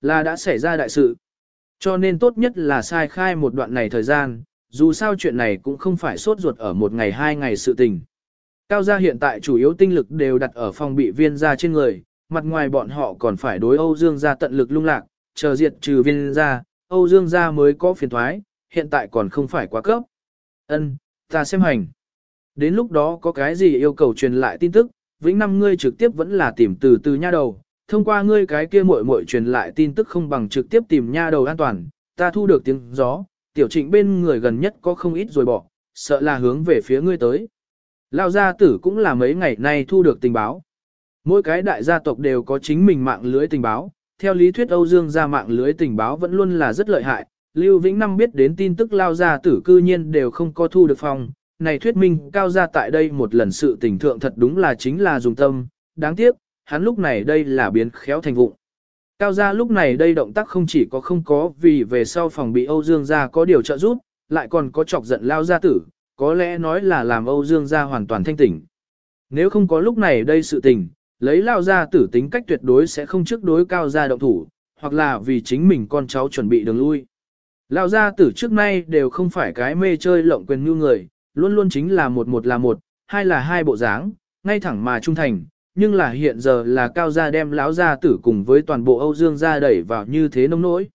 là đã xảy ra đại sự. Cho nên tốt nhất là sai khai một đoạn này thời gian, dù sao chuyện này cũng không phải sốt ruột ở một ngày hai ngày sự tình. Cao gia hiện tại chủ yếu tinh lực đều đặt ở phòng bị viên gia trên người, mặt ngoài bọn họ còn phải đối Âu Dương gia tận lực lung lạc, chờ diệt trừ viên gia, Âu Dương gia mới có phiền thoái, hiện tại còn không phải quá cấp. Ân, ta xem hành. Đến lúc đó có cái gì yêu cầu truyền lại tin tức, vĩnh năm ngươi trực tiếp vẫn là tìm từ từ nha đầu, thông qua ngươi cái kia muội muội truyền lại tin tức không bằng trực tiếp tìm nha đầu an toàn, ta thu được tiếng gió, tiểu trịnh bên người gần nhất có không ít rồi bỏ, sợ là hướng về phía ngươi tới. Lao gia tử cũng là mấy ngày nay thu được tình báo. Mỗi cái đại gia tộc đều có chính mình mạng lưới tình báo, theo lý thuyết Âu Dương gia mạng lưới tình báo vẫn luôn là rất lợi hại, Lưu Vĩnh Năm biết đến tin tức Lao gia tử cư nhiên đều không có thu được phòng, này thuyết minh cao gia tại đây một lần sự tình thượng thật đúng là chính là dùng tâm, đáng tiếc, hắn lúc này đây là biến khéo thành vụng. Cao gia lúc này đây động tác không chỉ có không có vì về sau phòng bị Âu Dương gia có điều trợ giúp, lại còn có chọc giận lao gia tử, có lẽ nói là làm Âu Dương gia hoàn toàn thanh tỉnh. Nếu không có lúc này đây sự tình, lấy lao gia tử tính cách tuyệt đối sẽ không trước đối cao gia động thủ, hoặc là vì chính mình con cháu chuẩn bị đường lui. Lao gia tử trước nay đều không phải cái mê chơi lộng quyền như người, luôn luôn chính là một một là một, hai là hai bộ dáng, ngay thẳng mà trung thành, nhưng là hiện giờ là cao gia đem lão gia tử cùng với toàn bộ Âu Dương gia đẩy vào như thế nông nỗi.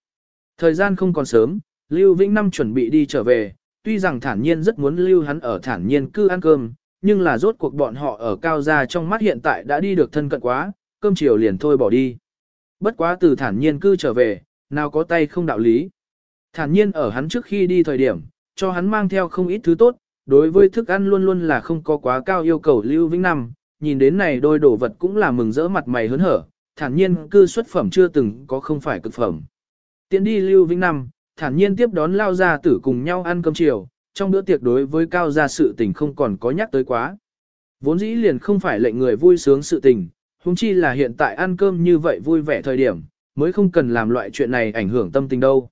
Thời gian không còn sớm, Lưu Vĩnh Năm chuẩn bị đi trở về, tuy rằng thản nhiên rất muốn lưu hắn ở thản nhiên cư ăn cơm, nhưng là rốt cuộc bọn họ ở cao gia trong mắt hiện tại đã đi được thân cận quá, cơm chiều liền thôi bỏ đi. Bất quá từ thản nhiên cư trở về, nào có tay không đạo lý. Thản nhiên ở hắn trước khi đi thời điểm, cho hắn mang theo không ít thứ tốt, đối với thức ăn luôn luôn là không có quá cao yêu cầu Lưu Vĩnh Năm, nhìn đến này đôi đồ vật cũng là mừng rỡ mặt mày hớn hở, thản nhiên cư xuất phẩm chưa từng có không phải cực phẩm. Tiến đi Lưu Vĩnh Năm, thản nhiên tiếp đón lao gia tử cùng nhau ăn cơm chiều, trong bữa tiệc đối với cao gia sự tình không còn có nhắc tới quá. Vốn dĩ liền không phải lệnh người vui sướng sự tình, huống chi là hiện tại ăn cơm như vậy vui vẻ thời điểm, mới không cần làm loại chuyện này ảnh hưởng tâm tình đâu.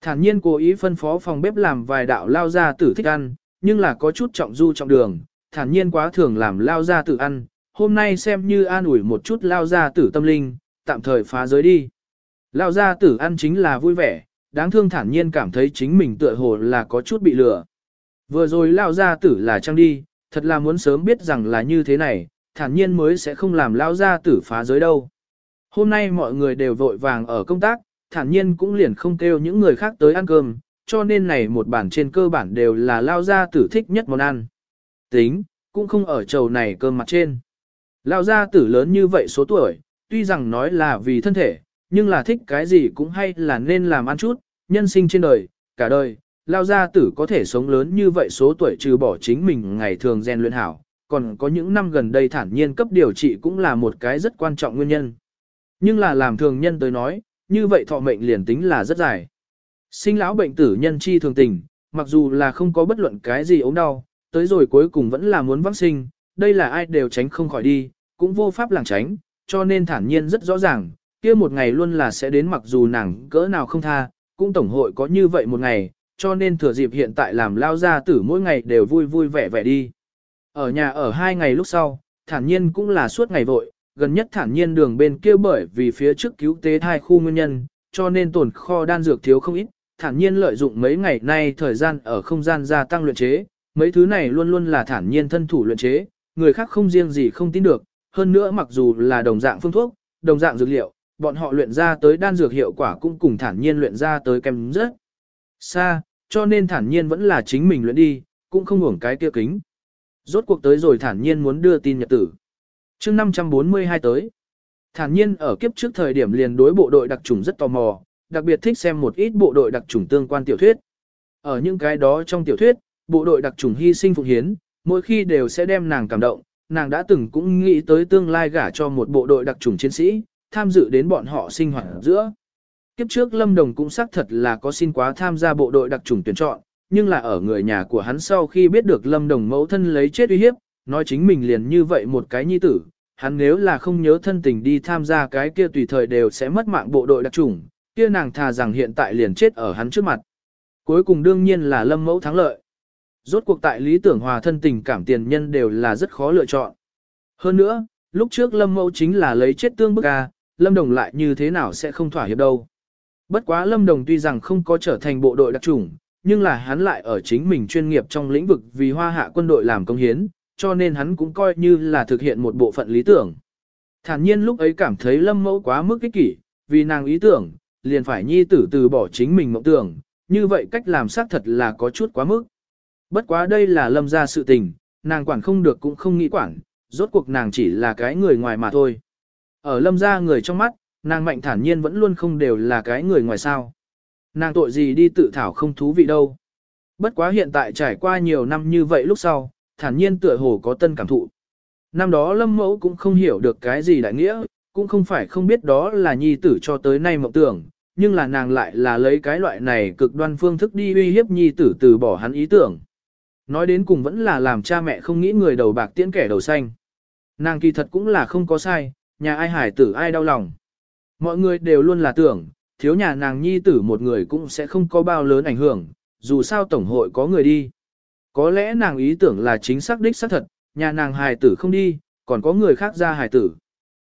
Thản nhiên cố ý phân phó phòng bếp làm vài đạo lao gia tử thích ăn, nhưng là có chút trọng du trọng đường, thản nhiên quá thường làm lao gia tử ăn, hôm nay xem như an ủi một chút lao gia tử tâm linh, tạm thời phá giới đi. Lao gia tử ăn chính là vui vẻ, đáng thương thản nhiên cảm thấy chính mình tựa hồ là có chút bị lừa. Vừa rồi lao gia tử là trăng đi, thật là muốn sớm biết rằng là như thế này, thản nhiên mới sẽ không làm lao gia tử phá giới đâu. Hôm nay mọi người đều vội vàng ở công tác, thản nhiên cũng liền không kêu những người khác tới ăn cơm, cho nên này một bản trên cơ bản đều là lao gia tử thích nhất món ăn. Tính, cũng không ở chầu này cơm mặt trên. Lão gia tử lớn như vậy số tuổi, tuy rằng nói là vì thân thể, nhưng là thích cái gì cũng hay là nên làm ăn chút, nhân sinh trên đời, cả đời, lao gia tử có thể sống lớn như vậy số tuổi trừ bỏ chính mình ngày thường rèn luyện hảo, còn có những năm gần đây thản nhiên cấp điều trị cũng là một cái rất quan trọng nguyên nhân. Nhưng là làm thường nhân tới nói, như vậy thọ mệnh liền tính là rất dài. Sinh lão bệnh tử nhân chi thường tình, mặc dù là không có bất luận cái gì ốm đau, tới rồi cuối cùng vẫn là muốn vắc sinh, đây là ai đều tránh không khỏi đi, cũng vô pháp làng tránh, cho nên thản nhiên rất rõ ràng, kia một ngày luôn là sẽ đến mặc dù nàng cỡ nào không tha, cũng tổng hội có như vậy một ngày, cho nên thừa dịp hiện tại làm lao gia tử mỗi ngày đều vui vui vẻ vẻ đi. Ở nhà ở hai ngày lúc sau, thản nhiên cũng là suốt ngày vội, gần nhất thản nhiên đường bên kia bởi vì phía trước cứu tế thai khu nguyên nhân, cho nên tồn kho đan dược thiếu không ít, thản nhiên lợi dụng mấy ngày nay thời gian ở không gian gia tăng luyện chế, mấy thứ này luôn luôn là thản nhiên thân thủ luyện chế, người khác không riêng gì không tin được, hơn nữa mặc dù là đồng dạng phương thuốc, đồng dạng dược liệu, bọn họ luyện ra tới đan dược hiệu quả cũng cùng thản nhiên luyện ra tới kém rất xa, cho nên thản nhiên vẫn là chính mình luyện đi, cũng không hưởng cái kia kính. Rốt cuộc tới rồi thản nhiên muốn đưa tin nhật tử. Trước 542 tới. Thản nhiên ở kiếp trước thời điểm liền đối bộ đội đặc trùng rất tò mò, đặc biệt thích xem một ít bộ đội đặc trùng tương quan tiểu thuyết. Ở những cái đó trong tiểu thuyết, bộ đội đặc trùng hy sinh phụng hiến, mỗi khi đều sẽ đem nàng cảm động, nàng đã từng cũng nghĩ tới tương lai gả cho một bộ đội đặc trùng chiến sĩ, tham dự đến bọn họ sinh hoạt giữa. Kiếp trước Lâm Đồng cũng xác thật là có xin quá tham gia bộ đội đặc trùng tuyển chọn, nhưng là ở người nhà của hắn sau khi biết được Lâm Đồng mẫu thân lấy chết uy hiếp, nói chính mình liền như vậy một cái nhi tử, hắn nếu là không nhớ thân tình đi tham gia cái kia tùy thời đều sẽ mất mạng bộ đội đặc trùng, kia nàng thà rằng hiện tại liền chết ở hắn trước mặt. Cuối cùng đương nhiên là Lâm mẫu thắng lợi. Rốt cuộc tại lý tưởng hòa thân tình cảm tiền nhân đều là rất khó lựa chọn. Hơn nữa, lúc trước Lâm mẫu chính là lấy chết tương bức a, Lâm Đồng lại như thế nào sẽ không thỏa hiệp đâu. Bất quá Lâm Đồng tuy rằng không có trở thành bộ đội đặc chủng, nhưng là hắn lại ở chính mình chuyên nghiệp trong lĩnh vực vì hoa hạ quân đội làm công hiến, cho nên hắn cũng coi như là thực hiện một bộ phận lý tưởng. Thản nhiên lúc ấy cảm thấy Lâm Mẫu quá mức kích kỷ, vì nàng ý tưởng, liền phải nhi tử từ bỏ chính mình mộng tưởng, như vậy cách làm xác thật là có chút quá mức. Bất quá đây là Lâm ra sự tình, nàng quản không được cũng không nghĩ quản, rốt cuộc nàng chỉ là cái người ngoài mà thôi. Ở Lâm ra người trong mắt, nàng mạnh thản nhiên vẫn luôn không đều là cái người ngoài sao. Nàng tội gì đi tự thảo không thú vị đâu. Bất quá hiện tại trải qua nhiều năm như vậy lúc sau, thản nhiên tựa hồ có tân cảm thụ. Năm đó lâm mẫu cũng không hiểu được cái gì đại nghĩa, cũng không phải không biết đó là nhi tử cho tới nay mộng tưởng, nhưng là nàng lại là lấy cái loại này cực đoan phương thức đi uy hiếp nhi tử từ bỏ hắn ý tưởng. Nói đến cùng vẫn là làm cha mẹ không nghĩ người đầu bạc tiễn kẻ đầu xanh. Nàng kỳ thật cũng là không có sai, nhà ai hải tử ai đau lòng. Mọi người đều luôn là tưởng, thiếu nhà nàng nhi tử một người cũng sẽ không có bao lớn ảnh hưởng, dù sao tổng hội có người đi. Có lẽ nàng ý tưởng là chính xác đích xác thật, nhà nàng hài tử không đi, còn có người khác ra hài tử.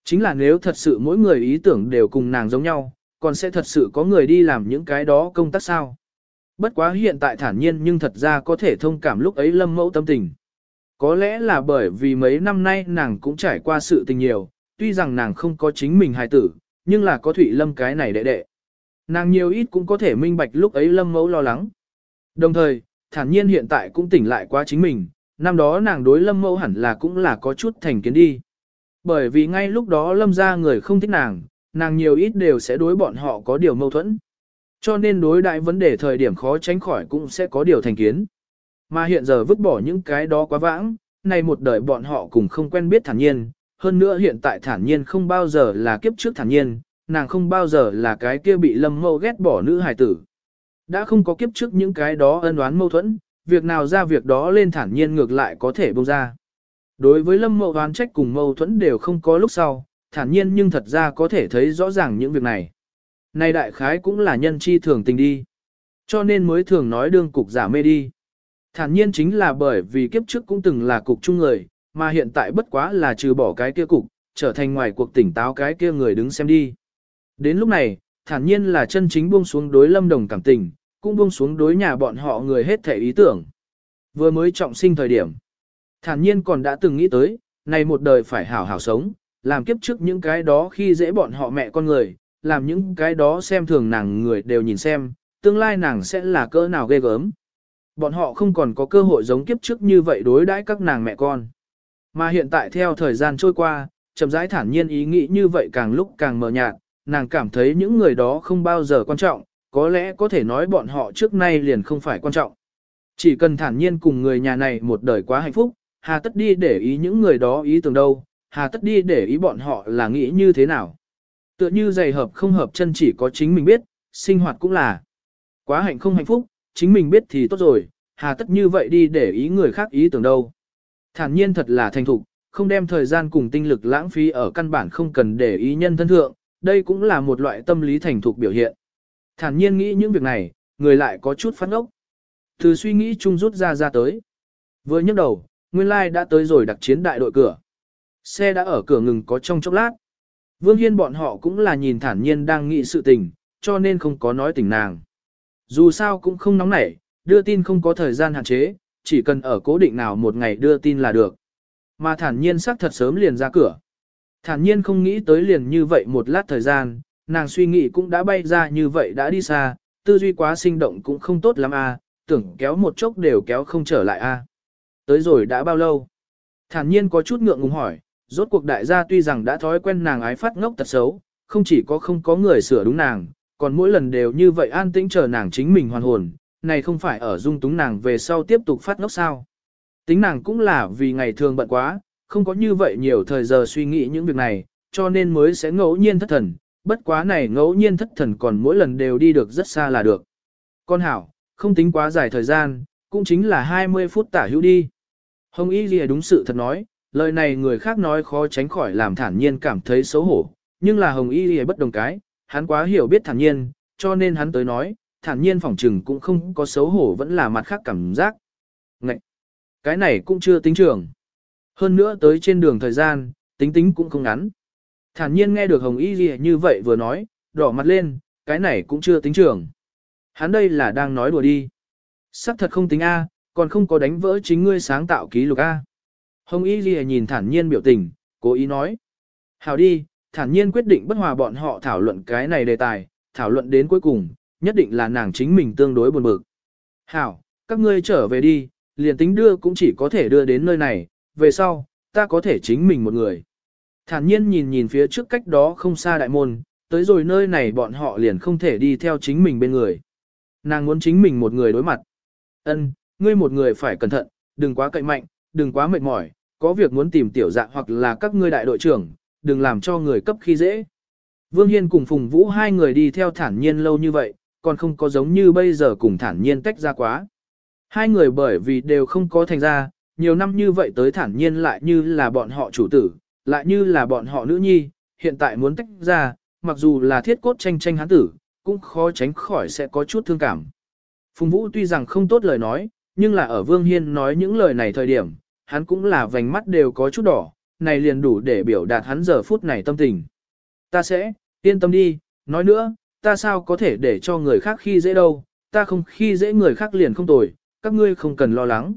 Chính là nếu thật sự mỗi người ý tưởng đều cùng nàng giống nhau, còn sẽ thật sự có người đi làm những cái đó công tác sao. Bất quá hiện tại thản nhiên nhưng thật ra có thể thông cảm lúc ấy lâm mẫu tâm tình. Có lẽ là bởi vì mấy năm nay nàng cũng trải qua sự tình nhiều, tuy rằng nàng không có chính mình hài tử, nhưng là có Thụy Lâm cái này đệ đệ. Nàng nhiều ít cũng có thể minh bạch lúc ấy Lâm mẫu lo lắng. Đồng thời, thản nhiên hiện tại cũng tỉnh lại quá chính mình, năm đó nàng đối Lâm mẫu hẳn là cũng là có chút thành kiến đi. Bởi vì ngay lúc đó Lâm gia người không thích nàng, nàng nhiều ít đều sẽ đối bọn họ có điều mâu thuẫn. Cho nên đối đại vấn đề thời điểm khó tránh khỏi cũng sẽ có điều thành kiến. Mà hiện giờ vứt bỏ những cái đó quá vãng, này một đời bọn họ cùng không quen biết thản nhiên, hơn nữa hiện tại thản nhiên không bao giờ là kiếp trước thản nhiên, nàng không bao giờ là cái kia bị lâm mâu ghét bỏ nữ hài tử. Đã không có kiếp trước những cái đó ân oán mâu thuẫn, việc nào ra việc đó lên thản nhiên ngược lại có thể bông ra. Đối với lâm mâu oán trách cùng mâu thuẫn đều không có lúc sau, thản nhiên nhưng thật ra có thể thấy rõ ràng những việc này. Này đại khái cũng là nhân chi thường tình đi. Cho nên mới thường nói đương cục giả mê đi. Thản nhiên chính là bởi vì kiếp trước cũng từng là cục chung người, mà hiện tại bất quá là trừ bỏ cái kia cục, trở thành ngoài cuộc tỉnh táo cái kia người đứng xem đi. Đến lúc này, thản nhiên là chân chính buông xuống đối lâm đồng cảm tình, cũng buông xuống đối nhà bọn họ người hết thể ý tưởng. Vừa mới trọng sinh thời điểm, thản nhiên còn đã từng nghĩ tới, này một đời phải hảo hảo sống, làm kiếp trước những cái đó khi dễ bọn họ mẹ con người, làm những cái đó xem thường nàng người đều nhìn xem, tương lai nàng sẽ là cỡ nào ghê gớm. Bọn họ không còn có cơ hội giống kiếp trước như vậy đối đãi các nàng mẹ con. Mà hiện tại theo thời gian trôi qua, chậm rãi thản nhiên ý nghĩ như vậy càng lúc càng mờ nhạt, nàng cảm thấy những người đó không bao giờ quan trọng, có lẽ có thể nói bọn họ trước nay liền không phải quan trọng. Chỉ cần thản nhiên cùng người nhà này một đời quá hạnh phúc, hà tất đi để ý những người đó ý tưởng đâu, hà tất đi để ý bọn họ là nghĩ như thế nào. Tựa như giày hợp không hợp chân chỉ có chính mình biết, sinh hoạt cũng là. Quá hạnh không hạnh phúc, chính mình biết thì tốt rồi, hà tất như vậy đi để ý người khác ý tưởng đâu. Thản nhiên thật là thành thục, không đem thời gian cùng tinh lực lãng phí ở căn bản không cần để ý nhân thân thượng, đây cũng là một loại tâm lý thành thục biểu hiện. Thản nhiên nghĩ những việc này, người lại có chút phát ốc. Từ suy nghĩ chung rút ra ra tới. Vừa nhấc đầu, nguyên lai đã tới rồi đặc chiến đại đội cửa. Xe đã ở cửa ngừng có trong chốc lát. Vương Hiên bọn họ cũng là nhìn thản nhiên đang nghĩ sự tình, cho nên không có nói tình nàng. Dù sao cũng không nóng nảy, đưa tin không có thời gian hạn chế, chỉ cần ở cố định nào một ngày đưa tin là được. Mà thản nhiên sắc thật sớm liền ra cửa. Thản nhiên không nghĩ tới liền như vậy một lát thời gian, nàng suy nghĩ cũng đã bay ra như vậy đã đi xa, tư duy quá sinh động cũng không tốt lắm a, tưởng kéo một chốc đều kéo không trở lại a. Tới rồi đã bao lâu? Thản nhiên có chút ngượng ngùng hỏi, rốt cuộc đại gia tuy rằng đã thói quen nàng ái phát ngốc tật xấu, không chỉ có không có người sửa đúng nàng, còn mỗi lần đều như vậy an tĩnh chờ nàng chính mình hoàn hồn, này không phải ở dung túng nàng về sau tiếp tục phát ngốc sao. Tính nàng cũng là vì ngày thường bận quá, không có như vậy nhiều thời giờ suy nghĩ những việc này, cho nên mới sẽ ngẫu nhiên thất thần, bất quá này ngẫu nhiên thất thần còn mỗi lần đều đi được rất xa là được. Con hảo, không tính quá dài thời gian, cũng chính là 20 phút tả hữu đi. Hồng Y Ghi đúng sự thật nói, lời này người khác nói khó tránh khỏi làm thản nhiên cảm thấy xấu hổ, nhưng là Hồng Y y bất đồng cái, hắn quá hiểu biết thản nhiên, cho nên hắn tới nói, thản nhiên phỏng trừng cũng không có xấu hổ vẫn là mặt khác cảm giác. Ngậy! Cái này cũng chưa tính trưởng. Hơn nữa tới trên đường thời gian, tính tính cũng không ngắn. Thản nhiên nghe được Hồng Y y như vậy vừa nói, đỏ mặt lên, cái này cũng chưa tính trưởng. Hắn đây là đang nói đùa đi. Sắc thật không tính A, còn không có đánh vỡ chính ngươi sáng tạo ký lục A. Hồng Y Ghi nhìn thản nhiên biểu tình, cố ý nói. Hảo đi, thản nhiên quyết định bất hòa bọn họ thảo luận cái này đề tài, thảo luận đến cuối cùng, nhất định là nàng chính mình tương đối buồn bực. Hảo, các ngươi trở về đi, liền tính đưa cũng chỉ có thể đưa đến nơi này, về sau, ta có thể chính mình một người. Thản nhiên nhìn nhìn phía trước cách đó không xa đại môn, tới rồi nơi này bọn họ liền không thể đi theo chính mình bên người. Nàng muốn chính mình một người đối mặt. Ân, ngươi một người phải cẩn thận, đừng quá cậy mạnh, đừng quá mệt mỏi, có việc muốn tìm tiểu dạ hoặc là các ngươi đại đội trưởng, đừng làm cho người cấp khi dễ. Vương Hiên cùng Phùng Vũ hai người đi theo thản nhiên lâu như vậy, còn không có giống như bây giờ cùng thản nhiên tách ra quá. Hai người bởi vì đều không có thành ra, nhiều năm như vậy tới thản nhiên lại như là bọn họ chủ tử, lại như là bọn họ nữ nhi, hiện tại muốn tách ra, mặc dù là thiết cốt tranh tranh hắn tử, cũng khó tránh khỏi sẽ có chút thương cảm. Phùng Vũ tuy rằng không tốt lời nói, nhưng là ở Vương Hiên nói những lời này thời điểm, hắn cũng là vành mắt đều có chút đỏ, này liền đủ để biểu đạt hắn giờ phút này tâm tình. Ta sẽ, yên tâm đi, nói nữa, ta sao có thể để cho người khác khi dễ đâu, ta không khi dễ người khác liền không tồi, các ngươi không cần lo lắng.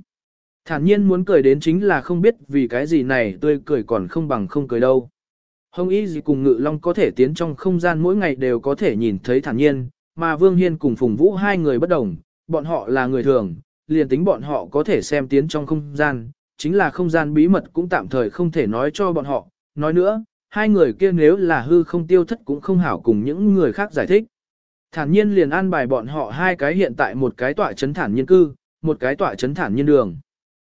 Thản nhiên muốn cười đến chính là không biết vì cái gì này tươi cười còn không bằng không cười đâu. Hồng Y gì cùng Ngự Long có thể tiến trong không gian mỗi ngày đều có thể nhìn thấy thản nhiên, mà Vương Hiên cùng Phùng Vũ hai người bất đồng, bọn họ là người thường, liền tính bọn họ có thể xem tiến trong không gian, chính là không gian bí mật cũng tạm thời không thể nói cho bọn họ. Nói nữa, hai người kia nếu là hư không tiêu thất cũng không hảo cùng những người khác giải thích. Thản nhiên liền an bài bọn họ hai cái hiện tại một cái tọa chấn thản nhiên cư, một cái tọa chấn thản nhiên đường.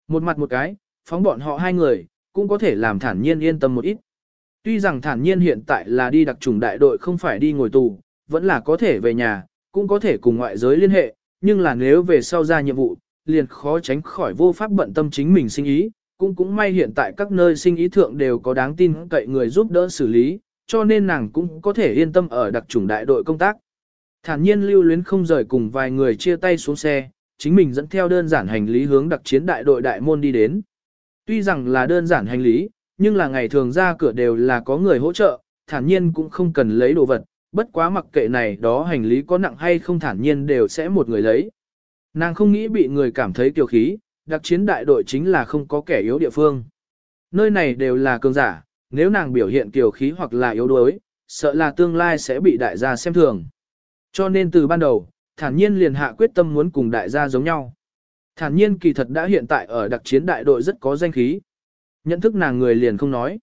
Một mặt một cái, phóng bọn họ hai người, cũng có thể làm thản nhiên yên tâm một ít. Tuy rằng thản nhiên hiện tại là đi đặc trùng đại đội không phải đi ngồi tù, vẫn là có thể về nhà, cũng có thể cùng ngoại giới liên hệ, nhưng là nếu về sau ra nhiệm vụ, liền khó tránh khỏi vô pháp bận tâm chính mình sinh ý, cũng cũng may hiện tại các nơi sinh ý thượng đều có đáng tin cậy người giúp đỡ xử lý, cho nên nàng cũng có thể yên tâm ở đặc chủng đại đội công tác. Thản nhiên lưu luyến không rời cùng vài người chia tay xuống xe, chính mình dẫn theo đơn giản hành lý hướng đặc chiến đại đội đại môn đi đến. Tuy rằng là đơn giản hành lý, nhưng là ngày thường ra cửa đều là có người hỗ trợ, thản nhiên cũng không cần lấy đồ vật, bất quá mặc kệ này đó hành lý có nặng hay không thản nhiên đều sẽ một người lấy. Nàng không nghĩ bị người cảm thấy kiêu khí, đặc chiến đại đội chính là không có kẻ yếu địa phương. Nơi này đều là cường giả, nếu nàng biểu hiện kiều khí hoặc là yếu đuối, sợ là tương lai sẽ bị đại gia xem thường. Cho nên từ ban đầu, thản nhiên liền hạ quyết tâm muốn cùng đại gia giống nhau. Thản nhiên kỳ thật đã hiện tại ở đặc chiến đại đội rất có danh khí. Nhận thức nàng người liền không nói.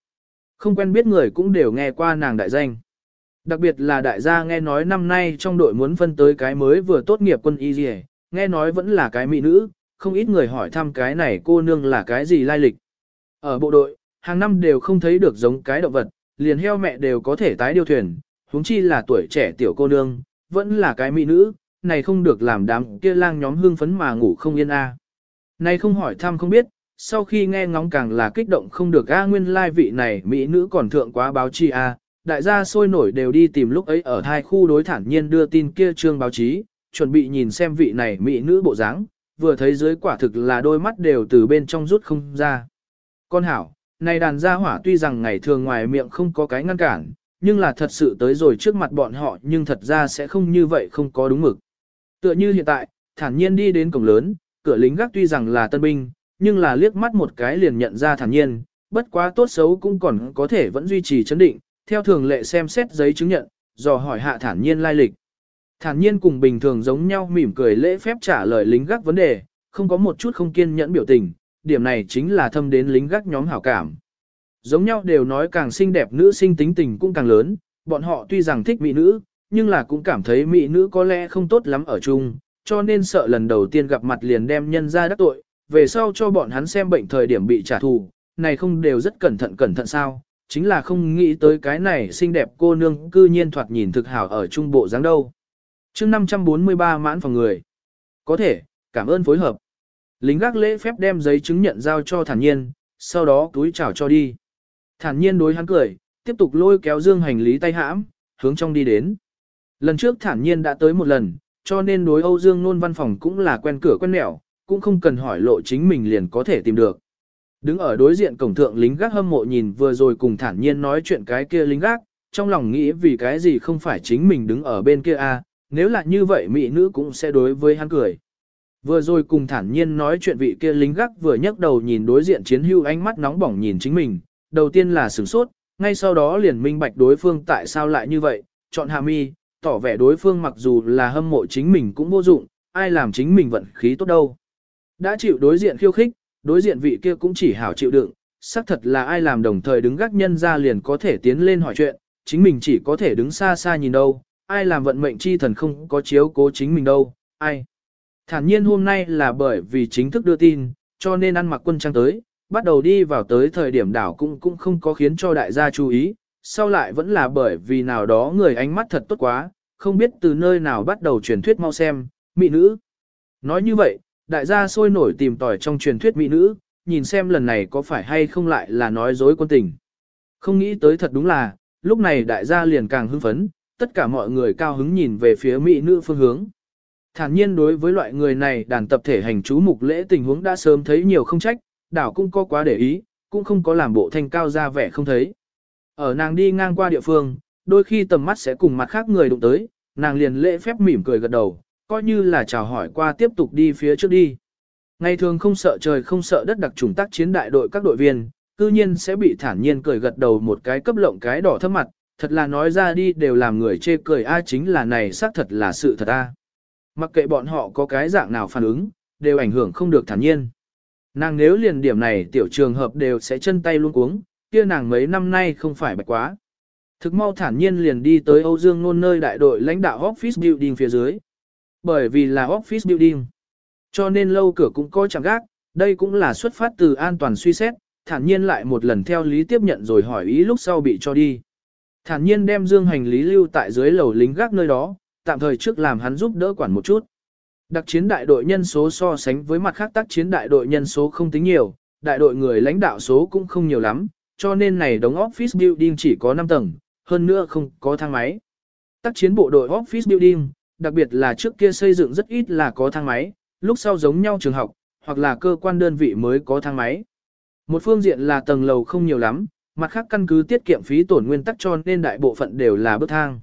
Không quen biết người cũng đều nghe qua nàng đại danh. Đặc biệt là đại gia nghe nói năm nay trong đội muốn phân tới cái mới vừa tốt nghiệp quân y dì nghe nói vẫn là cái mỹ nữ, không ít người hỏi thăm cái này cô nương là cái gì lai lịch. Ở bộ đội, hàng năm đều không thấy được giống cái động vật, liền heo mẹ đều có thể tái điêu thuyền, huống chi là tuổi trẻ tiểu cô nương, vẫn là cái mỹ nữ, này không được làm đám kia lang nhóm hương phấn mà ngủ không yên a. Này không hỏi thăm không biết, sau khi nghe ngóng càng là kích động không được a nguyên lai vị này mỹ nữ còn thượng quá báo chi a, đại gia sôi nổi đều đi tìm lúc ấy ở hai khu đối thản nhiên đưa tin kia trương báo chí, chuẩn bị nhìn xem vị này mỹ nữ bộ dáng, vừa thấy dưới quả thực là đôi mắt đều từ bên trong rút không ra. Con hảo, này đàn gia hỏa tuy rằng ngày thường ngoài miệng không có cái ngăn cản, nhưng là thật sự tới rồi trước mặt bọn họ nhưng thật ra sẽ không như vậy không có đúng mực. Tựa như hiện tại, thản nhiên đi đến cổng lớn, cửa lính gác tuy rằng là tân binh, nhưng là liếc mắt một cái liền nhận ra thản nhiên, bất quá tốt xấu cũng còn có thể vẫn duy trì chấn định, theo thường lệ xem xét giấy chứng nhận, dò hỏi hạ thản nhiên lai lịch. Thản nhiên cùng bình thường giống nhau mỉm cười lễ phép trả lời lính gác vấn đề, không có một chút không kiên nhẫn biểu tình, điểm này chính là thâm đến lính gác nhóm hảo cảm. Giống nhau đều nói càng xinh đẹp nữ sinh tính tình cũng càng lớn, bọn họ tuy rằng thích mỹ nữ, nhưng là cũng cảm thấy mỹ nữ có lẽ không tốt lắm ở chung, cho nên sợ lần đầu tiên gặp mặt liền đem nhân ra đắc tội, về sau cho bọn hắn xem bệnh thời điểm bị trả thù, này không đều rất cẩn thận cẩn thận sao, chính là không nghĩ tới cái này xinh đẹp cô nương cư nhiên thoạt nhìn thực hảo ở trung bộ dáng đâu chương 543 mãn phòng người. Có thể, cảm ơn phối hợp. Lính gác lễ phép đem giấy chứng nhận giao cho thản nhiên, sau đó túi chào cho đi. Thản nhiên đối hắn cười, tiếp tục lôi kéo dương hành lý tay hãm, hướng trong đi đến. Lần trước thản nhiên đã tới một lần, cho nên đối Âu Dương nôn văn phòng cũng là quen cửa quen mẹo, cũng không cần hỏi lộ chính mình liền có thể tìm được. Đứng ở đối diện cổng thượng lính gác hâm mộ nhìn vừa rồi cùng thản nhiên nói chuyện cái kia lính gác, trong lòng nghĩ vì cái gì không phải chính mình đứng ở bên kia a, nếu là như vậy mỹ nữ cũng sẽ đối với hắn cười. Vừa rồi cùng thản nhiên nói chuyện vị kia lính gác vừa nhấc đầu nhìn đối diện chiến hưu ánh mắt nóng bỏng nhìn chính mình, đầu tiên là sửng sốt, ngay sau đó liền minh bạch đối phương tại sao lại như vậy, chọn hạ mi, tỏ vẻ đối phương mặc dù là hâm mộ chính mình cũng vô dụng, ai làm chính mình vận khí tốt đâu. Đã chịu đối diện khiêu khích, đối diện vị kia cũng chỉ hảo chịu đựng, xác thật là ai làm đồng thời đứng gác nhân ra liền có thể tiến lên hỏi chuyện, chính mình chỉ có thể đứng xa xa nhìn đâu, ai làm vận mệnh chi thần không có chiếu cố chính mình đâu, ai. Thản nhiên hôm nay là bởi vì chính thức đưa tin, cho nên ăn mặc quân trang tới, bắt đầu đi vào tới thời điểm đảo cũng cũng không có khiến cho đại gia chú ý, sau lại vẫn là bởi vì nào đó người ánh mắt thật tốt quá, không biết từ nơi nào bắt đầu truyền thuyết mau xem, mỹ nữ. Nói như vậy, đại gia sôi nổi tìm tòi trong truyền thuyết mỹ nữ, nhìn xem lần này có phải hay không lại là nói dối quân tình. Không nghĩ tới thật đúng là, lúc này đại gia liền càng hưng phấn, tất cả mọi người cao hứng nhìn về phía mỹ nữ phương hướng. Thản nhiên đối với loại người này đàn tập thể hành chú mục lễ tình huống đã sớm thấy nhiều không trách, đảo cũng có quá để ý, cũng không có làm bộ thanh cao ra vẻ không thấy. Ở nàng đi ngang qua địa phương, đôi khi tầm mắt sẽ cùng mặt khác người đụng tới, nàng liền lễ phép mỉm cười gật đầu, coi như là chào hỏi qua tiếp tục đi phía trước đi. Ngày thường không sợ trời không sợ đất đặc trùng tác chiến đại đội các đội viên, cư nhiên sẽ bị thản nhiên cười gật đầu một cái cấp lộng cái đỏ thấp mặt, thật là nói ra đi đều làm người chê cười a chính là này xác thật là sự thật a. Mặc kệ bọn họ có cái dạng nào phản ứng, đều ảnh hưởng không được thản nhiên. Nàng nếu liền điểm này tiểu trường hợp đều sẽ chân tay luôn cuống, kia nàng mấy năm nay không phải bạch quá. Thực mau thản nhiên liền đi tới Âu Dương Nôn nơi đại đội lãnh đạo office building phía dưới. Bởi vì là office building, cho nên lâu cửa cũng coi chẳng gác, đây cũng là xuất phát từ an toàn suy xét, thản nhiên lại một lần theo lý tiếp nhận rồi hỏi ý lúc sau bị cho đi. Thản nhiên đem dương hành lý lưu tại dưới lầu lính gác nơi đó, tạm thời trước làm hắn giúp đỡ quản một chút. Đặc chiến đại đội nhân số so sánh với mặt khác tác chiến đại đội nhân số không tính nhiều, đại đội người lãnh đạo số cũng không nhiều lắm, cho nên này đống office building chỉ có 5 tầng, hơn nữa không có thang máy. Tác chiến bộ đội office building, đặc biệt là trước kia xây dựng rất ít là có thang máy, lúc sau giống nhau trường học, hoặc là cơ quan đơn vị mới có thang máy. Một phương diện là tầng lầu không nhiều lắm, mặt khác căn cứ tiết kiệm phí tổn nguyên tắc cho nên đại bộ phận đều là bước thang.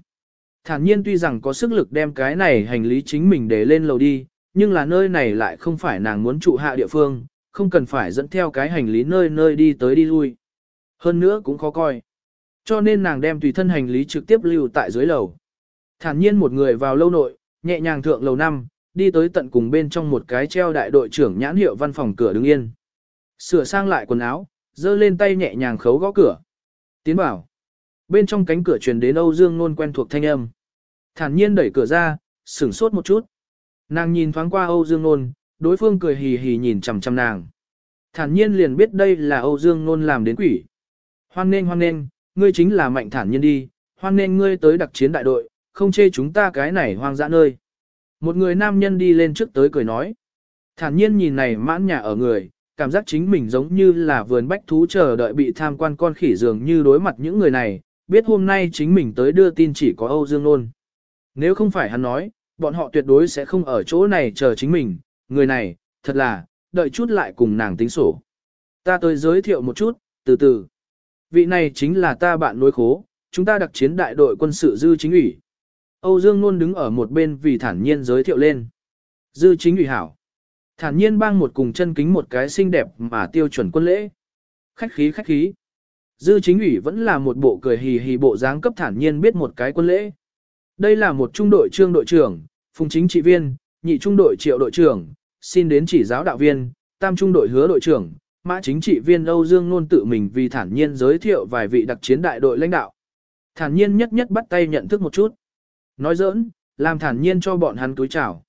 Thản nhiên tuy rằng có sức lực đem cái này hành lý chính mình để lên lầu đi, nhưng là nơi này lại không phải nàng muốn trụ hạ địa phương, không cần phải dẫn theo cái hành lý nơi nơi đi tới đi lui. Hơn nữa cũng khó coi. Cho nên nàng đem tùy thân hành lý trực tiếp lưu tại dưới lầu. Thản nhiên một người vào lâu nội, nhẹ nhàng thượng lầu năm, đi tới tận cùng bên trong một cái treo đại đội trưởng nhãn hiệu văn phòng cửa đứng yên. Sửa sang lại quần áo, giơ lên tay nhẹ nhàng khấu gõ cửa. Tiến bảo. Bên trong cánh cửa truyền đến Âu Dương Nôn quen thuộc thanh âm. Thản nhiên đẩy cửa ra, sửng sốt một chút. Nàng nhìn thoáng qua Âu Dương Nôn, đối phương cười hì hì nhìn chằm chằm nàng. Thản nhiên liền biết đây là Âu Dương Nôn làm đến quỷ. Hoan nên hoan nên, ngươi chính là mạnh thản nhiên đi, hoan nên ngươi tới đặc chiến đại đội, không chê chúng ta cái này hoang dã nơi. Một người nam nhân đi lên trước tới cười nói. Thản nhiên nhìn này mãn nhà ở người, cảm giác chính mình giống như là vườn bách thú chờ đợi bị tham quan con khỉ dường như đối mặt những người này, biết hôm nay chính mình tới đưa tin chỉ có Âu Dương Nôn. Nếu không phải hắn nói, bọn họ tuyệt đối sẽ không ở chỗ này chờ chính mình, người này, thật là, đợi chút lại cùng nàng tính sổ. Ta tới giới thiệu một chút, từ từ. Vị này chính là ta bạn nối khố, chúng ta đặc chiến đại đội quân sự dư chính ủy. Âu Dương Nôn đứng ở một bên vì thản nhiên giới thiệu lên. Dư chính ủy hảo. Thản nhiên bang một cùng chân kính một cái xinh đẹp mà tiêu chuẩn quân lễ. Khách khí khách khí. Dư chính ủy vẫn là một bộ cười hì hì bộ dáng cấp thản nhiên biết một cái quân lễ. Đây là một trung đội trương đội trưởng, phùng chính trị viên, nhị trung đội triệu đội trưởng, xin đến chỉ giáo đạo viên, tam trung đội hứa đội trưởng, mã chính trị viên Âu Dương Nôn tự mình vì thản nhiên giới thiệu vài vị đặc chiến đại đội lãnh đạo. Thản nhiên nhất nhất bắt tay nhận thức một chút. Nói giỡn, làm thản nhiên cho bọn hắn túi chào.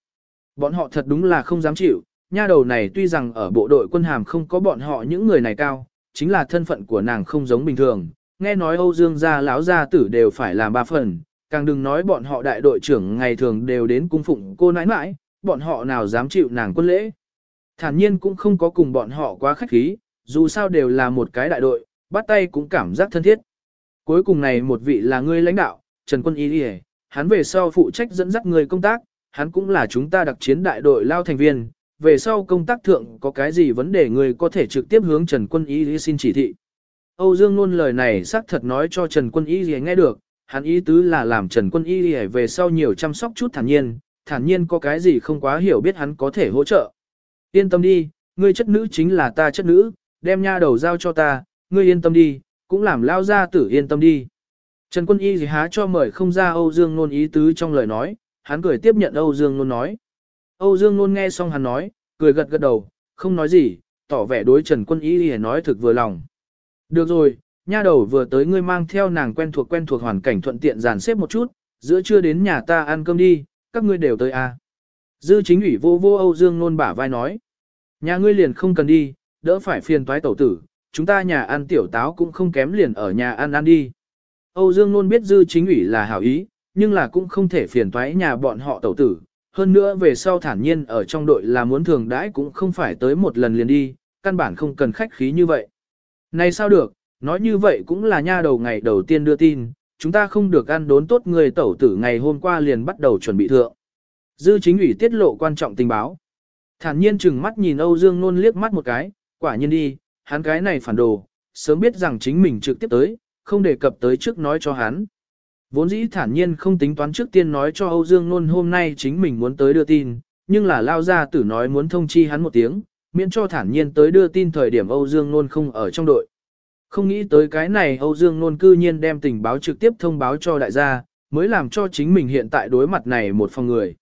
Bọn họ thật đúng là không dám chịu, nha đầu này tuy rằng ở bộ đội quân hàm không có bọn họ những người này cao, chính là thân phận của nàng không giống bình thường. Nghe nói Âu Dương gia lão gia tử đều phải làm ba phần, càng đừng nói bọn họ đại đội trưởng ngày thường đều đến cung phụng cô nãi nãi, bọn họ nào dám chịu nàng quân lễ. Thản nhiên cũng không có cùng bọn họ quá khách khí, dù sao đều là một cái đại đội, bắt tay cũng cảm giác thân thiết. Cuối cùng này một vị là người lãnh đạo, Trần Quân Y Điề, hắn về sau phụ trách dẫn dắt người công tác, hắn cũng là chúng ta đặc chiến đại đội lao thành viên, về sau công tác thượng có cái gì vấn đề người có thể trực tiếp hướng Trần Quân Y xin chỉ thị. Âu Dương luôn lời này xác thật nói cho Trần Quân Y nghe được, hắn ý tứ là làm Trần Quân Y về sau nhiều chăm sóc chút thản nhiên, thản nhiên có cái gì không quá hiểu biết hắn có thể hỗ trợ. Yên tâm đi, ngươi chất nữ chính là ta chất nữ, đem nha đầu giao cho ta, ngươi yên tâm đi, cũng làm lao ra tử yên tâm đi. Trần Quân Y gì há cho mời không ra Âu Dương Nôn ý tứ trong lời nói, hắn cười tiếp nhận Âu Dương Nôn nói. Âu Dương Nôn nghe xong hắn nói, cười gật gật đầu, không nói gì, tỏ vẻ đối Trần Quân Ý gì nói thực vừa lòng. Được rồi, nha đầu vừa tới ngươi mang theo nàng quen thuộc quen thuộc hoàn cảnh thuận tiện dàn xếp một chút, giữa trưa đến nhà ta ăn cơm đi, các ngươi đều tới à. Dư chính ủy vô vô Âu Dương Nôn bả vai nói. Nhà ngươi liền không cần đi, đỡ phải phiền toái tẩu tử, chúng ta nhà ăn tiểu táo cũng không kém liền ở nhà ăn ăn đi. Âu Dương Nôn biết dư chính ủy là hảo ý, nhưng là cũng không thể phiền toái nhà bọn họ tẩu tử. Hơn nữa về sau thản nhiên ở trong đội là muốn thường đãi cũng không phải tới một lần liền đi, căn bản không cần khách khí như vậy. Này sao được, nói như vậy cũng là nha đầu ngày đầu tiên đưa tin, chúng ta không được ăn đốn tốt người tẩu tử ngày hôm qua liền bắt đầu chuẩn bị thượng. Dư chính ủy tiết lộ quan trọng tình báo. Thản nhiên chừng mắt nhìn Âu Dương Nôn liếc mắt một cái, quả nhiên đi, hắn cái này phản đồ, sớm biết rằng chính mình trực tiếp tới, không đề cập tới trước nói cho hắn. Vốn dĩ thản nhiên không tính toán trước tiên nói cho Âu Dương Nôn hôm nay chính mình muốn tới đưa tin, nhưng là lao ra tử nói muốn thông chi hắn một tiếng, miễn cho thản nhiên tới đưa tin thời điểm Âu Dương Nôn không ở trong đội. Không nghĩ tới cái này Âu Dương Nôn cư nhiên đem tình báo trực tiếp thông báo cho đại gia, mới làm cho chính mình hiện tại đối mặt này một phòng người.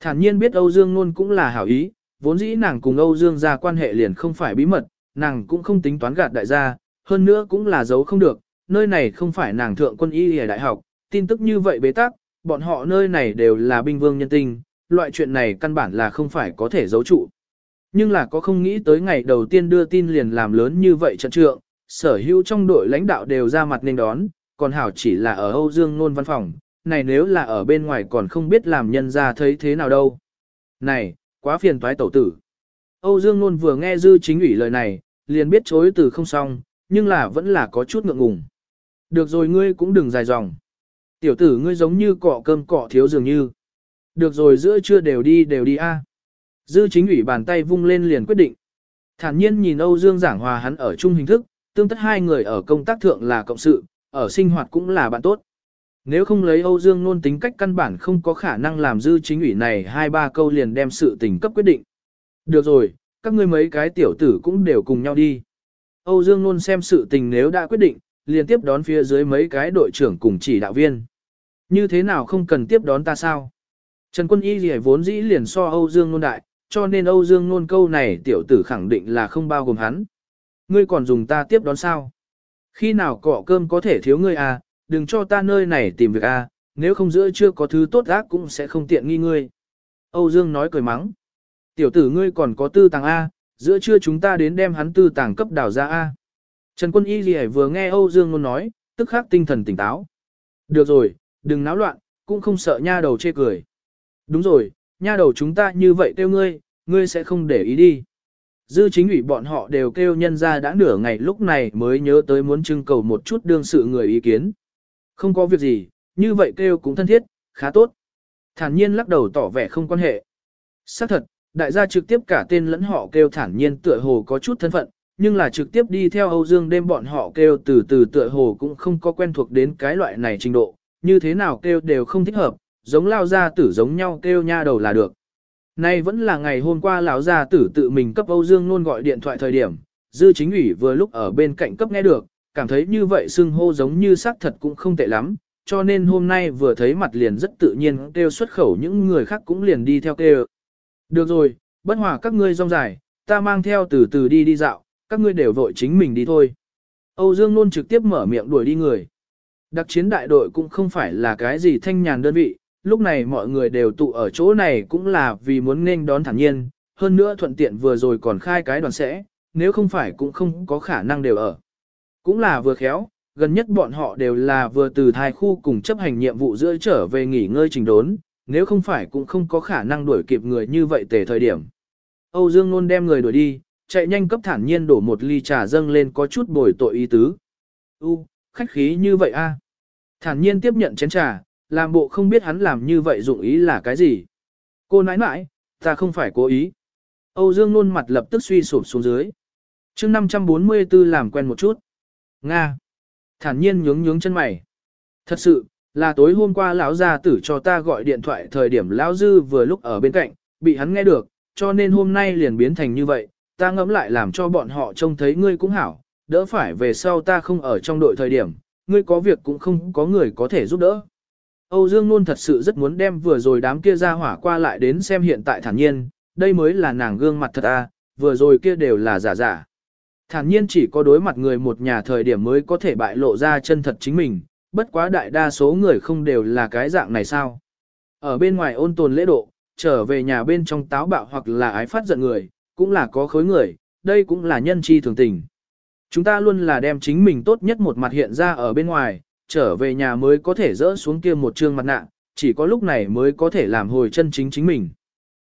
Thản nhiên biết Âu Dương Nôn cũng là hảo ý, vốn dĩ nàng cùng Âu Dương gia quan hệ liền không phải bí mật, nàng cũng không tính toán gạt đại gia, hơn nữa cũng là giấu không được, nơi này không phải nàng thượng quân y ở đại học, tin tức như vậy bế tắc, bọn họ nơi này đều là binh vương nhân tinh, loại chuyện này căn bản là không phải có thể giấu trụ. Nhưng là có không nghĩ tới ngày đầu tiên đưa tin liền làm lớn như vậy trận trượng, sở hữu trong đội lãnh đạo đều ra mặt nên đón, còn hảo chỉ là ở Âu Dương Nôn văn phòng, này nếu là ở bên ngoài còn không biết làm nhân ra thấy thế nào đâu. Này, quá phiền toái tẩu tử. Âu Dương Nôn vừa nghe dư chính ủy lời này, liền biết chối từ không xong, nhưng là vẫn là có chút ngượng ngùng. Được rồi ngươi cũng đừng dài dòng. Tiểu tử ngươi giống như cọ cơm cọ thiếu dường như. Được rồi giữa trưa đều đi đều đi a. Dư chính ủy bàn tay vung lên liền quyết định. Thản nhiên nhìn Âu Dương giảng hòa hắn ở chung hình thức, tương tất hai người ở công tác thượng là cộng sự, ở sinh hoạt cũng là bạn tốt. Nếu không lấy Âu Dương luôn tính cách căn bản không có khả năng làm dư chính ủy này hai ba câu liền đem sự tình cấp quyết định. Được rồi, các ngươi mấy cái tiểu tử cũng đều cùng nhau đi. Âu Dương luôn xem sự tình nếu đã quyết định, liền tiếp đón phía dưới mấy cái đội trưởng cùng chỉ đạo viên. Như thế nào không cần tiếp đón ta sao? Trần Quân Y gì vốn dĩ liền so Âu Dương nôn đại, cho nên Âu Dương nôn câu này tiểu tử khẳng định là không bao gồm hắn. Ngươi còn dùng ta tiếp đón sao? Khi nào cọ cơm có thể thiếu ngươi à, đừng cho ta nơi này tìm việc à, nếu không giữa chưa có thứ tốt ác cũng sẽ không tiện nghi ngươi. Âu Dương nói cười mắng. Tiểu tử ngươi còn có tư tàng A, giữa trưa chúng ta đến đem hắn tư tàng cấp đảo ra A. Trần quân y gì vừa nghe Âu Dương luôn nói, tức khắc tinh thần tỉnh táo. Được rồi, đừng náo loạn, cũng không sợ nha đầu chê cười. Đúng rồi, nha đầu chúng ta như vậy kêu ngươi, ngươi sẽ không để ý đi. Dư chính ủy bọn họ đều kêu nhân ra đã nửa ngày lúc này mới nhớ tới muốn trưng cầu một chút đương sự người ý kiến. Không có việc gì, như vậy kêu cũng thân thiết, khá tốt. Thản nhiên lắc đầu tỏ vẻ không quan hệ. Xác thật, đại gia trực tiếp cả tên lẫn họ kêu thản nhiên tựa hồ có chút thân phận, nhưng là trực tiếp đi theo Âu Dương đêm bọn họ kêu từ từ tựa hồ cũng không có quen thuộc đến cái loại này trình độ, như thế nào kêu đều không thích hợp, giống lao gia tử giống nhau kêu nha đầu là được. Nay vẫn là ngày hôm qua lão gia tử tự mình cấp Âu Dương luôn gọi điện thoại thời điểm, dư chính ủy vừa lúc ở bên cạnh cấp nghe được, cảm thấy như vậy xưng hô giống như xác thật cũng không tệ lắm, cho nên hôm nay vừa thấy mặt liền rất tự nhiên kêu xuất khẩu những người khác cũng liền đi theo kêu. Được rồi, bất hòa các ngươi rong dài, ta mang theo từ từ đi đi dạo, các ngươi đều vội chính mình đi thôi. Âu Dương luôn trực tiếp mở miệng đuổi đi người. Đặc chiến đại đội cũng không phải là cái gì thanh nhàn đơn vị, lúc này mọi người đều tụ ở chỗ này cũng là vì muốn nên đón thản nhiên, hơn nữa thuận tiện vừa rồi còn khai cái đoàn sẽ, nếu không phải cũng không có khả năng đều ở. Cũng là vừa khéo, gần nhất bọn họ đều là vừa từ thai khu cùng chấp hành nhiệm vụ giữa trở về nghỉ ngơi trình đốn, nếu không phải cũng không có khả năng đuổi kịp người như vậy tề thời điểm. Âu Dương luôn đem người đuổi đi, chạy nhanh cấp thản nhiên đổ một ly trà dâng lên có chút bồi tội ý tứ. U, khách khí như vậy a. Thản nhiên tiếp nhận chén trà, làm bộ không biết hắn làm như vậy dụng ý là cái gì. Cô nãi nãi, ta không phải cố ý. Âu Dương luôn mặt lập tức suy sụp xuống dưới. chương 544 làm quen một chút. Nga. Thản nhiên nhướng nhướng chân mày. Thật sự, là tối hôm qua lão gia tử cho ta gọi điện thoại thời điểm lão dư vừa lúc ở bên cạnh, bị hắn nghe được, cho nên hôm nay liền biến thành như vậy, ta ngẫm lại làm cho bọn họ trông thấy ngươi cũng hảo, đỡ phải về sau ta không ở trong đội thời điểm, ngươi có việc cũng không có người có thể giúp đỡ. Âu Dương Nôn thật sự rất muốn đem vừa rồi đám kia ra hỏa qua lại đến xem hiện tại thản nhiên, đây mới là nàng gương mặt thật à, vừa rồi kia đều là giả giả. Thản nhiên chỉ có đối mặt người một nhà thời điểm mới có thể bại lộ ra chân thật chính mình, bất quá đại đa số người không đều là cái dạng này sao. Ở bên ngoài ôn tồn lễ độ, trở về nhà bên trong táo bạo hoặc là ái phát giận người, cũng là có khối người, đây cũng là nhân chi thường tình. Chúng ta luôn là đem chính mình tốt nhất một mặt hiện ra ở bên ngoài, trở về nhà mới có thể dỡ xuống kia một trương mặt nạ, chỉ có lúc này mới có thể làm hồi chân chính chính mình.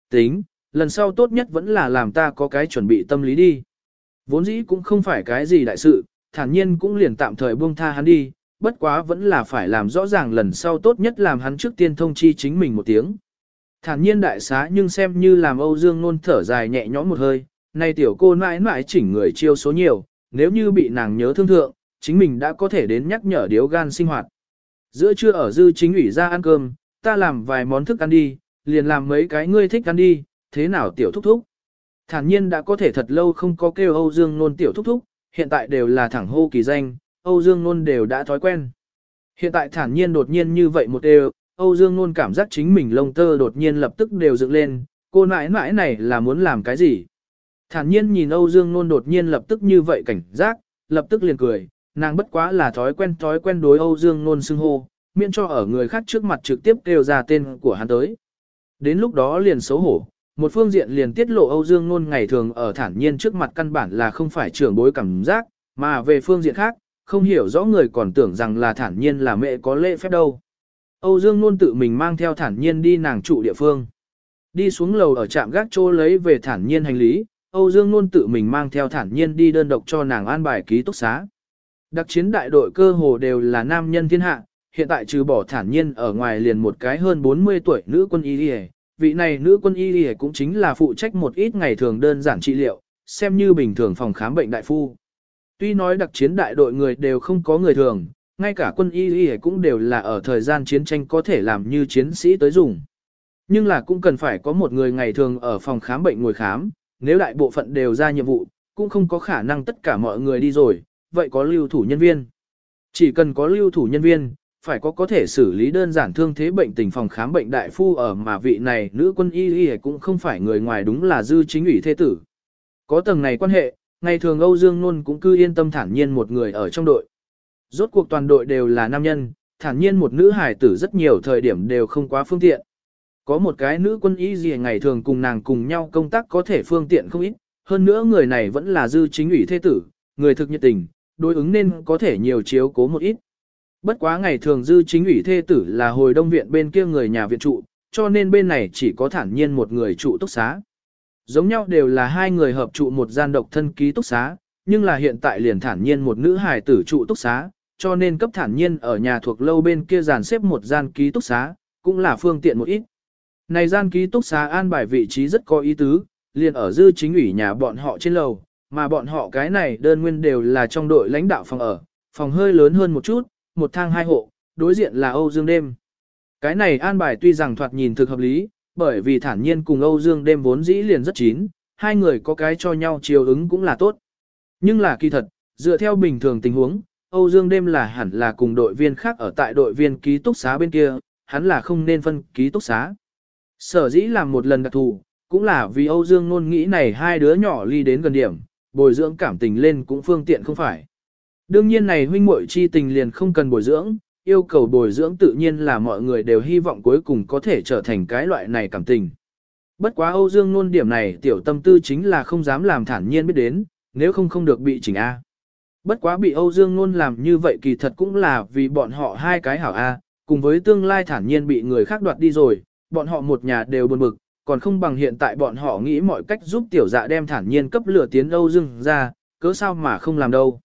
Tính, lần sau tốt nhất vẫn là làm ta có cái chuẩn bị tâm lý đi. Vốn dĩ cũng không phải cái gì đại sự, thản nhiên cũng liền tạm thời buông tha hắn đi, bất quá vẫn là phải làm rõ ràng lần sau tốt nhất làm hắn trước tiên thông chi chính mình một tiếng. Thản nhiên đại xá nhưng xem như làm Âu Dương nôn thở dài nhẹ nhõm một hơi, nay tiểu cô mãi mãi chỉnh người chiêu số nhiều, nếu như bị nàng nhớ thương thượng, chính mình đã có thể đến nhắc nhở điếu gan sinh hoạt. Giữa trưa ở dư chính ủy ra ăn cơm, ta làm vài món thức ăn đi, liền làm mấy cái ngươi thích ăn đi, thế nào tiểu thúc thúc. Thản nhiên đã có thể thật lâu không có kêu Âu Dương nôn tiểu thúc thúc, hiện tại đều là thẳng hô kỳ danh, Âu Dương nôn đều đã thói quen. Hiện tại thản nhiên đột nhiên như vậy một đều, Âu Dương nôn cảm giác chính mình lông tơ đột nhiên lập tức đều dựng lên, cô nãi nãi này là muốn làm cái gì? Thản nhiên nhìn Âu Dương nôn đột nhiên lập tức như vậy cảnh giác, lập tức liền cười, nàng bất quá là thói quen thói quen đối Âu Dương nôn xưng hô, miễn cho ở người khác trước mặt trực tiếp kêu ra tên của hắn tới. Đến lúc đó liền xấu hổ, một phương diện liền tiết lộ Âu Dương nôn ngày thường ở thản nhiên trước mặt căn bản là không phải trưởng bối cảm giác, mà về phương diện khác, không hiểu rõ người còn tưởng rằng là thản nhiên là mẹ có lễ phép đâu. Âu Dương nôn tự mình mang theo thản nhiên đi nàng trụ địa phương. Đi xuống lầu ở trạm gác trô lấy về thản nhiên hành lý, Âu Dương luôn tự mình mang theo thản nhiên đi đơn độc cho nàng an bài ký túc xá. Đặc chiến đại đội cơ hồ đều là nam nhân thiên hạ, hiện tại trừ bỏ thản nhiên ở ngoài liền một cái hơn 40 tuổi nữ quân y đi vị này nữ quân y đi cũng chính là phụ trách một ít ngày thường đơn giản trị liệu, xem như bình thường phòng khám bệnh đại phu. Tuy nói đặc chiến đại đội người đều không có người thường, ngay cả quân y y cũng đều là ở thời gian chiến tranh có thể làm như chiến sĩ tới dùng. Nhưng là cũng cần phải có một người ngày thường ở phòng khám bệnh ngồi khám, nếu đại bộ phận đều ra nhiệm vụ, cũng không có khả năng tất cả mọi người đi rồi, vậy có lưu thủ nhân viên. Chỉ cần có lưu thủ nhân viên, phải có có thể xử lý đơn giản thương thế bệnh tình phòng khám bệnh đại phu ở mà vị này nữ quân y y cũng không phải người ngoài đúng là dư chính ủy thế tử. Có tầng này quan hệ, ngày thường Âu Dương Nôn cũng cứ yên tâm thản nhiên một người ở trong đội. Rốt cuộc toàn đội đều là nam nhân, thản nhiên một nữ hài tử rất nhiều thời điểm đều không quá phương tiện. Có một cái nữ quân y gì ngày thường cùng nàng cùng nhau công tác có thể phương tiện không ít, hơn nữa người này vẫn là dư chính ủy thế tử, người thực nhiệt tình, đối ứng nên có thể nhiều chiếu cố một ít. Bất quá ngày thường dư chính ủy thê tử là hồi đông viện bên kia người nhà viện trụ, cho nên bên này chỉ có thản nhiên một người trụ túc xá. Giống nhau đều là hai người hợp trụ một gian độc thân ký túc xá, nhưng là hiện tại liền thản nhiên một nữ hài tử trụ túc xá, cho nên cấp thản nhiên ở nhà thuộc lâu bên kia dàn xếp một gian ký túc xá, cũng là phương tiện một ít. Này gian ký túc xá an bài vị trí rất có ý tứ, liền ở dư chính ủy nhà bọn họ trên lầu, mà bọn họ cái này đơn nguyên đều là trong đội lãnh đạo phòng ở, phòng hơi lớn hơn một chút, một thang hai hộ, đối diện là Âu Dương đêm. Cái này an bài tuy rằng thoạt nhìn thực hợp lý, bởi vì thản nhiên cùng Âu Dương đêm vốn dĩ liền rất chín, hai người có cái cho nhau chiều ứng cũng là tốt. Nhưng là kỳ thật, dựa theo bình thường tình huống, Âu Dương đêm là hẳn là cùng đội viên khác ở tại đội viên ký túc xá bên kia, hắn là không nên phân ký túc xá. Sở dĩ làm một lần đặc thù, cũng là vì Âu Dương Nôn nghĩ này hai đứa nhỏ ly đến gần điểm, bồi dưỡng cảm tình lên cũng phương tiện không phải. Đương nhiên này huynh muội chi tình liền không cần bồi dưỡng, yêu cầu bồi dưỡng tự nhiên là mọi người đều hy vọng cuối cùng có thể trở thành cái loại này cảm tình. Bất quá Âu Dương Nôn điểm này tiểu tâm tư chính là không dám làm thản nhiên biết đến, nếu không không được bị chỉnh A. Bất quá bị Âu Dương Nôn làm như vậy kỳ thật cũng là vì bọn họ hai cái hảo A, cùng với tương lai thản nhiên bị người khác đoạt đi rồi, bọn họ một nhà đều buồn bực, còn không bằng hiện tại bọn họ nghĩ mọi cách giúp tiểu dạ đem thản nhiên cấp lửa tiến Âu Dương ra, cớ sao mà không làm đâu.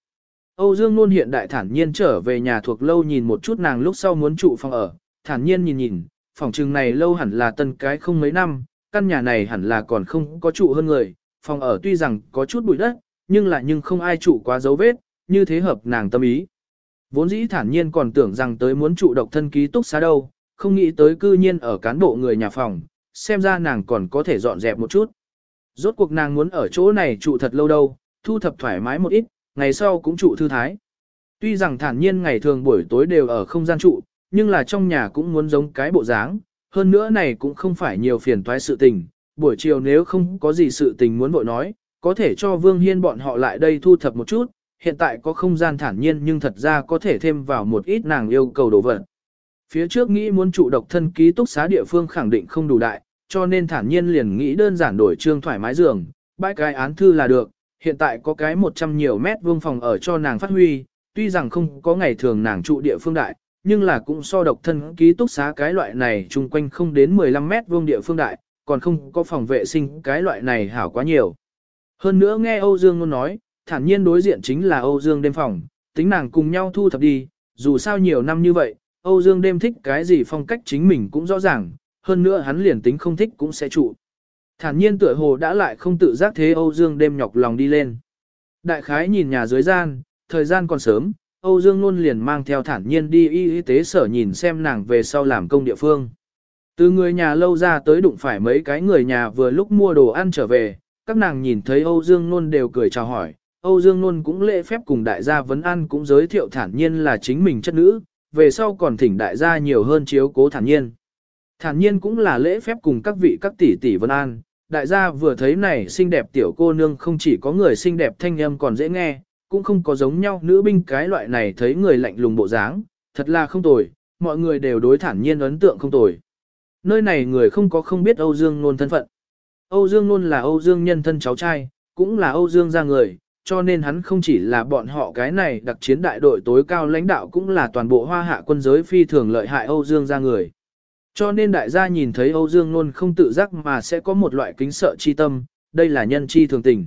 Âu Dương luôn hiện đại thản nhiên trở về nhà thuộc lâu nhìn một chút nàng lúc sau muốn trụ phòng ở, thản nhiên nhìn nhìn, phòng trừng này lâu hẳn là tân cái không mấy năm, căn nhà này hẳn là còn không có trụ hơn người, phòng ở tuy rằng có chút bụi đất, nhưng là nhưng không ai trụ quá dấu vết, như thế hợp nàng tâm ý. Vốn dĩ thản nhiên còn tưởng rằng tới muốn trụ độc thân ký túc xá đâu, không nghĩ tới cư nhiên ở cán bộ người nhà phòng, xem ra nàng còn có thể dọn dẹp một chút. Rốt cuộc nàng muốn ở chỗ này trụ thật lâu đâu, thu thập thoải mái một ít, ngày sau cũng trụ thư thái. Tuy rằng thản nhiên ngày thường buổi tối đều ở không gian trụ, nhưng là trong nhà cũng muốn giống cái bộ dáng, hơn nữa này cũng không phải nhiều phiền toái sự tình, buổi chiều nếu không có gì sự tình muốn vội nói, có thể cho Vương Hiên bọn họ lại đây thu thập một chút, hiện tại có không gian thản nhiên nhưng thật ra có thể thêm vào một ít nàng yêu cầu đồ vật. Phía trước nghĩ muốn trụ độc thân ký túc xá địa phương khẳng định không đủ đại, cho nên thản nhiên liền nghĩ đơn giản đổi trương thoải mái giường, bãi cái án thư là được, hiện tại có cái 100 nhiều mét vuông phòng ở cho nàng phát huy, tuy rằng không có ngày thường nàng trụ địa phương đại, nhưng là cũng so độc thân ký túc xá cái loại này chung quanh không đến 15 mét vuông địa phương đại, còn không có phòng vệ sinh cái loại này hảo quá nhiều. Hơn nữa nghe Âu Dương luôn nói, thản nhiên đối diện chính là Âu Dương đêm phòng, tính nàng cùng nhau thu thập đi, dù sao nhiều năm như vậy, Âu Dương đêm thích cái gì phong cách chính mình cũng rõ ràng, hơn nữa hắn liền tính không thích cũng sẽ trụ. Thản nhiên tựa hồ đã lại không tự giác thế Âu Dương đêm nhọc lòng đi lên. Đại khái nhìn nhà dưới gian, thời gian còn sớm, Âu Dương luôn liền mang theo thản nhiên đi y y tế sở nhìn xem nàng về sau làm công địa phương. Từ người nhà lâu ra tới đụng phải mấy cái người nhà vừa lúc mua đồ ăn trở về, các nàng nhìn thấy Âu Dương luôn đều cười chào hỏi. Âu Dương Nôn cũng lễ phép cùng đại gia vấn ăn cũng giới thiệu thản nhiên là chính mình chất nữ, về sau còn thỉnh đại gia nhiều hơn chiếu cố thản nhiên. Thản nhiên cũng là lễ phép cùng các vị các tỷ tỷ vân an, đại gia vừa thấy này xinh đẹp tiểu cô nương không chỉ có người xinh đẹp thanh âm còn dễ nghe, cũng không có giống nhau nữ binh cái loại này thấy người lạnh lùng bộ dáng, thật là không tồi, mọi người đều đối thản nhiên ấn tượng không tồi. Nơi này người không có không biết Âu Dương Nôn thân phận. Âu Dương Nôn là Âu Dương nhân thân cháu trai, cũng là Âu Dương gia người, cho nên hắn không chỉ là bọn họ cái này đặc chiến đại đội tối cao lãnh đạo cũng là toàn bộ hoa hạ quân giới phi thường lợi hại Âu Dương gia người. Cho nên đại gia nhìn thấy Âu Dương luôn không tự giác mà sẽ có một loại kính sợ chi tâm, đây là nhân chi thường tình.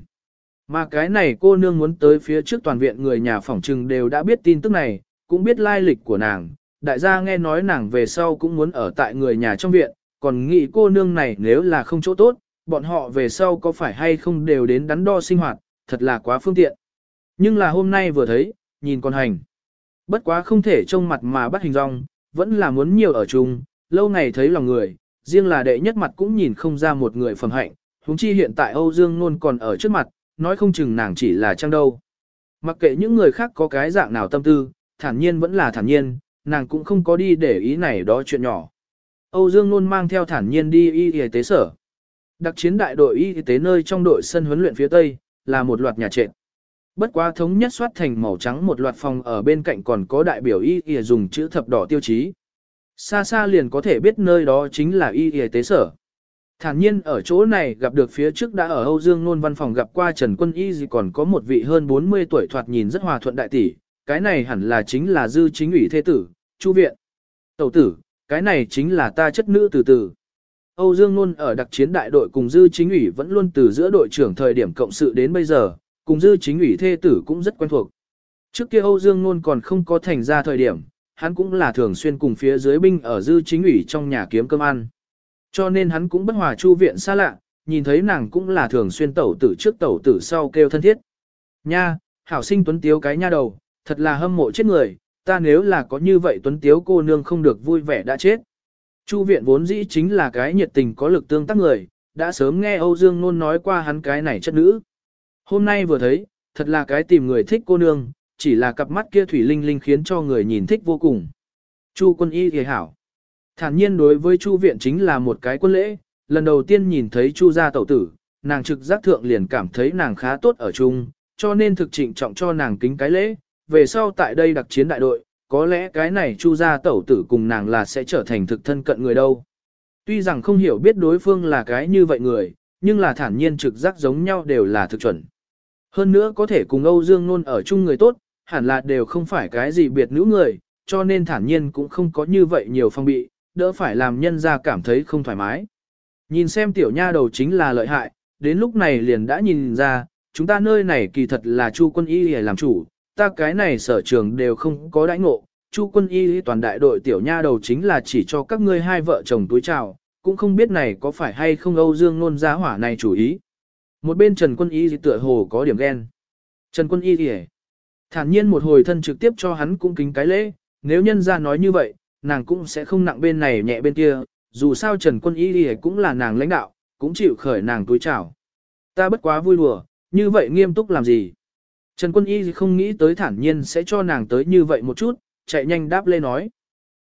Mà cái này cô nương muốn tới phía trước toàn viện người nhà phỏng trừng đều đã biết tin tức này, cũng biết lai lịch của nàng. Đại gia nghe nói nàng về sau cũng muốn ở tại người nhà trong viện, còn nghĩ cô nương này nếu là không chỗ tốt, bọn họ về sau có phải hay không đều đến đắn đo sinh hoạt, thật là quá phương tiện. Nhưng là hôm nay vừa thấy, nhìn con hành. Bất quá không thể trông mặt mà bắt hình rong, vẫn là muốn nhiều ở chung, lâu ngày thấy lòng người, riêng là đệ nhất mặt cũng nhìn không ra một người phẩm hạnh, huống chi hiện tại Âu Dương Nôn còn ở trước mặt, nói không chừng nàng chỉ là trang đâu. Mặc kệ những người khác có cái dạng nào tâm tư, thản nhiên vẫn là thản nhiên, nàng cũng không có đi để ý này đó chuyện nhỏ. Âu Dương Nôn mang theo thản nhiên đi y y tế sở. Đặc chiến đại đội y tế nơi trong đội sân huấn luyện phía tây, là một loạt nhà trệt. Bất quá thống nhất soát thành màu trắng một loạt phòng ở bên cạnh còn có đại biểu y y dùng chữ thập đỏ tiêu chí. Xa xa liền có thể biết nơi đó chính là y y tế sở. Thản nhiên ở chỗ này gặp được phía trước đã ở Âu Dương Nôn văn phòng gặp qua Trần Quân Y gì còn có một vị hơn 40 tuổi thoạt nhìn rất hòa thuận đại tỷ, cái này hẳn là chính là dư chính ủy thế tử, chu viện. Tẩu tử, cái này chính là ta chất nữ từ từ. Âu Dương Nôn ở đặc chiến đại đội cùng dư chính ủy vẫn luôn từ giữa đội trưởng thời điểm cộng sự đến bây giờ, cùng dư chính ủy thê tử cũng rất quen thuộc. Trước kia Âu Dương Nôn còn không có thành ra thời điểm, hắn cũng là thường xuyên cùng phía dưới binh ở dư chính ủy trong nhà kiếm cơm ăn. Cho nên hắn cũng bất hòa chu viện xa lạ, nhìn thấy nàng cũng là thường xuyên tẩu tử trước tẩu tử sau kêu thân thiết. Nha, hảo sinh tuấn tiếu cái nha đầu, thật là hâm mộ chết người, ta nếu là có như vậy tuấn tiếu cô nương không được vui vẻ đã chết. Chu viện vốn dĩ chính là cái nhiệt tình có lực tương tác người, đã sớm nghe Âu Dương Nôn nói qua hắn cái này chất nữ. Hôm nay vừa thấy, thật là cái tìm người thích cô nương, chỉ là cặp mắt kia thủy linh linh khiến cho người nhìn thích vô cùng. Chu quân y thì hảo. Thản nhiên đối với Chu viện chính là một cái quân lễ, lần đầu tiên nhìn thấy Chu gia tẩu tử, nàng trực giác thượng liền cảm thấy nàng khá tốt ở chung, cho nên thực trịnh trọng cho nàng kính cái lễ, về sau tại đây đặc chiến đại đội, có lẽ cái này Chu gia tẩu tử cùng nàng là sẽ trở thành thực thân cận người đâu. Tuy rằng không hiểu biết đối phương là cái như vậy người, nhưng là thản nhiên trực giác giống nhau đều là thực chuẩn. Hơn nữa có thể cùng Âu Dương Nôn ở chung người tốt, hẳn là đều không phải cái gì biệt nữ người, cho nên thản nhiên cũng không có như vậy nhiều phong bị, đỡ phải làm nhân ra cảm thấy không thoải mái. Nhìn xem tiểu nha đầu chính là lợi hại, đến lúc này liền đã nhìn ra, chúng ta nơi này kỳ thật là Chu quân y làm chủ, ta cái này sở trường đều không có đãi ngộ. Chu quân y toàn đại đội tiểu nha đầu chính là chỉ cho các ngươi hai vợ chồng túi chào, cũng không biết này có phải hay không Âu Dương nôn giá hỏa này chủ ý. Một bên Trần Quân Y tựa hồ có điểm ghen. Trần Quân Y thì thản nhiên một hồi thân trực tiếp cho hắn cũng kính cái lễ, nếu nhân ra nói như vậy, nàng cũng sẽ không nặng bên này nhẹ bên kia, dù sao Trần Quân Y thì cũng là nàng lãnh đạo, cũng chịu khởi nàng túi chào. Ta bất quá vui đùa, như vậy nghiêm túc làm gì? Trần Quân Y không nghĩ tới thản nhiên sẽ cho nàng tới như vậy một chút, chạy nhanh đáp lê nói.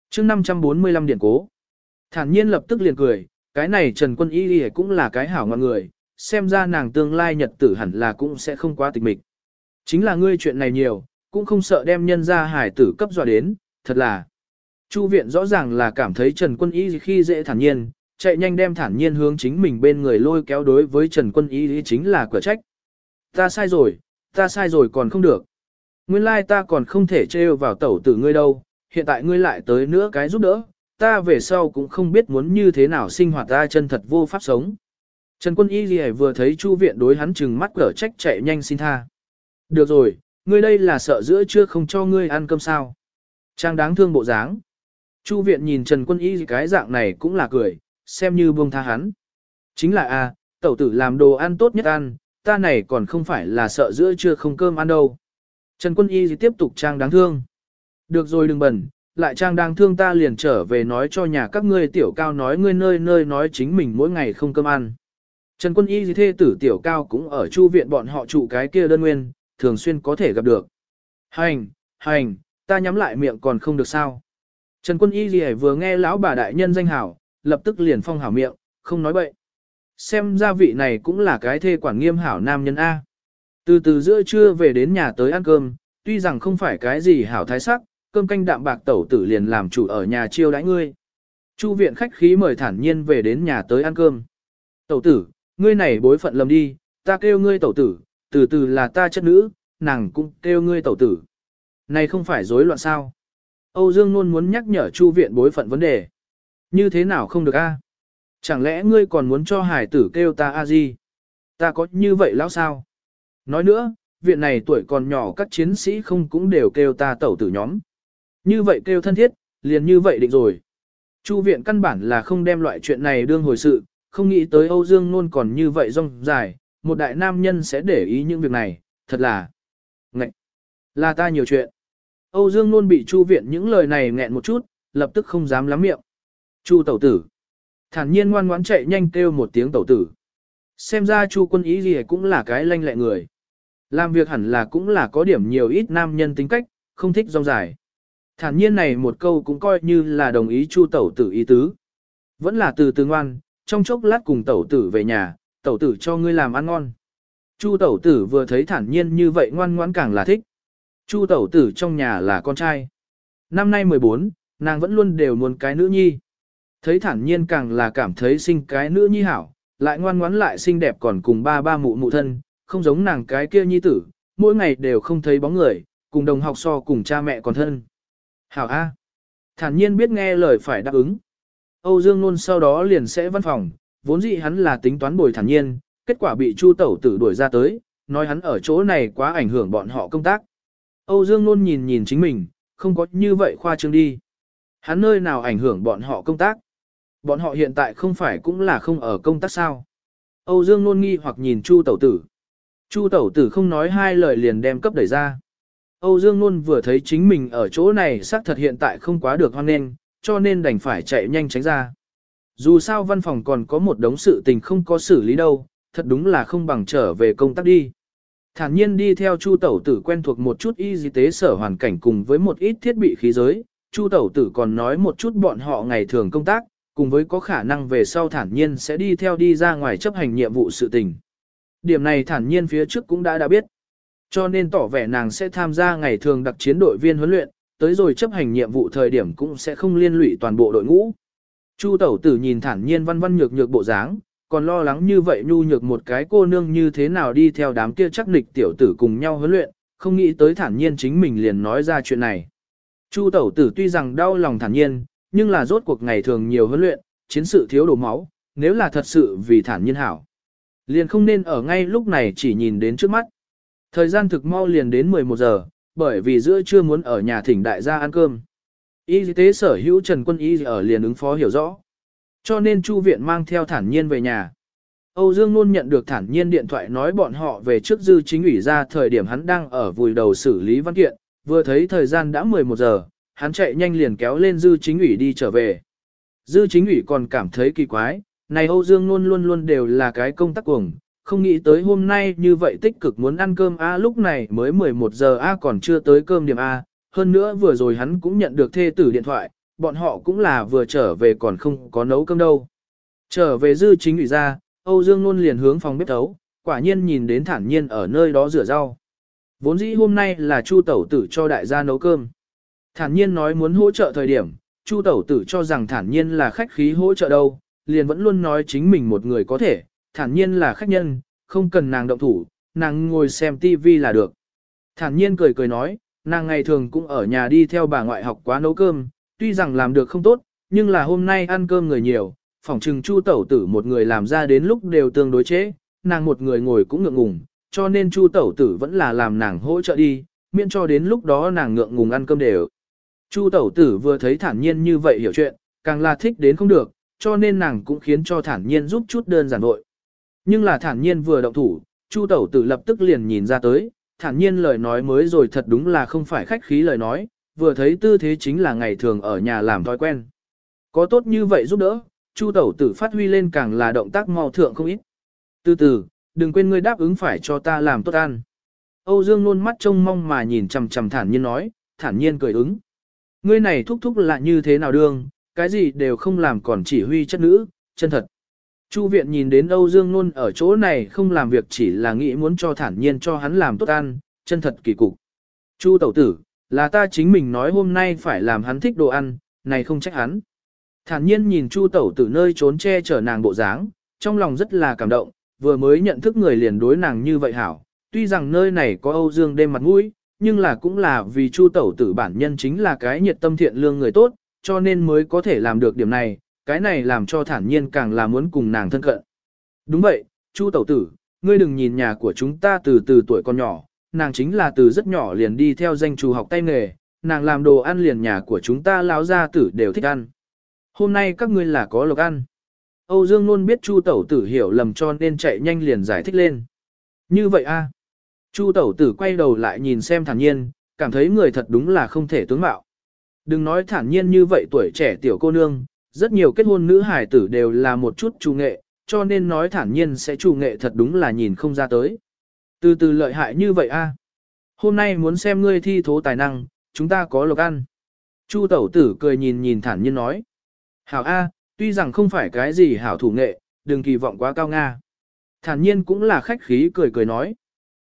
Trước 545 điển cố. Thản nhiên lập tức liền cười, cái này Trần Quân Y cũng là cái hảo ngọn người, xem ra nàng tương lai nhật tử hẳn là cũng sẽ không quá tịch mịch. Chính là ngươi chuyện này nhiều, cũng không sợ đem nhân ra hải tử cấp dọa đến, thật là. Chu viện rõ ràng là cảm thấy Trần Quân Y khi dễ thản nhiên, chạy nhanh đem thản nhiên hướng chính mình bên người lôi kéo đối với Trần Quân Y chính là cửa trách. Ta sai rồi, ta sai rồi còn không được. Nguyên lai ta còn không thể trêu vào tẩu tử ngươi đâu, hiện tại ngươi lại tới nữa cái giúp đỡ, ta về sau cũng không biết muốn như thế nào sinh hoạt ta chân thật vô pháp sống. Trần quân y gì vừa thấy chu viện đối hắn chừng mắt cở trách chạy nhanh xin tha. Được rồi, ngươi đây là sợ giữa chưa không cho ngươi ăn cơm sao. Trang đáng thương bộ dáng. Chu viện nhìn Trần quân y cái dạng này cũng là cười, xem như buông tha hắn. Chính là a, tẩu tử làm đồ ăn tốt nhất ăn, ta này còn không phải là sợ giữa trưa không cơm ăn đâu. Trần quân y gì tiếp tục trang đáng thương. Được rồi đừng bẩn, lại trang đáng thương ta liền trở về nói cho nhà các ngươi tiểu cao nói ngươi nơi nơi nói chính mình mỗi ngày không cơm ăn. Trần quân y gì thê tử tiểu cao cũng ở chu viện bọn họ trụ cái kia đơn nguyên, thường xuyên có thể gặp được. Hành, hành, ta nhắm lại miệng còn không được sao. Trần quân y gì vừa nghe lão bà đại nhân danh hảo, lập tức liền phong hảo miệng, không nói bậy. Xem ra vị này cũng là cái thê quản nghiêm hảo nam nhân A. Từ từ giữa trưa về đến nhà tới ăn cơm, tuy rằng không phải cái gì hảo thái sắc, cơm canh đạm bạc tẩu tử liền làm chủ ở nhà chiêu đãi ngươi. Chu viện khách khí mời thản nhiên về đến nhà tới ăn cơm. Tẩu tử, ngươi này bối phận lầm đi, ta kêu ngươi tẩu tử, từ từ là ta chất nữ, nàng cũng kêu ngươi tẩu tử. Này không phải rối loạn sao? Âu Dương luôn muốn nhắc nhở Chu viện bối phận vấn đề. Như thế nào không được a? Chẳng lẽ ngươi còn muốn cho hải tử kêu ta a gì? Ta có như vậy lão sao? Nói nữa, viện này tuổi còn nhỏ các chiến sĩ không cũng đều kêu ta tẩu tử nhóm. Như vậy kêu thân thiết, liền như vậy định rồi. Chu viện căn bản là không đem loại chuyện này đương hồi sự, không nghĩ tới Âu Dương Nôn còn như vậy rong dài, một đại nam nhân sẽ để ý những việc này, thật là... Ngậy! Là ta nhiều chuyện. Âu Dương Nôn bị Chu viện những lời này nghẹn một chút, lập tức không dám lắm miệng. Chu tẩu tử! Thản nhiên ngoan ngoãn chạy nhanh kêu một tiếng tẩu tử. Xem ra Chu quân ý gì cũng là cái lanh lẹ người. Làm việc hẳn là cũng là có điểm nhiều ít nam nhân tính cách, không thích rong dài. Thản nhiên này một câu cũng coi như là đồng ý Chu tẩu tử ý tứ. Vẫn là từ từ ngoan, trong chốc lát cùng tẩu tử về nhà, tẩu tử cho ngươi làm ăn ngon. Chu tẩu tử vừa thấy thản nhiên như vậy ngoan ngoãn càng là thích. Chu tẩu tử trong nhà là con trai. Năm nay 14, nàng vẫn luôn đều muốn cái nữ nhi. Thấy thản nhiên càng là cảm thấy sinh cái nữ nhi hảo, lại ngoan ngoãn lại xinh đẹp còn cùng ba ba mụ mụ thân, không giống nàng cái kia nhi tử, mỗi ngày đều không thấy bóng người, cùng đồng học so cùng cha mẹ còn thân. Hảo A. Thản nhiên biết nghe lời phải đáp ứng. Âu Dương Nôn sau đó liền sẽ văn phòng, vốn dĩ hắn là tính toán bồi thản nhiên, kết quả bị Chu Tẩu tử đuổi ra tới, nói hắn ở chỗ này quá ảnh hưởng bọn họ công tác. Âu Dương Nôn nhìn nhìn chính mình, không có như vậy khoa trương đi. Hắn nơi nào ảnh hưởng bọn họ công tác. Bọn họ hiện tại không phải cũng là không ở công tác sao. Âu Dương nôn nghi hoặc nhìn Chu Tẩu Tử. Chu Tẩu Tử không nói hai lời liền đem cấp đẩy ra. Âu Dương nôn vừa thấy chính mình ở chỗ này xác thật hiện tại không quá được hoan nghênh, cho nên đành phải chạy nhanh tránh ra. Dù sao văn phòng còn có một đống sự tình không có xử lý đâu, thật đúng là không bằng trở về công tác đi. Thản nhiên đi theo Chu Tẩu Tử quen thuộc một chút y tế sở hoàn cảnh cùng với một ít thiết bị khí giới, Chu Tẩu Tử còn nói một chút bọn họ ngày thường công tác, cùng với có khả năng về sau thản nhiên sẽ đi theo đi ra ngoài chấp hành nhiệm vụ sự tình. Điểm này thản nhiên phía trước cũng đã đã biết. Cho nên tỏ vẻ nàng sẽ tham gia ngày thường đặc chiến đội viên huấn luyện, tới rồi chấp hành nhiệm vụ thời điểm cũng sẽ không liên lụy toàn bộ đội ngũ. Chu tẩu tử nhìn thản nhiên văn văn nhược nhược bộ dáng, còn lo lắng như vậy nhu nhược một cái cô nương như thế nào đi theo đám kia chắc nịch tiểu tử cùng nhau huấn luyện, không nghĩ tới thản nhiên chính mình liền nói ra chuyện này. Chu tẩu tử tuy rằng đau lòng thản nhiên, nhưng là rốt cuộc ngày thường nhiều huấn luyện, chiến sự thiếu đổ máu, nếu là thật sự vì thản nhiên hảo. Liền không nên ở ngay lúc này chỉ nhìn đến trước mắt. Thời gian thực mau liền đến 11 giờ, bởi vì giữa trưa muốn ở nhà thỉnh đại gia ăn cơm. Y tế sở hữu Trần Quân Y ở liền ứng phó hiểu rõ. cho nên Chu viện mang theo thản nhiên về nhà. Âu Dương luôn nhận được thản nhiên điện thoại nói bọn họ về trước dư chính ủy ra thời điểm hắn đang ở vùi đầu xử lý văn kiện, vừa thấy thời gian đã 11 giờ, hắn chạy nhanh liền kéo lên dư chính ủy đi trở về. Dư chính ủy còn cảm thấy kỳ quái, này Âu Dương luôn luôn luôn đều là cái công tác cuồng, không nghĩ tới hôm nay như vậy tích cực muốn ăn cơm A lúc này mới 11 giờ A còn chưa tới cơm điểm A, hơn nữa vừa rồi hắn cũng nhận được thê tử điện thoại, bọn họ cũng là vừa trở về còn không có nấu cơm đâu. Trở về dư chính ủy ra, Âu Dương luôn liền hướng phòng bếp thấu, quả nhiên nhìn đến thản nhiên ở nơi đó rửa rau. Vốn dĩ hôm nay là Chu Tẩu Tử cho đại gia nấu cơm. Thản nhiên nói muốn hỗ trợ thời điểm, Chu Tẩu Tử cho rằng thản nhiên là khách khí hỗ trợ đâu, liền vẫn luôn nói chính mình một người có thể, thản nhiên là khách nhân, không cần nàng động thủ, nàng ngồi xem TV là được. Thản nhiên cười cười nói, nàng ngày thường cũng ở nhà đi theo bà ngoại học quá nấu cơm, tuy rằng làm được không tốt, nhưng là hôm nay ăn cơm người nhiều, phỏng trừng Chu Tẩu Tử một người làm ra đến lúc đều tương đối chế, nàng một người ngồi cũng ngượng ngùng, cho nên Chu Tẩu Tử vẫn là làm nàng hỗ trợ đi, miễn cho đến lúc đó nàng ngượng ngùng ăn cơm đều. Chu Tẩu Tử vừa thấy thản nhiên như vậy hiểu chuyện, càng là thích đến không được, cho nên nàng cũng khiến cho thản nhiên giúp chút đơn giản vội. Nhưng là thản nhiên vừa động thủ, Chu Tẩu Tử lập tức liền nhìn ra tới, thản nhiên lời nói mới rồi thật đúng là không phải khách khí lời nói, vừa thấy tư thế chính là ngày thường ở nhà làm thói quen. Có tốt như vậy giúp đỡ, Chu Tẩu Tử phát huy lên càng là động tác mau thượng không ít. Từ từ, đừng quên ngươi đáp ứng phải cho ta làm tốt ăn. Âu Dương luôn mắt trông mong mà nhìn chằm chằm thản nhiên nói, thản nhiên cười ứng. Ngươi này thúc thúc là như thế nào đương, cái gì đều không làm còn chỉ huy chất nữ, chân thật. Chu viện nhìn đến Âu Dương Nôn ở chỗ này không làm việc chỉ là nghĩ muốn cho thản nhiên cho hắn làm tốt ăn, chân thật kỳ cục. Chu tẩu tử, là ta chính mình nói hôm nay phải làm hắn thích đồ ăn, này không trách hắn. Thản nhiên nhìn Chu tẩu tử nơi trốn che chở nàng bộ dáng, trong lòng rất là cảm động, vừa mới nhận thức người liền đối nàng như vậy hảo. Tuy rằng nơi này có Âu Dương đêm mặt mũi, nhưng là cũng là vì Chu tẩu tử bản nhân chính là cái nhiệt tâm thiện lương người tốt, cho nên mới có thể làm được điểm này, cái này làm cho thản nhiên càng là muốn cùng nàng thân cận. Đúng vậy, Chu tẩu tử, ngươi đừng nhìn nhà của chúng ta từ từ tuổi con nhỏ, nàng chính là từ rất nhỏ liền đi theo danh chủ học tay nghề, nàng làm đồ ăn liền nhà của chúng ta lão gia tử đều thích ăn. Hôm nay các ngươi là có lộc ăn. Âu Dương luôn biết Chu tẩu tử hiểu lầm cho nên chạy nhanh liền giải thích lên. Như vậy a Chu tẩu tử quay đầu lại nhìn xem thản nhiên, cảm thấy người thật đúng là không thể tướng mạo. Đừng nói thản nhiên như vậy tuổi trẻ tiểu cô nương, rất nhiều kết hôn nữ hài tử đều là một chút trù nghệ, cho nên nói thản nhiên sẽ trù nghệ thật đúng là nhìn không ra tới. Từ từ lợi hại như vậy a. Hôm nay muốn xem ngươi thi thố tài năng, chúng ta có lộc ăn. Chu tẩu tử cười nhìn nhìn thản nhiên nói. Hảo a, tuy rằng không phải cái gì hảo thủ nghệ, đừng kỳ vọng quá cao nga. Thản nhiên cũng là khách khí cười cười nói.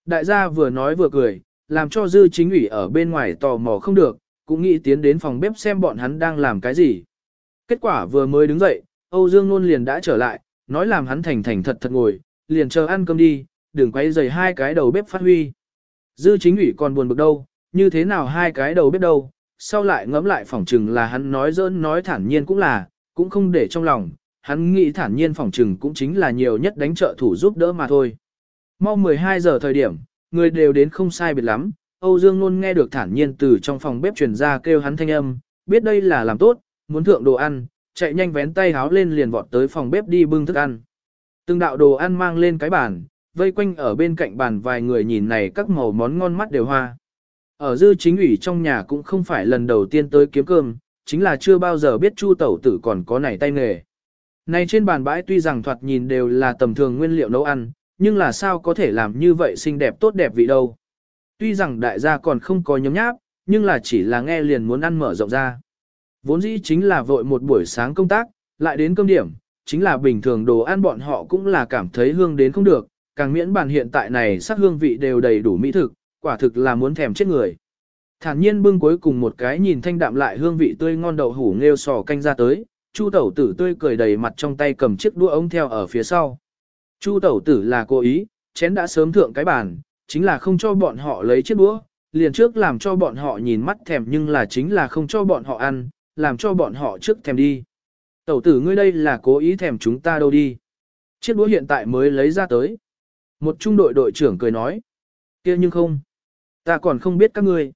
Đại gia vừa nói vừa cười, làm cho dư chính ủy ở bên ngoài tò mò không được, cũng nghĩ tiến đến phòng bếp xem bọn hắn đang làm cái gì. Kết quả vừa mới đứng dậy, Âu Dương Nôn liền đã trở lại, nói làm hắn thành thành thật thật ngồi, liền chờ ăn cơm đi, đừng quay dày hai cái đầu bếp phát huy. Dư chính ủy còn buồn bực đâu, như thế nào hai cái đầu bếp đâu, sau lại ngẫm lại phỏng trừng là hắn nói dỡn nói thản nhiên cũng là, cũng không để trong lòng, hắn nghĩ thản nhiên phỏng trừng cũng chính là nhiều nhất đánh trợ thủ giúp đỡ mà thôi. Mau 12 giờ thời điểm, người đều đến không sai biệt lắm, Âu Dương luôn nghe được thản nhiên từ trong phòng bếp truyền ra kêu hắn thanh âm, biết đây là làm tốt, muốn thượng đồ ăn, chạy nhanh vén tay háo lên liền vọt tới phòng bếp đi bưng thức ăn. Từng đạo đồ ăn mang lên cái bàn, vây quanh ở bên cạnh bàn vài người nhìn này các màu món ngon mắt đều hoa. Ở dư chính ủy trong nhà cũng không phải lần đầu tiên tới kiếm cơm, chính là chưa bao giờ biết chu tẩu tử còn có này tay nghề. Này trên bàn bãi tuy rằng thoạt nhìn đều là tầm thường nguyên liệu nấu ăn, nhưng là sao có thể làm như vậy xinh đẹp tốt đẹp vị đâu. Tuy rằng đại gia còn không có nhóm nháp, nhưng là chỉ là nghe liền muốn ăn mở rộng ra. Vốn dĩ chính là vội một buổi sáng công tác, lại đến cơm điểm, chính là bình thường đồ ăn bọn họ cũng là cảm thấy hương đến không được, càng miễn bàn hiện tại này sắc hương vị đều đầy đủ mỹ thực, quả thực là muốn thèm chết người. Thản nhiên bưng cuối cùng một cái nhìn thanh đạm lại hương vị tươi ngon đậu hủ nghêu sò canh ra tới, Chu tẩu tử tươi cười đầy mặt trong tay cầm chiếc đũa ống theo ở phía sau. Chu tẩu tử là cố ý, chén đã sớm thượng cái bàn, chính là không cho bọn họ lấy chiếc đũa, liền trước làm cho bọn họ nhìn mắt thèm nhưng là chính là không cho bọn họ ăn, làm cho bọn họ trước thèm đi. Tẩu tử ngươi đây là cố ý thèm chúng ta đâu đi. Chiếc đũa hiện tại mới lấy ra tới. Một trung đội đội trưởng cười nói. kia nhưng không. Ta còn không biết các ngươi.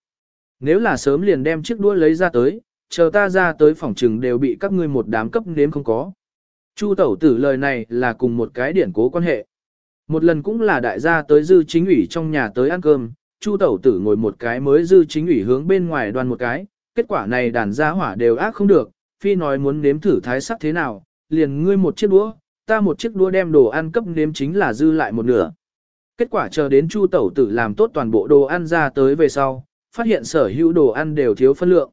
Nếu là sớm liền đem chiếc đũa lấy ra tới, chờ ta ra tới phòng trừng đều bị các ngươi một đám cấp nếm không có. Chu tẩu tử lời này là cùng một cái điển cố quan hệ. Một lần cũng là đại gia tới dư chính ủy trong nhà tới ăn cơm, Chu tẩu tử ngồi một cái mới dư chính ủy hướng bên ngoài đoàn một cái, kết quả này đàn gia hỏa đều ác không được, phi nói muốn nếm thử thái sắc thế nào, liền ngươi một chiếc đũa, ta một chiếc đũa đem đồ ăn cấp nếm chính là dư lại một nửa. Kết quả chờ đến Chu tẩu tử làm tốt toàn bộ đồ ăn ra tới về sau, phát hiện sở hữu đồ ăn đều thiếu phân lượng.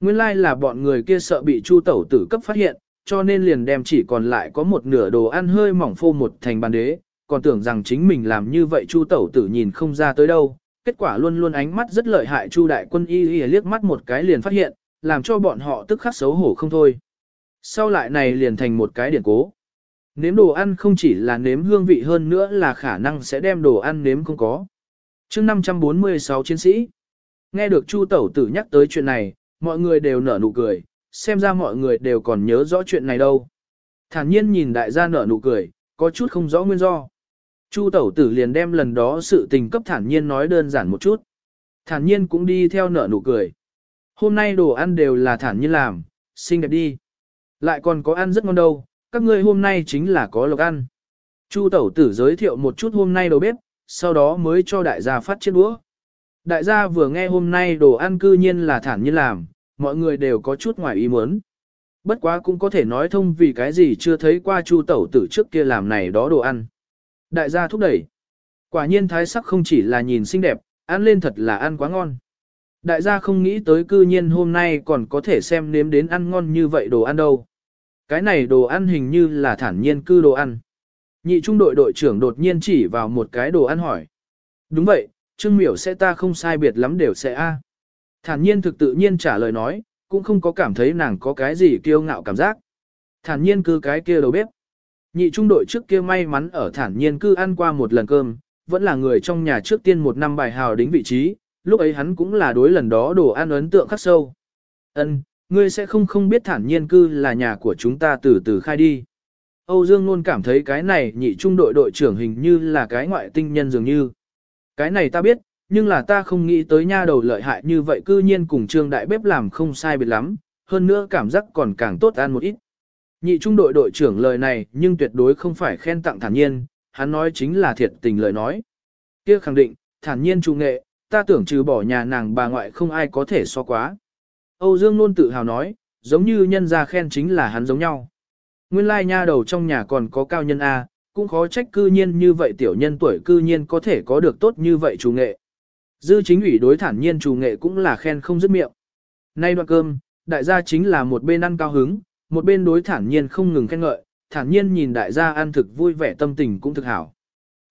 Nguyên lai like là bọn người kia sợ bị Chu tẩu tử cấp phát hiện, cho nên liền đem chỉ còn lại có một nửa đồ ăn hơi mỏng phô một thành bàn đế, còn tưởng rằng chính mình làm như vậy Chu tẩu tử nhìn không ra tới đâu. Kết quả luôn luôn ánh mắt rất lợi hại Chu đại quân y y liếc mắt một cái liền phát hiện, làm cho bọn họ tức khắc xấu hổ không thôi. Sau lại này liền thành một cái điển cố. Nếm đồ ăn không chỉ là nếm hương vị hơn nữa là khả năng sẽ đem đồ ăn nếm không có. chương 546 chiến sĩ. Nghe được Chu Tẩu Tử nhắc tới chuyện này, mọi người đều nở nụ cười, xem ra mọi người đều còn nhớ rõ chuyện này đâu. Thản nhiên nhìn đại gia nở nụ cười, có chút không rõ nguyên do. Chu Tẩu Tử liền đem lần đó sự tình cấp thản nhiên nói đơn giản một chút. Thản nhiên cũng đi theo nở nụ cười. Hôm nay đồ ăn đều là thản nhiên làm, xinh đẹp đi. Lại còn có ăn rất ngon đâu, các ngươi hôm nay chính là có lộc ăn. Chu tẩu tử giới thiệu một chút hôm nay đầu bếp, sau đó mới cho đại gia phát chiếc đũa. Đại gia vừa nghe hôm nay đồ ăn cư nhiên là thản nhiên làm, mọi người đều có chút ngoài ý muốn. Bất quá cũng có thể nói thông vì cái gì chưa thấy qua chu tẩu tử trước kia làm này đó đồ ăn. Đại gia thúc đẩy. Quả nhiên thái sắc không chỉ là nhìn xinh đẹp, ăn lên thật là ăn quá ngon. Đại gia không nghĩ tới cư nhiên hôm nay còn có thể xem nếm đến ăn ngon như vậy đồ ăn đâu. Cái này đồ ăn hình như là thản nhiên cư đồ ăn. Nhị trung đội đội trưởng đột nhiên chỉ vào một cái đồ ăn hỏi. Đúng vậy, Trương Miểu sẽ ta không sai biệt lắm đều sẽ a. Thản nhiên thực tự nhiên trả lời nói, cũng không có cảm thấy nàng có cái gì kiêu ngạo cảm giác. Thản nhiên cư cái kia đầu bếp. Nhị trung đội trước kia may mắn ở thản nhiên cư ăn qua một lần cơm, vẫn là người trong nhà trước tiên một năm bài hào đính vị trí, lúc ấy hắn cũng là đối lần đó đồ ăn ấn tượng khắc sâu. Ân, ngươi sẽ không không biết thản nhiên cư là nhà của chúng ta từ từ khai đi. Âu Dương luôn cảm thấy cái này nhị trung đội đội trưởng hình như là cái ngoại tinh nhân dường như. Cái này ta biết, nhưng là ta không nghĩ tới nha đầu lợi hại như vậy cư nhiên cùng trương đại bếp làm không sai biệt lắm, hơn nữa cảm giác còn càng tốt ăn một ít. Nhị trung đội đội trưởng lời này nhưng tuyệt đối không phải khen tặng thản nhiên, hắn nói chính là thiệt tình lời nói. Kia khẳng định, thản nhiên trung nghệ, ta tưởng trừ bỏ nhà nàng bà ngoại không ai có thể so quá. Âu Dương luôn tự hào nói, giống như nhân gia khen chính là hắn giống nhau. Nguyên lai nha đầu trong nhà còn có cao nhân A, cũng khó trách cư nhiên như vậy tiểu nhân tuổi cư nhiên có thể có được tốt như vậy chủ nghệ. Dư chính ủy đối thản nhiên chủ nghệ cũng là khen không dứt miệng. Nay đoạn cơm, đại gia chính là một bên ăn cao hứng, một bên đối thản nhiên không ngừng khen ngợi, thản nhiên nhìn đại gia ăn thực vui vẻ tâm tình cũng thực hảo.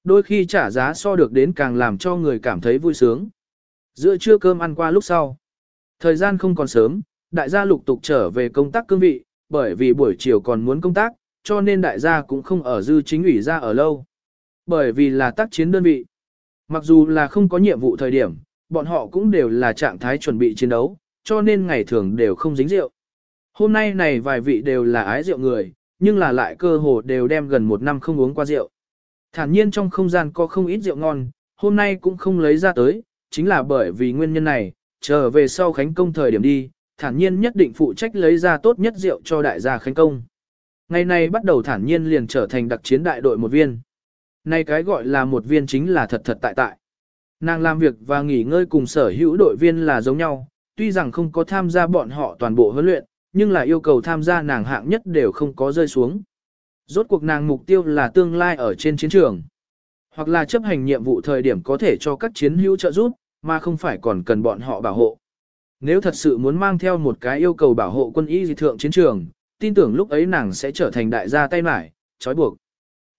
Đôi khi trả giá so được đến càng làm cho người cảm thấy vui sướng. Giữa trưa cơm ăn qua lúc sau. Thời gian không còn sớm, đại gia lục tục trở về công tác cương vị, bởi vì buổi chiều còn muốn công tác, cho nên đại gia cũng không ở dư chính ủy ra ở lâu. Bởi vì là tác chiến đơn vị. Mặc dù là không có nhiệm vụ thời điểm, bọn họ cũng đều là trạng thái chuẩn bị chiến đấu, cho nên ngày thường đều không dính rượu. Hôm nay này vài vị đều là ái rượu người, nhưng là lại cơ hồ đều đem gần một năm không uống qua rượu. Thản nhiên trong không gian có không ít rượu ngon, hôm nay cũng không lấy ra tới, chính là bởi vì nguyên nhân này, trở về sau khánh công thời điểm đi, thản nhiên nhất định phụ trách lấy ra tốt nhất rượu cho đại gia khánh công. Ngày nay bắt đầu thản nhiên liền trở thành đặc chiến đại đội một viên. Nay cái gọi là một viên chính là thật thật tại tại. Nàng làm việc và nghỉ ngơi cùng sở hữu đội viên là giống nhau, tuy rằng không có tham gia bọn họ toàn bộ huấn luyện, nhưng là yêu cầu tham gia nàng hạng nhất đều không có rơi xuống. Rốt cuộc nàng mục tiêu là tương lai ở trên chiến trường. Hoặc là chấp hành nhiệm vụ thời điểm có thể cho các chiến hữu trợ giúp, mà không phải còn cần bọn họ bảo hộ. Nếu thật sự muốn mang theo một cái yêu cầu bảo hộ quân y dị thượng chiến trường, tin tưởng lúc ấy nàng sẽ trở thành đại gia tay mải, trói buộc.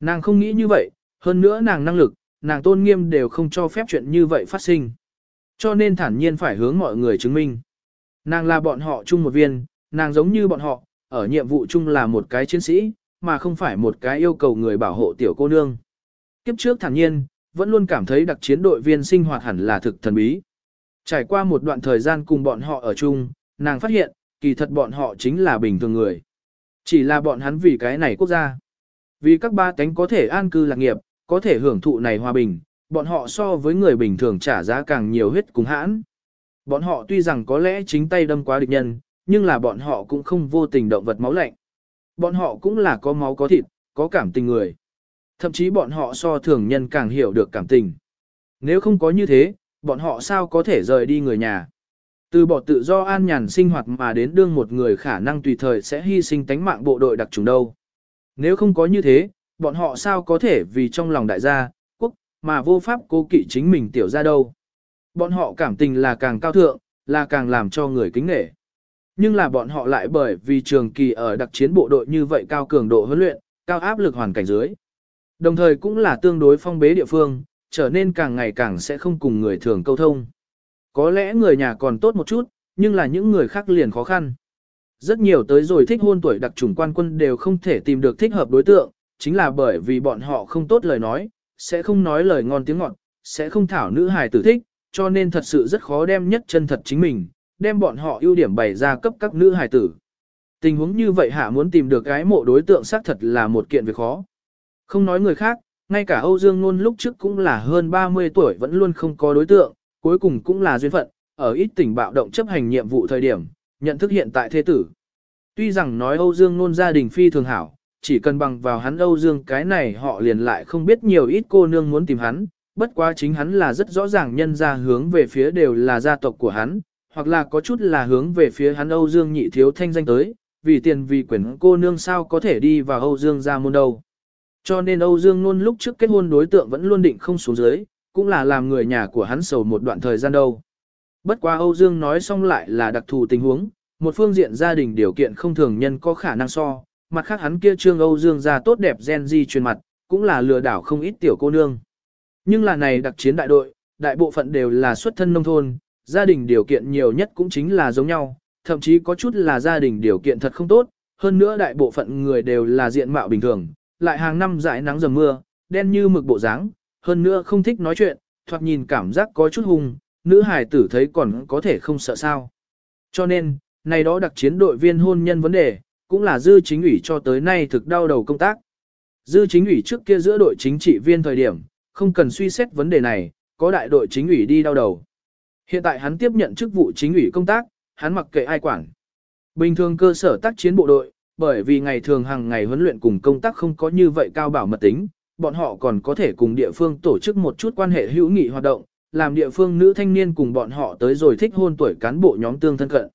Nàng không nghĩ như vậy, hơn nữa nàng năng lực, nàng tôn nghiêm đều không cho phép chuyện như vậy phát sinh. Cho nên thản nhiên phải hướng mọi người chứng minh. Nàng là bọn họ chung một viên, nàng giống như bọn họ, ở nhiệm vụ chung là một cái chiến sĩ, mà không phải một cái yêu cầu người bảo hộ tiểu cô nương. Kiếp trước thản nhiên, vẫn luôn cảm thấy đặc chiến đội viên sinh hoạt hẳn là thực thần bí. Trải qua một đoạn thời gian cùng bọn họ ở chung, nàng phát hiện, kỳ thật bọn họ chính là bình thường người. Chỉ là bọn hắn vì cái này quốc gia. Vì các ba tánh có thể an cư lạc nghiệp, có thể hưởng thụ này hòa bình, bọn họ so với người bình thường trả giá càng nhiều huyết cùng hãn. Bọn họ tuy rằng có lẽ chính tay đâm quá địch nhân, nhưng là bọn họ cũng không vô tình động vật máu lạnh. Bọn họ cũng là có máu có thịt, có cảm tình người. Thậm chí bọn họ so thường nhân càng hiểu được cảm tình. Nếu không có như thế, bọn họ sao có thể rời đi người nhà. Từ bỏ tự do an nhàn sinh hoạt mà đến đương một người khả năng tùy thời sẽ hy sinh tánh mạng bộ đội đặc trùng đâu. Nếu không có như thế, bọn họ sao có thể vì trong lòng đại gia, quốc, mà vô pháp cố kỵ chính mình tiểu ra đâu. Bọn họ cảm tình là càng cao thượng, là càng làm cho người kính nể. Nhưng là bọn họ lại bởi vì trường kỳ ở đặc chiến bộ đội như vậy cao cường độ huấn luyện, cao áp lực hoàn cảnh dưới. Đồng thời cũng là tương đối phong bế địa phương, trở nên càng ngày càng sẽ không cùng người thường câu thông. Có lẽ người nhà còn tốt một chút, nhưng là những người khác liền khó khăn. Rất nhiều tới rồi thích hôn tuổi đặc trùng quan quân đều không thể tìm được thích hợp đối tượng, chính là bởi vì bọn họ không tốt lời nói, sẽ không nói lời ngon tiếng ngọt, sẽ không thảo nữ hài tử thích, cho nên thật sự rất khó đem nhất chân thật chính mình, đem bọn họ ưu điểm bày ra cấp các nữ hài tử. Tình huống như vậy hạ muốn tìm được cái mộ đối tượng xác thật là một kiện việc khó. Không nói người khác, ngay cả Âu Dương Nôn lúc trước cũng là hơn 30 tuổi vẫn luôn không có đối tượng, cuối cùng cũng là duyên phận, ở ít tỉnh bạo động chấp hành nhiệm vụ thời điểm, nhận thức hiện tại thế tử. Tuy rằng nói Âu Dương Nôn gia đình phi thường hảo, chỉ cần bằng vào hắn Âu Dương cái này họ liền lại không biết nhiều ít cô nương muốn tìm hắn, bất quá chính hắn là rất rõ ràng nhân ra hướng về phía đều là gia tộc của hắn, hoặc là có chút là hướng về phía hắn Âu Dương nhị thiếu thanh danh tới, vì tiền vì quyền cô nương sao có thể đi vào Âu Dương gia môn đâu. Cho nên Âu Dương luôn lúc trước kết hôn đối tượng vẫn luôn định không xuống dưới, cũng là làm người nhà của hắn sầu một đoạn thời gian đâu. Bất quá Âu Dương nói xong lại là đặc thù tình huống, một phương diện gia đình điều kiện không thường nhân có khả năng so, mặt khác hắn kia trương Âu Dương ra tốt đẹp gen di truyền mặt, cũng là lừa đảo không ít tiểu cô nương. Nhưng là này đặc chiến đại đội, đại bộ phận đều là xuất thân nông thôn, gia đình điều kiện nhiều nhất cũng chính là giống nhau, thậm chí có chút là gia đình điều kiện thật không tốt, hơn nữa đại bộ phận người đều là diện mạo bình thường, lại hàng năm dãi nắng dầm mưa, đen như mực bộ dáng, hơn nữa không thích nói chuyện, thoạt nhìn cảm giác có chút hung, nữ hài tử thấy còn có thể không sợ sao. Cho nên, này đó đặc chiến đội viên hôn nhân vấn đề, cũng là dư chính ủy cho tới nay thực đau đầu công tác. Dư chính ủy trước kia giữa đội chính trị viên thời điểm, không cần suy xét vấn đề này, có đại đội chính ủy đi đau đầu. Hiện tại hắn tiếp nhận chức vụ chính ủy công tác, hắn mặc kệ ai quản. Bình thường cơ sở tác chiến bộ đội, bởi vì ngày thường hàng ngày huấn luyện cùng công tác không có như vậy cao bảo mật tính, bọn họ còn có thể cùng địa phương tổ chức một chút quan hệ hữu nghị hoạt động, làm địa phương nữ thanh niên cùng bọn họ tới rồi thích hôn tuổi cán bộ nhóm tương thân cận.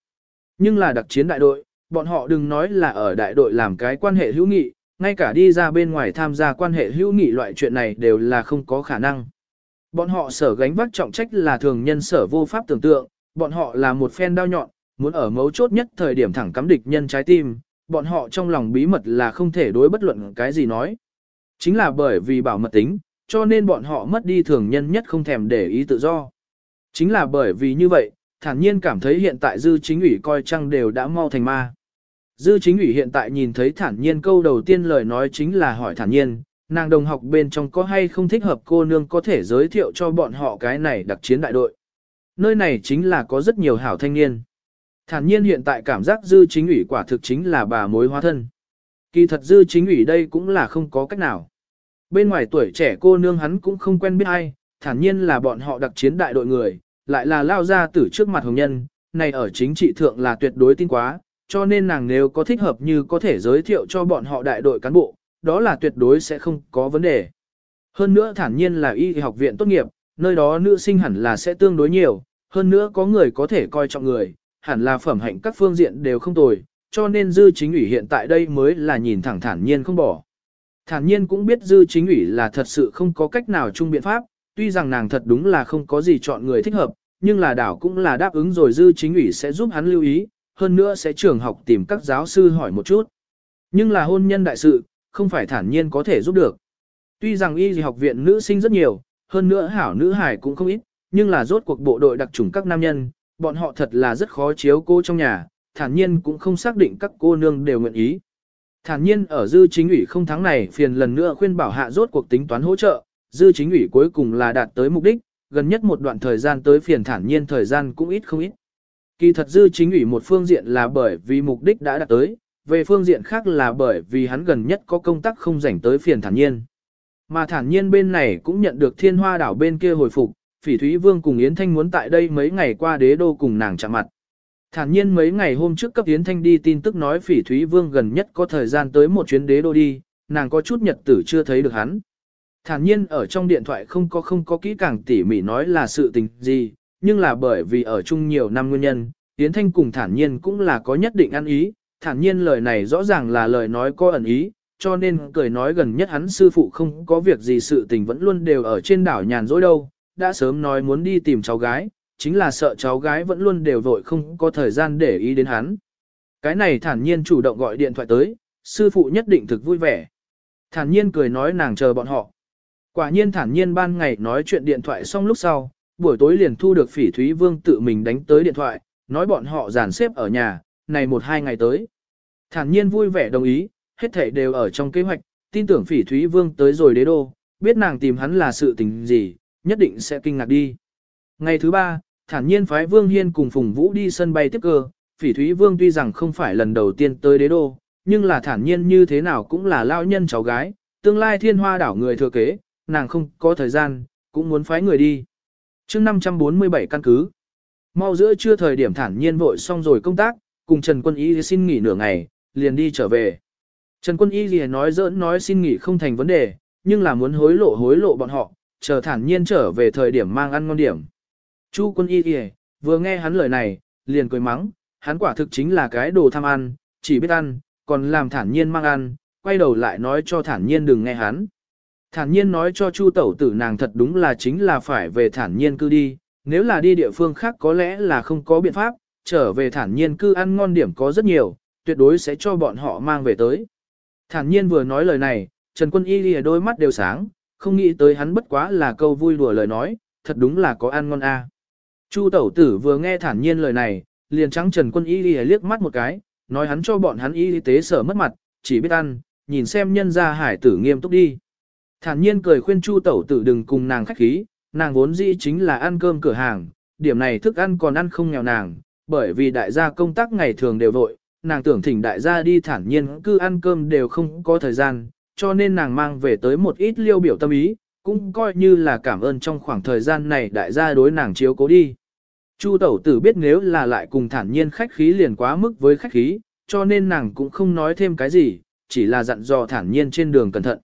Nhưng là đặc chiến đại đội, bọn họ đừng nói là ở đại đội làm cái quan hệ hữu nghị, ngay cả đi ra bên ngoài tham gia quan hệ hữu nghị loại chuyện này đều là không có khả năng. Bọn họ sở gánh vác trọng trách là thường nhân sở vô pháp tưởng tượng, bọn họ là một phen đao nhọn, muốn ở mấu chốt nhất thời điểm thẳng cắm địch nhân trái tim, bọn họ trong lòng bí mật là không thể đối bất luận cái gì nói. Chính là bởi vì bảo mật tính, cho nên bọn họ mất đi thường nhân nhất không thèm để ý tự do. Chính là bởi vì như vậy, thản nhiên cảm thấy hiện tại dư chính ủy coi chăng đều đã mau thành ma. Dư chính ủy hiện tại nhìn thấy thản nhiên câu đầu tiên lời nói chính là hỏi thản nhiên, nàng đồng học bên trong có hay không thích hợp cô nương có thể giới thiệu cho bọn họ cái này đặc chiến đại đội. Nơi này chính là có rất nhiều hảo thanh niên. Thản nhiên hiện tại cảm giác dư chính ủy quả thực chính là bà mối hóa thân. Kỳ thật dư chính ủy đây cũng là không có cách nào. Bên ngoài tuổi trẻ cô nương hắn cũng không quen biết ai, thản nhiên là bọn họ đặc chiến đại đội người, lại là lao ra từ trước mặt hồng nhân, này ở chính trị thượng là tuyệt đối tin quá, cho nên nàng nếu có thích hợp như có thể giới thiệu cho bọn họ đại đội cán bộ, đó là tuyệt đối sẽ không có vấn đề. Hơn nữa thản nhiên là y học viện tốt nghiệp, nơi đó nữ sinh hẳn là sẽ tương đối nhiều, hơn nữa có người có thể coi trọng người, hẳn là phẩm hạnh các phương diện đều không tồi, cho nên dư chính ủy hiện tại đây mới là nhìn thẳng thản nhiên không bỏ. Thản nhiên cũng biết dư chính ủy là thật sự không có cách nào chung biện pháp, tuy rằng nàng thật đúng là không có gì chọn người thích hợp, nhưng là đảo cũng là đáp ứng rồi dư chính ủy sẽ giúp hắn lưu ý, hơn nữa sẽ trường học tìm các giáo sư hỏi một chút. Nhưng là hôn nhân đại sự, không phải thản nhiên có thể giúp được. Tuy rằng y học viện nữ sinh rất nhiều, hơn nữa hảo nữ hải cũng không ít, nhưng là rốt cuộc bộ đội đặc trùng các nam nhân, bọn họ thật là rất khó chiếu cô trong nhà, thản nhiên cũng không xác định các cô nương đều nguyện ý. Thản nhiên ở dư chính ủy không thắng này phiền lần nữa khuyên bảo hạ rốt cuộc tính toán hỗ trợ, dư chính ủy cuối cùng là đạt tới mục đích, gần nhất một đoạn thời gian tới phiền thản nhiên thời gian cũng ít không ít. Kỳ thật dư chính ủy một phương diện là bởi vì mục đích đã đạt tới, về phương diện khác là bởi vì hắn gần nhất có công tác không rảnh tới phiền thản nhiên. Mà thản nhiên bên này cũng nhận được thiên hoa đảo bên kia hồi phục, phỉ thúy vương cùng Yến Thanh muốn tại đây mấy ngày qua đế đô cùng nàng chạm mặt. Thản nhiên mấy ngày hôm trước cấp Yến Thanh đi tin tức nói Phỉ Thúy Vương gần nhất có thời gian tới một chuyến đế đô đi, nàng có chút nhật tử chưa thấy được hắn. Thản nhiên ở trong điện thoại không có không có kỹ càng tỉ mỉ nói là sự tình gì, nhưng là bởi vì ở chung nhiều năm nguyên nhân, Yến Thanh cùng thản nhiên cũng là có nhất định ăn ý, thản nhiên lời này rõ ràng là lời nói có ẩn ý, cho nên cười nói gần nhất hắn sư phụ không có việc gì sự tình vẫn luôn đều ở trên đảo nhàn rỗi đâu, đã sớm nói muốn đi tìm cháu gái, chính là sợ cháu gái vẫn luôn đều vội không có thời gian để ý đến hắn. Cái này thản nhiên chủ động gọi điện thoại tới, sư phụ nhất định thực vui vẻ. Thản nhiên cười nói nàng chờ bọn họ. Quả nhiên thản nhiên ban ngày nói chuyện điện thoại xong lúc sau, buổi tối liền thu được phỉ Thúy Vương tự mình đánh tới điện thoại, nói bọn họ giàn xếp ở nhà, này một hai ngày tới. Thản nhiên vui vẻ đồng ý, hết thảy đều ở trong kế hoạch, tin tưởng phỉ Thúy Vương tới rồi đế đô, biết nàng tìm hắn là sự tình gì, nhất định sẽ kinh ngạc đi. Ngày thứ ba, thản nhiên phái Vương Hiên cùng Phùng Vũ đi sân bay tiếp cơ, phỉ Thúy Vương tuy rằng không phải lần đầu tiên tới đế đô, nhưng là thản nhiên như thế nào cũng là lao nhân cháu gái, tương lai thiên hoa đảo người thừa kế, nàng không có thời gian, cũng muốn phái người đi chương 547 căn cứ, mau giữa trưa thời điểm thản nhiên vội xong rồi công tác, cùng Trần Quân Y xin nghỉ nửa ngày, liền đi trở về. Trần Quân Y liền nói giỡn nói xin nghỉ không thành vấn đề, nhưng là muốn hối lộ hối lộ bọn họ, chờ thản nhiên trở về thời điểm mang ăn ngon điểm. Chu Quân Y liền, vừa nghe hắn lời này, liền cười mắng, hắn quả thực chính là cái đồ tham ăn, chỉ biết ăn, còn làm thản nhiên mang ăn, quay đầu lại nói cho thản nhiên đừng nghe hắn. Thản nhiên nói cho Chu tẩu tử nàng thật đúng là chính là phải về thản nhiên cư đi, nếu là đi địa phương khác có lẽ là không có biện pháp, trở về thản nhiên cư ăn ngon điểm có rất nhiều, tuyệt đối sẽ cho bọn họ mang về tới. Thản nhiên vừa nói lời này, Trần Quân Y lìa đôi mắt đều sáng, không nghĩ tới hắn bất quá là câu vui đùa lời nói, thật đúng là có ăn ngon a. Chu tẩu tử vừa nghe thản nhiên lời này, liền trắng Trần Quân Y lìa liếc mắt một cái, nói hắn cho bọn hắn y tế sở mất mặt, chỉ biết ăn, nhìn xem nhân gia hải tử nghiêm túc đi. Thản nhiên cười khuyên Chu tẩu tử đừng cùng nàng khách khí, nàng vốn dĩ chính là ăn cơm cửa hàng, điểm này thức ăn còn ăn không nghèo nàng, bởi vì đại gia công tác ngày thường đều vội, nàng tưởng thỉnh đại gia đi thản nhiên cứ ăn cơm đều không có thời gian, cho nên nàng mang về tới một ít liêu biểu tâm ý, cũng coi như là cảm ơn trong khoảng thời gian này đại gia đối nàng chiếu cố đi. Chu tẩu tử biết nếu là lại cùng thản nhiên khách khí liền quá mức với khách khí, cho nên nàng cũng không nói thêm cái gì, chỉ là dặn dò thản nhiên trên đường cẩn thận.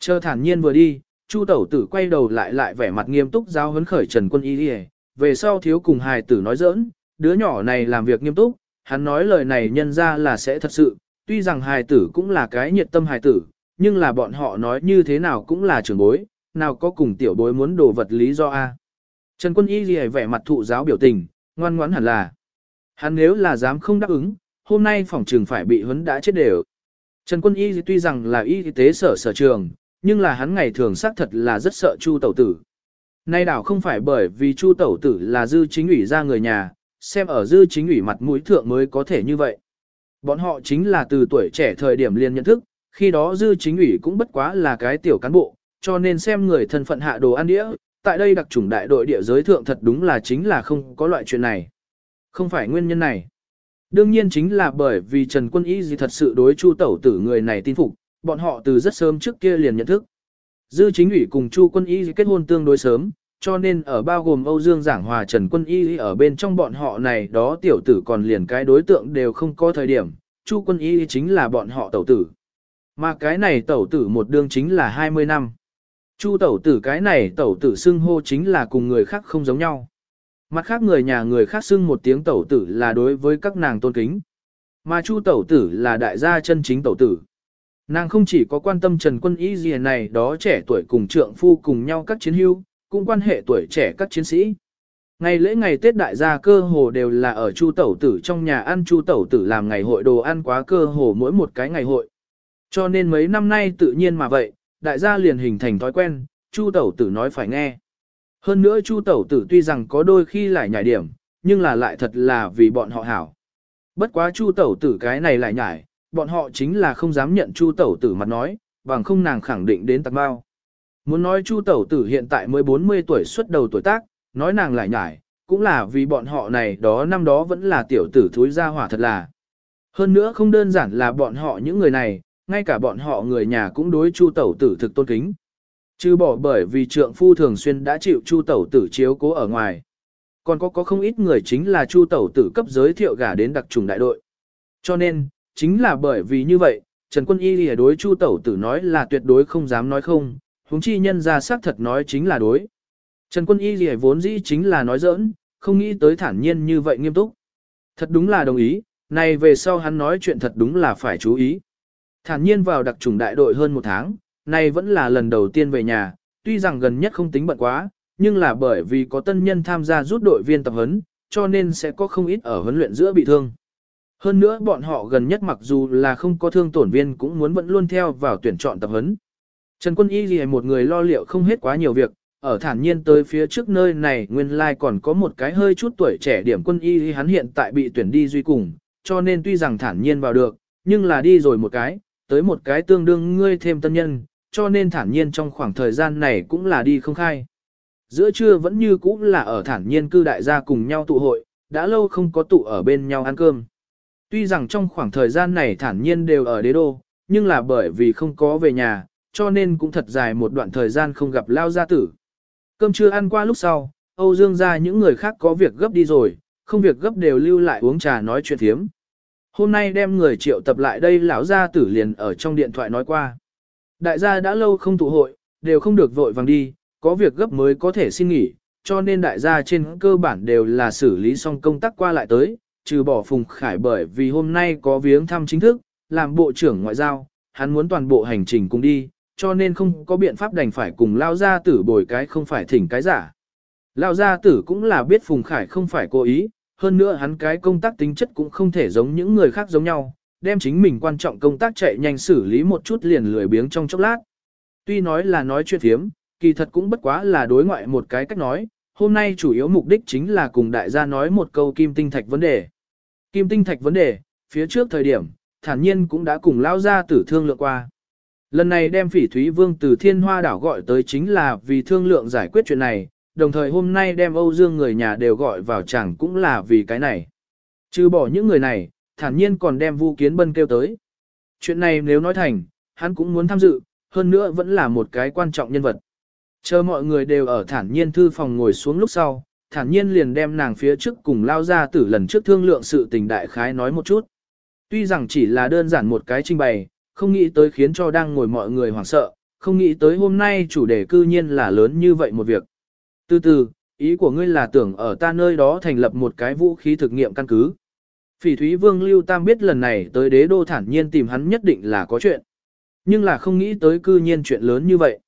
Chờ thản nhiên vừa đi, Chu tẩu tử quay đầu lại lại vẻ mặt nghiêm túc giao hấn khởi Trần Quân Y đi về sau thiếu cùng hài tử nói giỡn, đứa nhỏ này làm việc nghiêm túc, hắn nói lời này nhân ra là sẽ thật sự, tuy rằng hài tử cũng là cái nhiệt tâm hài tử, nhưng là bọn họ nói như thế nào cũng là trưởng bối, nào có cùng tiểu bối muốn đồ vật lý do A. Trần Quân Y gì vẻ mặt thụ giáo biểu tình, ngoan ngoãn hẳn là. Hắn nếu là dám không đáp ứng, hôm nay phòng trường phải bị huấn đã chết đều. Trần Quân Y tuy rằng là y tế sở sở trường, nhưng là hắn ngày thường xác thật là rất sợ Chu Tẩu Tử. Nay đảo không phải bởi vì Chu Tẩu Tử là dư chính ủy ra người nhà, xem ở dư chính ủy mặt mũi thượng mới có thể như vậy. Bọn họ chính là từ tuổi trẻ thời điểm liền nhận thức, khi đó dư chính ủy cũng bất quá là cái tiểu cán bộ, cho nên xem người thân phận hạ đồ ăn đĩa, tại đây đặc chủng đại đội địa giới thượng thật đúng là chính là không có loại chuyện này. Không phải nguyên nhân này. Đương nhiên chính là bởi vì Trần Quân Ý gì thật sự đối Chu Tẩu tử người này tin phục, bọn họ từ rất sớm trước kia liền nhận thức. Dư chính ủy cùng Chu Quân Y kết hôn tương đối sớm, cho nên ở bao gồm Âu Dương Giảng Hòa Trần Quân Y ở bên trong bọn họ này đó tiểu tử còn liền cái đối tượng đều không có thời điểm, Chu Quân Y chính là bọn họ tẩu tử. Mà cái này tẩu tử một đương chính là 20 năm. Chu tẩu tử cái này tẩu tử xưng hô chính là cùng người khác không giống nhau. Mặt khác người nhà người khác xưng một tiếng tẩu tử là đối với các nàng tôn kính. Mà chu tẩu tử là đại gia chân chính tẩu tử. Nàng không chỉ có quan tâm Trần Quân Y gì này đó trẻ tuổi cùng trượng phu cùng nhau các chiến hữu, cũng quan hệ tuổi trẻ các chiến sĩ. Ngày lễ ngày Tết đại gia cơ hồ đều là ở Chu Tẩu Tử trong nhà ăn Chu Tẩu Tử làm ngày hội đồ ăn quá cơ hồ mỗi một cái ngày hội. Cho nên mấy năm nay tự nhiên mà vậy, đại gia liền hình thành thói quen, Chu Tẩu Tử nói phải nghe. Hơn nữa Chu Tẩu Tử tuy rằng có đôi khi lại nhảy điểm, nhưng là lại thật là vì bọn họ hảo. Bất quá Chu Tẩu Tử cái này lại nhảy, bọn họ chính là không dám nhận Chu Tẩu Tử mặt nói, bằng không nàng khẳng định đến tạc bao. Muốn nói Chu Tẩu Tử hiện tại mới 40 tuổi xuất đầu tuổi tác, nói nàng lại nhải, cũng là vì bọn họ này đó năm đó vẫn là tiểu tử thúi ra hỏa thật là. Hơn nữa không đơn giản là bọn họ những người này, ngay cả bọn họ người nhà cũng đối Chu Tẩu Tử thực tôn kính. Chứ bỏ bởi vì trượng phu thường xuyên đã chịu Chu Tẩu Tử chiếu cố ở ngoài. còn có có không ít người chính là Chu Tẩu tử cấp giới thiệu gả đến đặc trùng đại đội. Cho nên, chính là bởi vì như vậy, Trần Quân Y lìa đối Chu Tẩu tử nói là tuyệt đối không dám nói không, huống chi nhân ra xác thật nói chính là đối. Trần Quân Y lìa vốn dĩ chính là nói giỡn, không nghĩ tới thản nhiên như vậy nghiêm túc. Thật đúng là đồng ý, này về sau hắn nói chuyện thật đúng là phải chú ý. Thản nhiên vào đặc trùng đại đội hơn một tháng, này vẫn là lần đầu tiên về nhà, tuy rằng gần nhất không tính bận quá, nhưng là bởi vì có tân nhân tham gia rút đội viên tập huấn, cho nên sẽ có không ít ở huấn luyện giữa bị thương. Hơn nữa bọn họ gần nhất mặc dù là không có thương tổn viên cũng muốn vẫn luôn theo vào tuyển chọn tập huấn. Trần Quân Y gì một người lo liệu không hết quá nhiều việc, ở thản nhiên tới phía trước nơi này nguyên lai like còn có một cái hơi chút tuổi trẻ điểm quân y hắn hiện tại bị tuyển đi duy cùng, cho nên tuy rằng thản nhiên vào được, nhưng là đi rồi một cái, tới một cái tương đương ngươi thêm tân nhân, cho nên thản nhiên trong khoảng thời gian này cũng là đi không khai. Giữa trưa vẫn như cũ là ở thản nhiên cư đại gia cùng nhau tụ hội, đã lâu không có tụ ở bên nhau ăn cơm. Tuy rằng trong khoảng thời gian này thản nhiên đều ở đế đô, nhưng là bởi vì không có về nhà, cho nên cũng thật dài một đoạn thời gian không gặp lao gia tử. Cơm trưa ăn qua lúc sau, Âu Dương ra những người khác có việc gấp đi rồi, không việc gấp đều lưu lại uống trà nói chuyện thiếm. Hôm nay đem người triệu tập lại đây lão gia tử liền ở trong điện thoại nói qua. Đại gia đã lâu không tụ hội, đều không được vội vàng đi, có việc gấp mới có thể xin nghỉ, cho nên đại gia trên cơ bản đều là xử lý xong công tác qua lại tới, trừ bỏ Phùng Khải bởi vì hôm nay có viếng thăm chính thức, làm bộ trưởng ngoại giao, hắn muốn toàn bộ hành trình cùng đi, cho nên không có biện pháp đành phải cùng lao gia tử bồi cái không phải thỉnh cái giả. Lao gia tử cũng là biết Phùng Khải không phải cố ý, hơn nữa hắn cái công tác tính chất cũng không thể giống những người khác giống nhau, đem chính mình quan trọng công tác chạy nhanh xử lý một chút liền lười biếng trong chốc lát. Tuy nói là nói chuyện thiếm, kỳ thật cũng bất quá là đối ngoại một cái cách nói, hôm nay chủ yếu mục đích chính là cùng đại gia nói một câu kim tinh thạch vấn đề. Kim tinh thạch vấn đề, phía trước thời điểm, thản nhiên cũng đã cùng lao ra tử thương lượng qua. Lần này đem phỉ thúy vương từ thiên hoa đảo gọi tới chính là vì thương lượng giải quyết chuyện này, đồng thời hôm nay đem Âu Dương người nhà đều gọi vào chẳng cũng là vì cái này. Trừ bỏ những người này, thản nhiên còn đem Vu Kiến Bân kêu tới. Chuyện này nếu nói thành, hắn cũng muốn tham dự, hơn nữa vẫn là một cái quan trọng nhân vật. Chờ mọi người đều ở thản nhiên thư phòng ngồi xuống lúc sau, thản nhiên liền đem nàng phía trước cùng lao ra tử lần trước thương lượng sự tình đại khái nói một chút. Tuy rằng chỉ là đơn giản một cái trình bày, không nghĩ tới khiến cho đang ngồi mọi người hoảng sợ, không nghĩ tới hôm nay chủ đề cư nhiên là lớn như vậy một việc. Từ từ, ý của ngươi là tưởng ở ta nơi đó thành lập một cái vũ khí thực nghiệm căn cứ. Phỉ Thúy Vương Lưu Tam biết lần này tới đế đô thản nhiên tìm hắn nhất định là có chuyện. Nhưng là không nghĩ tới cư nhiên chuyện lớn như vậy.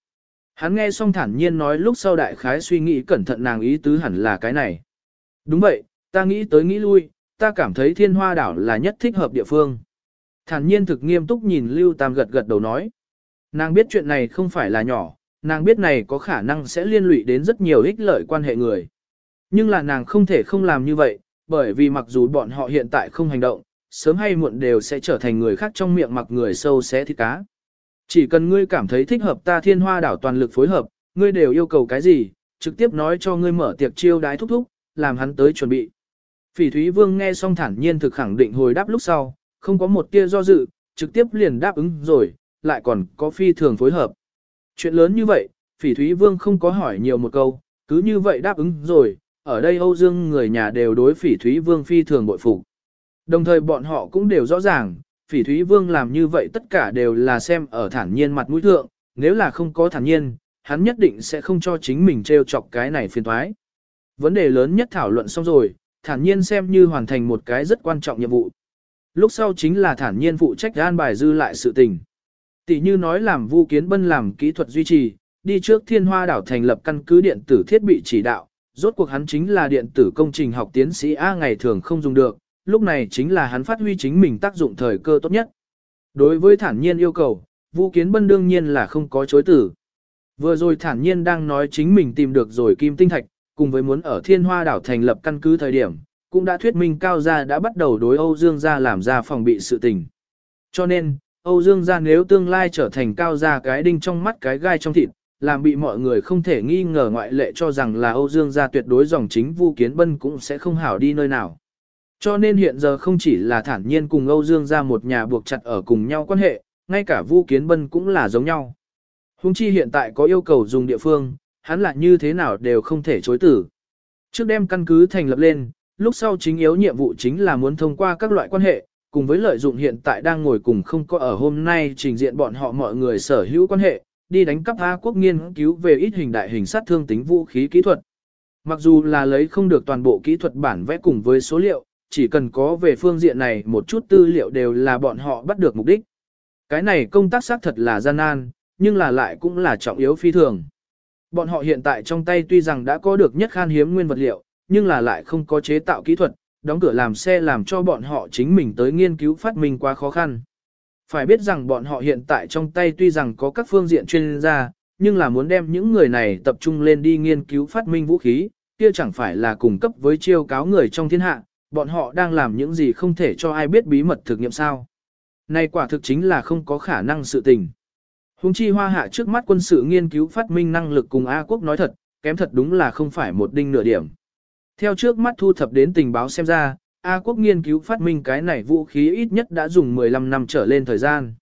Hắn nghe xong thản nhiên nói lúc sau đại khái suy nghĩ cẩn thận nàng ý tứ hẳn là cái này. Đúng vậy, ta nghĩ tới nghĩ lui, ta cảm thấy thiên hoa đảo là nhất thích hợp địa phương. Thản nhiên thực nghiêm túc nhìn Lưu Tam gật gật đầu nói. Nàng biết chuyện này không phải là nhỏ, nàng biết này có khả năng sẽ liên lụy đến rất nhiều ích lợi quan hệ người. Nhưng là nàng không thể không làm như vậy, bởi vì mặc dù bọn họ hiện tại không hành động, sớm hay muộn đều sẽ trở thành người khác trong miệng mặc người sâu xé thịt cá. Chỉ cần ngươi cảm thấy thích hợp ta thiên hoa đảo toàn lực phối hợp, ngươi đều yêu cầu cái gì, trực tiếp nói cho ngươi mở tiệc chiêu đái thúc thúc, làm hắn tới chuẩn bị. Phỉ Thúy Vương nghe xong thản nhiên thực khẳng định hồi đáp lúc sau, không có một tia do dự, trực tiếp liền đáp ứng rồi, lại còn có phi thường phối hợp. Chuyện lớn như vậy, Phỉ Thúy Vương không có hỏi nhiều một câu, cứ như vậy đáp ứng rồi, ở đây Âu Dương người nhà đều đối Phỉ Thúy Vương phi thường bội phục. Đồng thời bọn họ cũng đều rõ ràng, Phỉ Thúy Vương làm như vậy tất cả đều là xem ở thản nhiên mặt mũi thượng, nếu là không có thản nhiên, hắn nhất định sẽ không cho chính mình treo chọc cái này phiền toái. Vấn đề lớn nhất thảo luận xong rồi, thản nhiên xem như hoàn thành một cái rất quan trọng nhiệm vụ. Lúc sau chính là thản nhiên phụ trách an bài dư lại sự tình. Tỷ như nói làm Vu Kiến Bân làm kỹ thuật duy trì, đi trước Thiên Hoa đảo thành lập căn cứ điện tử thiết bị chỉ đạo, rốt cuộc hắn chính là điện tử công trình học tiến sĩ A ngày thường không dùng được, lúc này chính là hắn phát huy chính mình tác dụng thời cơ tốt nhất. Đối với thản nhiên yêu cầu, Vu Kiến Bân đương nhiên là không có chối tử. Vừa rồi thản nhiên đang nói chính mình tìm được rồi kim tinh thạch, cùng với muốn ở Thiên Hoa đảo thành lập căn cứ thời điểm, cũng đã thuyết minh Cao Gia đã bắt đầu đối Âu Dương Gia làm ra phòng bị sự tình. Cho nên, Âu Dương Gia nếu tương lai trở thành Cao Gia cái đinh trong mắt cái gai trong thịt, làm bị mọi người không thể nghi ngờ ngoại lệ cho rằng là Âu Dương Gia tuyệt đối dòng chính Vu Kiến Bân cũng sẽ không hảo đi nơi nào. Cho nên hiện giờ không chỉ là thản nhiên cùng Âu Dương Gia một nhà buộc chặt ở cùng nhau quan hệ, ngay cả Vu Kiến Bân cũng là giống nhau. Hùng chi hiện tại có yêu cầu dùng địa phương, hắn lại như thế nào đều không thể chối tử. Trước đem căn cứ thành lập lên, lúc sau chính yếu nhiệm vụ chính là muốn thông qua các loại quan hệ, cùng với lợi dụng hiện tại đang ngồi cùng không có ở hôm nay trình diện bọn họ mọi người sở hữu quan hệ, đi đánh cắp A quốc nghiên cứu về ít hình đại hình sát thương tính vũ khí kỹ thuật. Mặc dù là lấy không được toàn bộ kỹ thuật bản vẽ cùng với số liệu, chỉ cần có về phương diện này một chút tư liệu đều là bọn họ bắt được mục đích. Cái này công tác xác thật là gian nan, nhưng là lại cũng là trọng yếu phi thường. Bọn họ hiện tại trong tay tuy rằng đã có được nhất khan hiếm nguyên vật liệu, nhưng là lại không có chế tạo kỹ thuật, đóng cửa làm xe làm cho bọn họ chính mình tới nghiên cứu phát minh quá khó khăn. Phải biết rằng bọn họ hiện tại trong tay tuy rằng có các phương diện chuyên gia, nhưng là muốn đem những người này tập trung lên đi nghiên cứu phát minh vũ khí, kia chẳng phải là cung cấp với chiêu cáo người trong thiên hạ, bọn họ đang làm những gì không thể cho ai biết bí mật thực nghiệm sao. Này quả thực chính là không có khả năng sự tình. Hùng chi hoa hạ trước mắt quân sự nghiên cứu phát minh năng lực cùng A quốc nói thật, kém thật đúng là không phải một đinh nửa điểm. Theo trước mắt thu thập đến tình báo xem ra, A quốc nghiên cứu phát minh cái này vũ khí ít nhất đã dùng 15 năm trở lên thời gian.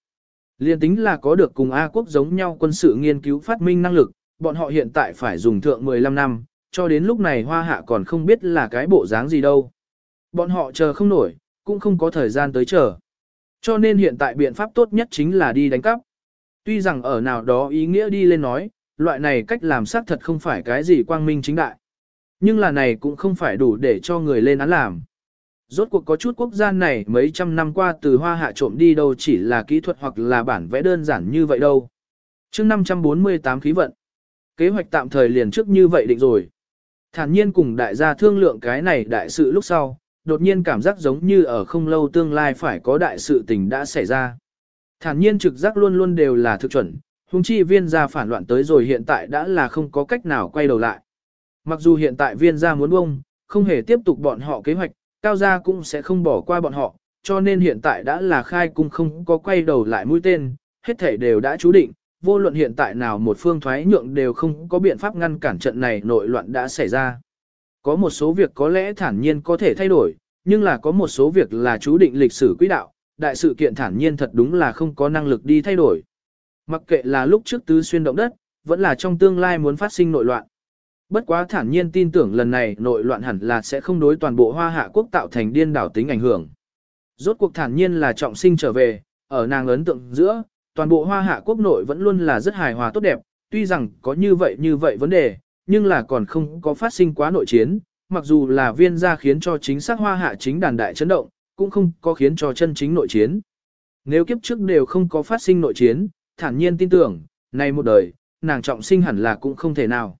Liên tính là có được cùng A quốc giống nhau quân sự nghiên cứu phát minh năng lực, bọn họ hiện tại phải dùng thượng 15 năm, cho đến lúc này hoa hạ còn không biết là cái bộ dáng gì đâu. Bọn họ chờ không nổi, cũng không có thời gian tới chờ. Cho nên hiện tại biện pháp tốt nhất chính là đi đánh cắp. Tuy rằng ở nào đó ý nghĩa đi lên nói, loại này cách làm xác thật không phải cái gì quang minh chính đại. Nhưng là này cũng không phải đủ để cho người lên án làm. Rốt cuộc có chút quốc gia này mấy trăm năm qua từ hoa hạ trộm đi đâu chỉ là kỹ thuật hoặc là bản vẽ đơn giản như vậy đâu. chương 548 khí vận. Kế hoạch tạm thời liền trước như vậy định rồi. Thản nhiên cùng đại gia thương lượng cái này đại sự lúc sau, đột nhiên cảm giác giống như ở không lâu tương lai phải có đại sự tình đã xảy ra. Thản nhiên trực giác luôn luôn đều là thực chuẩn, hung chi viên gia phản loạn tới rồi hiện tại đã là không có cách nào quay đầu lại. Mặc dù hiện tại viên gia muốn bông, không hề tiếp tục bọn họ kế hoạch, cao gia cũng sẽ không bỏ qua bọn họ, cho nên hiện tại đã là khai cung không có quay đầu lại mũi tên, hết thể đều đã chú định, vô luận hiện tại nào một phương thoái nhượng đều không có biện pháp ngăn cản trận này nội loạn đã xảy ra. Có một số việc có lẽ thản nhiên có thể thay đổi, nhưng là có một số việc là chú định lịch sử quỹ đạo, đại sự kiện thản nhiên thật đúng là không có năng lực đi thay đổi. Mặc kệ là lúc trước tứ xuyên động đất, vẫn là trong tương lai muốn phát sinh nội loạn. Bất quá thản nhiên tin tưởng lần này nội loạn hẳn là sẽ không đối toàn bộ hoa hạ quốc tạo thành điên đảo tính ảnh hưởng. Rốt cuộc thản nhiên là trọng sinh trở về, ở nàng ấn tượng giữa, toàn bộ hoa hạ quốc nội vẫn luôn là rất hài hòa tốt đẹp, tuy rằng có như vậy như vậy vấn đề, nhưng là còn không có phát sinh quá nội chiến, mặc dù là viên gia khiến cho chính xác hoa hạ chính đàn đại chấn động, cũng không có khiến cho chân chính nội chiến. Nếu kiếp trước đều không có phát sinh nội chiến, thản nhiên tin tưởng, này một đời, nàng trọng sinh hẳn là cũng không thể nào.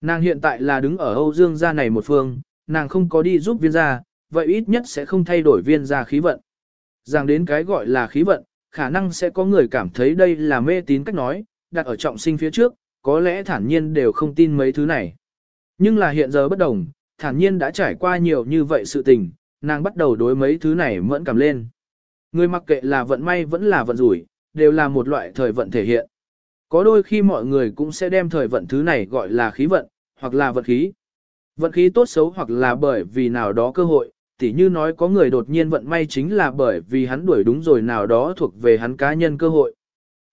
Nàng hiện tại là đứng ở Âu Dương gia này một phương, nàng không có đi giúp viên gia, vậy ít nhất sẽ không thay đổi viên gia khí vận. Rằng đến cái gọi là khí vận, khả năng sẽ có người cảm thấy đây là mê tín cách nói, đặt ở trọng sinh phía trước, có lẽ thản nhiên đều không tin mấy thứ này. Nhưng là hiện giờ bất đồng, thản nhiên đã trải qua nhiều như vậy sự tình, nàng bắt đầu đối mấy thứ này mẫn cảm lên. Người mặc kệ là vận may vẫn là vận rủi, đều là một loại thời vận thể hiện. Có đôi khi mọi người cũng sẽ đem thời vận thứ này gọi là khí vận, hoặc là vận khí. Vận khí tốt xấu hoặc là bởi vì nào đó cơ hội, tỉ như nói có người đột nhiên vận may chính là bởi vì hắn đuổi đúng rồi nào đó thuộc về hắn cá nhân cơ hội.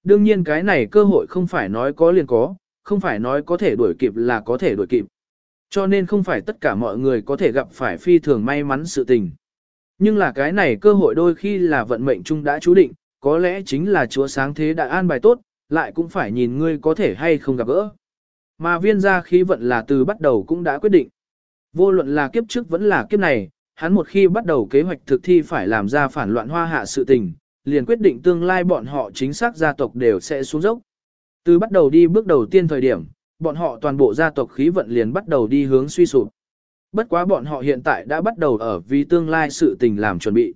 Đương nhiên cái này cơ hội không phải nói có liền có, không phải nói có thể đuổi kịp là có thể đuổi kịp. Cho nên không phải tất cả mọi người có thể gặp phải phi thường may mắn sự tình. Nhưng là cái này cơ hội đôi khi là vận mệnh chung đã chú định, có lẽ chính là chúa sáng thế đã an bài tốt, lại cũng phải nhìn ngươi có thể hay không gặp gỡ. Mà viên gia khí vận là từ bắt đầu cũng đã quyết định. Vô luận là kiếp trước vẫn là kiếp này, hắn một khi bắt đầu kế hoạch thực thi phải làm ra phản loạn hoa hạ sự tình, liền quyết định tương lai bọn họ chính xác gia tộc đều sẽ xuống dốc. Từ bắt đầu đi bước đầu tiên thời điểm, bọn họ toàn bộ gia tộc khí vận liền bắt đầu đi hướng suy sụp. Bất quá bọn họ hiện tại đã bắt đầu ở vì tương lai sự tình làm chuẩn bị.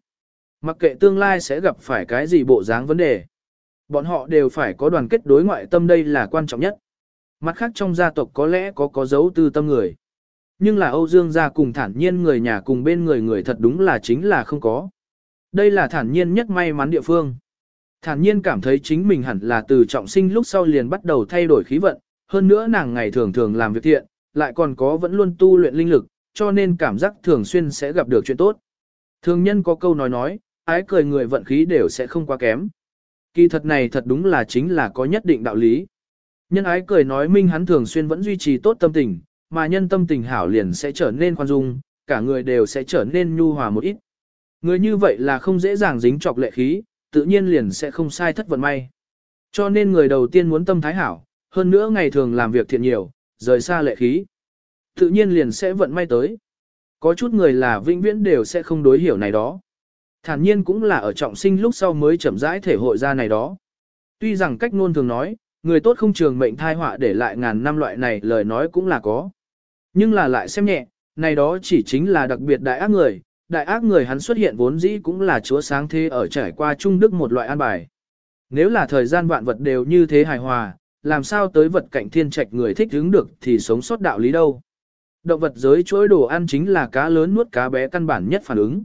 Mặc kệ tương lai sẽ gặp phải cái gì bộ dáng vấn đề. Bọn họ đều phải có đoàn kết đối ngoại tâm đây là quan trọng nhất. Mặt khác trong gia tộc có lẽ có có dấu tư tâm người. Nhưng là Âu Dương gia cùng thản nhiên người nhà cùng bên người người thật đúng là chính là không có. Đây là thản nhiên nhất may mắn địa phương. Thản nhiên cảm thấy chính mình hẳn là từ trọng sinh lúc sau liền bắt đầu thay đổi khí vận, hơn nữa nàng ngày thường thường làm việc thiện, lại còn có vẫn luôn tu luyện linh lực, cho nên cảm giác thường xuyên sẽ gặp được chuyện tốt. Thường nhân có câu nói nói, ái cười người vận khí đều sẽ không quá kém. Kỳ thật này thật đúng là chính là có nhất định đạo lý. Nhân ái cười nói minh hắn thường xuyên vẫn duy trì tốt tâm tình, mà nhân tâm tình hảo liền sẽ trở nên khoan dung, cả người đều sẽ trở nên nhu hòa một ít. Người như vậy là không dễ dàng dính chọc lệ khí, tự nhiên liền sẽ không sai thất vận may. Cho nên người đầu tiên muốn tâm thái hảo, hơn nữa ngày thường làm việc thiện nhiều, rời xa lệ khí. Tự nhiên liền sẽ vận may tới. Có chút người là vĩnh viễn đều sẽ không đối hiểu này đó. Thản nhiên cũng là ở trọng sinh lúc sau mới chậm rãi thể hội ra này đó. Tuy rằng cách ngôn thường nói, người tốt không trường mệnh thai họa để lại ngàn năm loại này lời nói cũng là có. Nhưng là lại xem nhẹ, này đó chỉ chính là đặc biệt đại ác người, đại ác người hắn xuất hiện vốn dĩ cũng là chúa sáng thế ở trải qua trung đức một loại an bài. Nếu là thời gian vạn vật đều như thế hài hòa, làm sao tới vật cạnh thiên trạch người thích hứng được thì sống sót đạo lý đâu. Động vật giới chuỗi đồ ăn chính là cá lớn nuốt cá bé căn bản nhất phản ứng.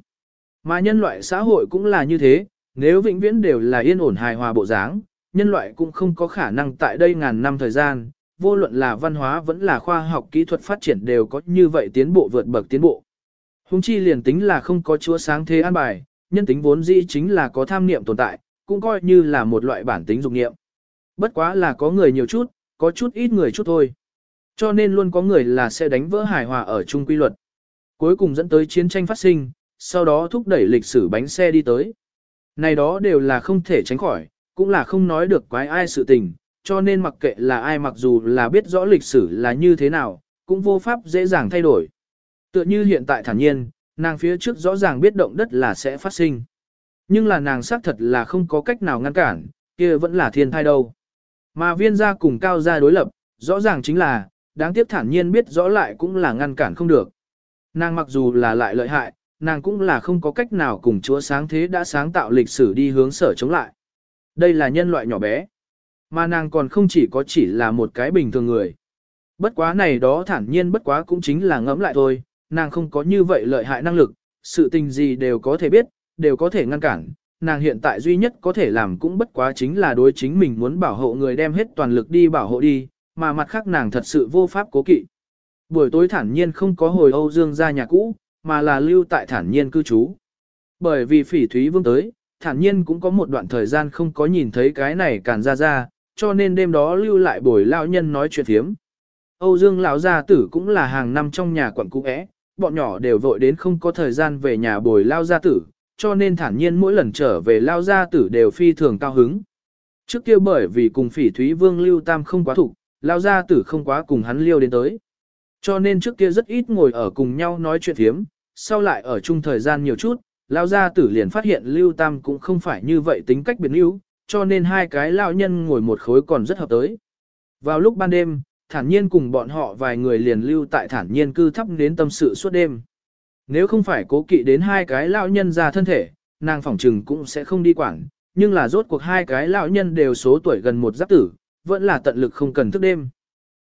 Mà nhân loại xã hội cũng là như thế, nếu vĩnh viễn đều là yên ổn hài hòa bộ dáng, nhân loại cũng không có khả năng tại đây ngàn năm thời gian, vô luận là văn hóa vẫn là khoa học kỹ thuật phát triển đều có như vậy tiến bộ vượt bậc tiến bộ. Hùng chi liền tính là không có chúa sáng thế an bài, nhân tính vốn dĩ chính là có tham niệm tồn tại, cũng coi như là một loại bản tính dục niệm. Bất quá là có người nhiều chút, có chút ít người chút thôi. Cho nên luôn có người là sẽ đánh vỡ hài hòa ở chung quy luật. Cuối cùng dẫn tới chiến tranh phát sinh, sau đó thúc đẩy lịch sử bánh xe đi tới. Này đó đều là không thể tránh khỏi, cũng là không nói được quái ai sự tình, cho nên mặc kệ là ai mặc dù là biết rõ lịch sử là như thế nào, cũng vô pháp dễ dàng thay đổi. Tựa như hiện tại thản nhiên, nàng phía trước rõ ràng biết động đất là sẽ phát sinh. Nhưng là nàng xác thật là không có cách nào ngăn cản, kia vẫn là thiên thai đâu. Mà viên gia cùng cao gia đối lập, rõ ràng chính là, đáng tiếc thản nhiên biết rõ lại cũng là ngăn cản không được. Nàng mặc dù là lại lợi hại, nàng cũng là không có cách nào cùng chúa sáng thế đã sáng tạo lịch sử đi hướng sở chống lại. Đây là nhân loại nhỏ bé. Mà nàng còn không chỉ có chỉ là một cái bình thường người. Bất quá này đó thản nhiên bất quá cũng chính là ngẫm lại thôi, nàng không có như vậy lợi hại năng lực, sự tình gì đều có thể biết, đều có thể ngăn cản. Nàng hiện tại duy nhất có thể làm cũng bất quá chính là đối chính mình muốn bảo hộ người đem hết toàn lực đi bảo hộ đi, mà mặt khác nàng thật sự vô pháp cố kỵ. Buổi tối thản nhiên không có hồi Âu Dương ra nhà cũ, mà là lưu tại thản nhiên cư trú. Bởi vì phỉ thúy vương tới, thản nhiên cũng có một đoạn thời gian không có nhìn thấy cái này càn ra ra, cho nên đêm đó lưu lại buổi lão nhân nói chuyện thiếm. Âu Dương lão gia tử cũng là hàng năm trong nhà quận cũ é, bọn nhỏ đều vội đến không có thời gian về nhà bồi lao gia tử, cho nên thản nhiên mỗi lần trở về lao gia tử đều phi thường cao hứng. Trước kia bởi vì cùng phỉ thúy vương lưu tam không quá thủ, lao gia tử không quá cùng hắn liêu đến tới. Cho nên trước kia rất ít ngồi ở cùng nhau nói chuyện thiếm, sau lại ở chung thời gian nhiều chút, lao gia tử liền phát hiện lưu tam cũng không phải như vậy tính cách biệt lưu, cho nên hai cái lao nhân ngồi một khối còn rất hợp tới. Vào lúc ban đêm, thản nhiên cùng bọn họ vài người liền lưu tại thản nhiên cư thắp đến tâm sự suốt đêm. Nếu không phải cố kỵ đến hai cái lão nhân ra thân thể, nàng phỏng trừng cũng sẽ không đi quảng, nhưng là rốt cuộc hai cái lão nhân đều số tuổi gần một giáp tử, vẫn là tận lực không cần thức đêm.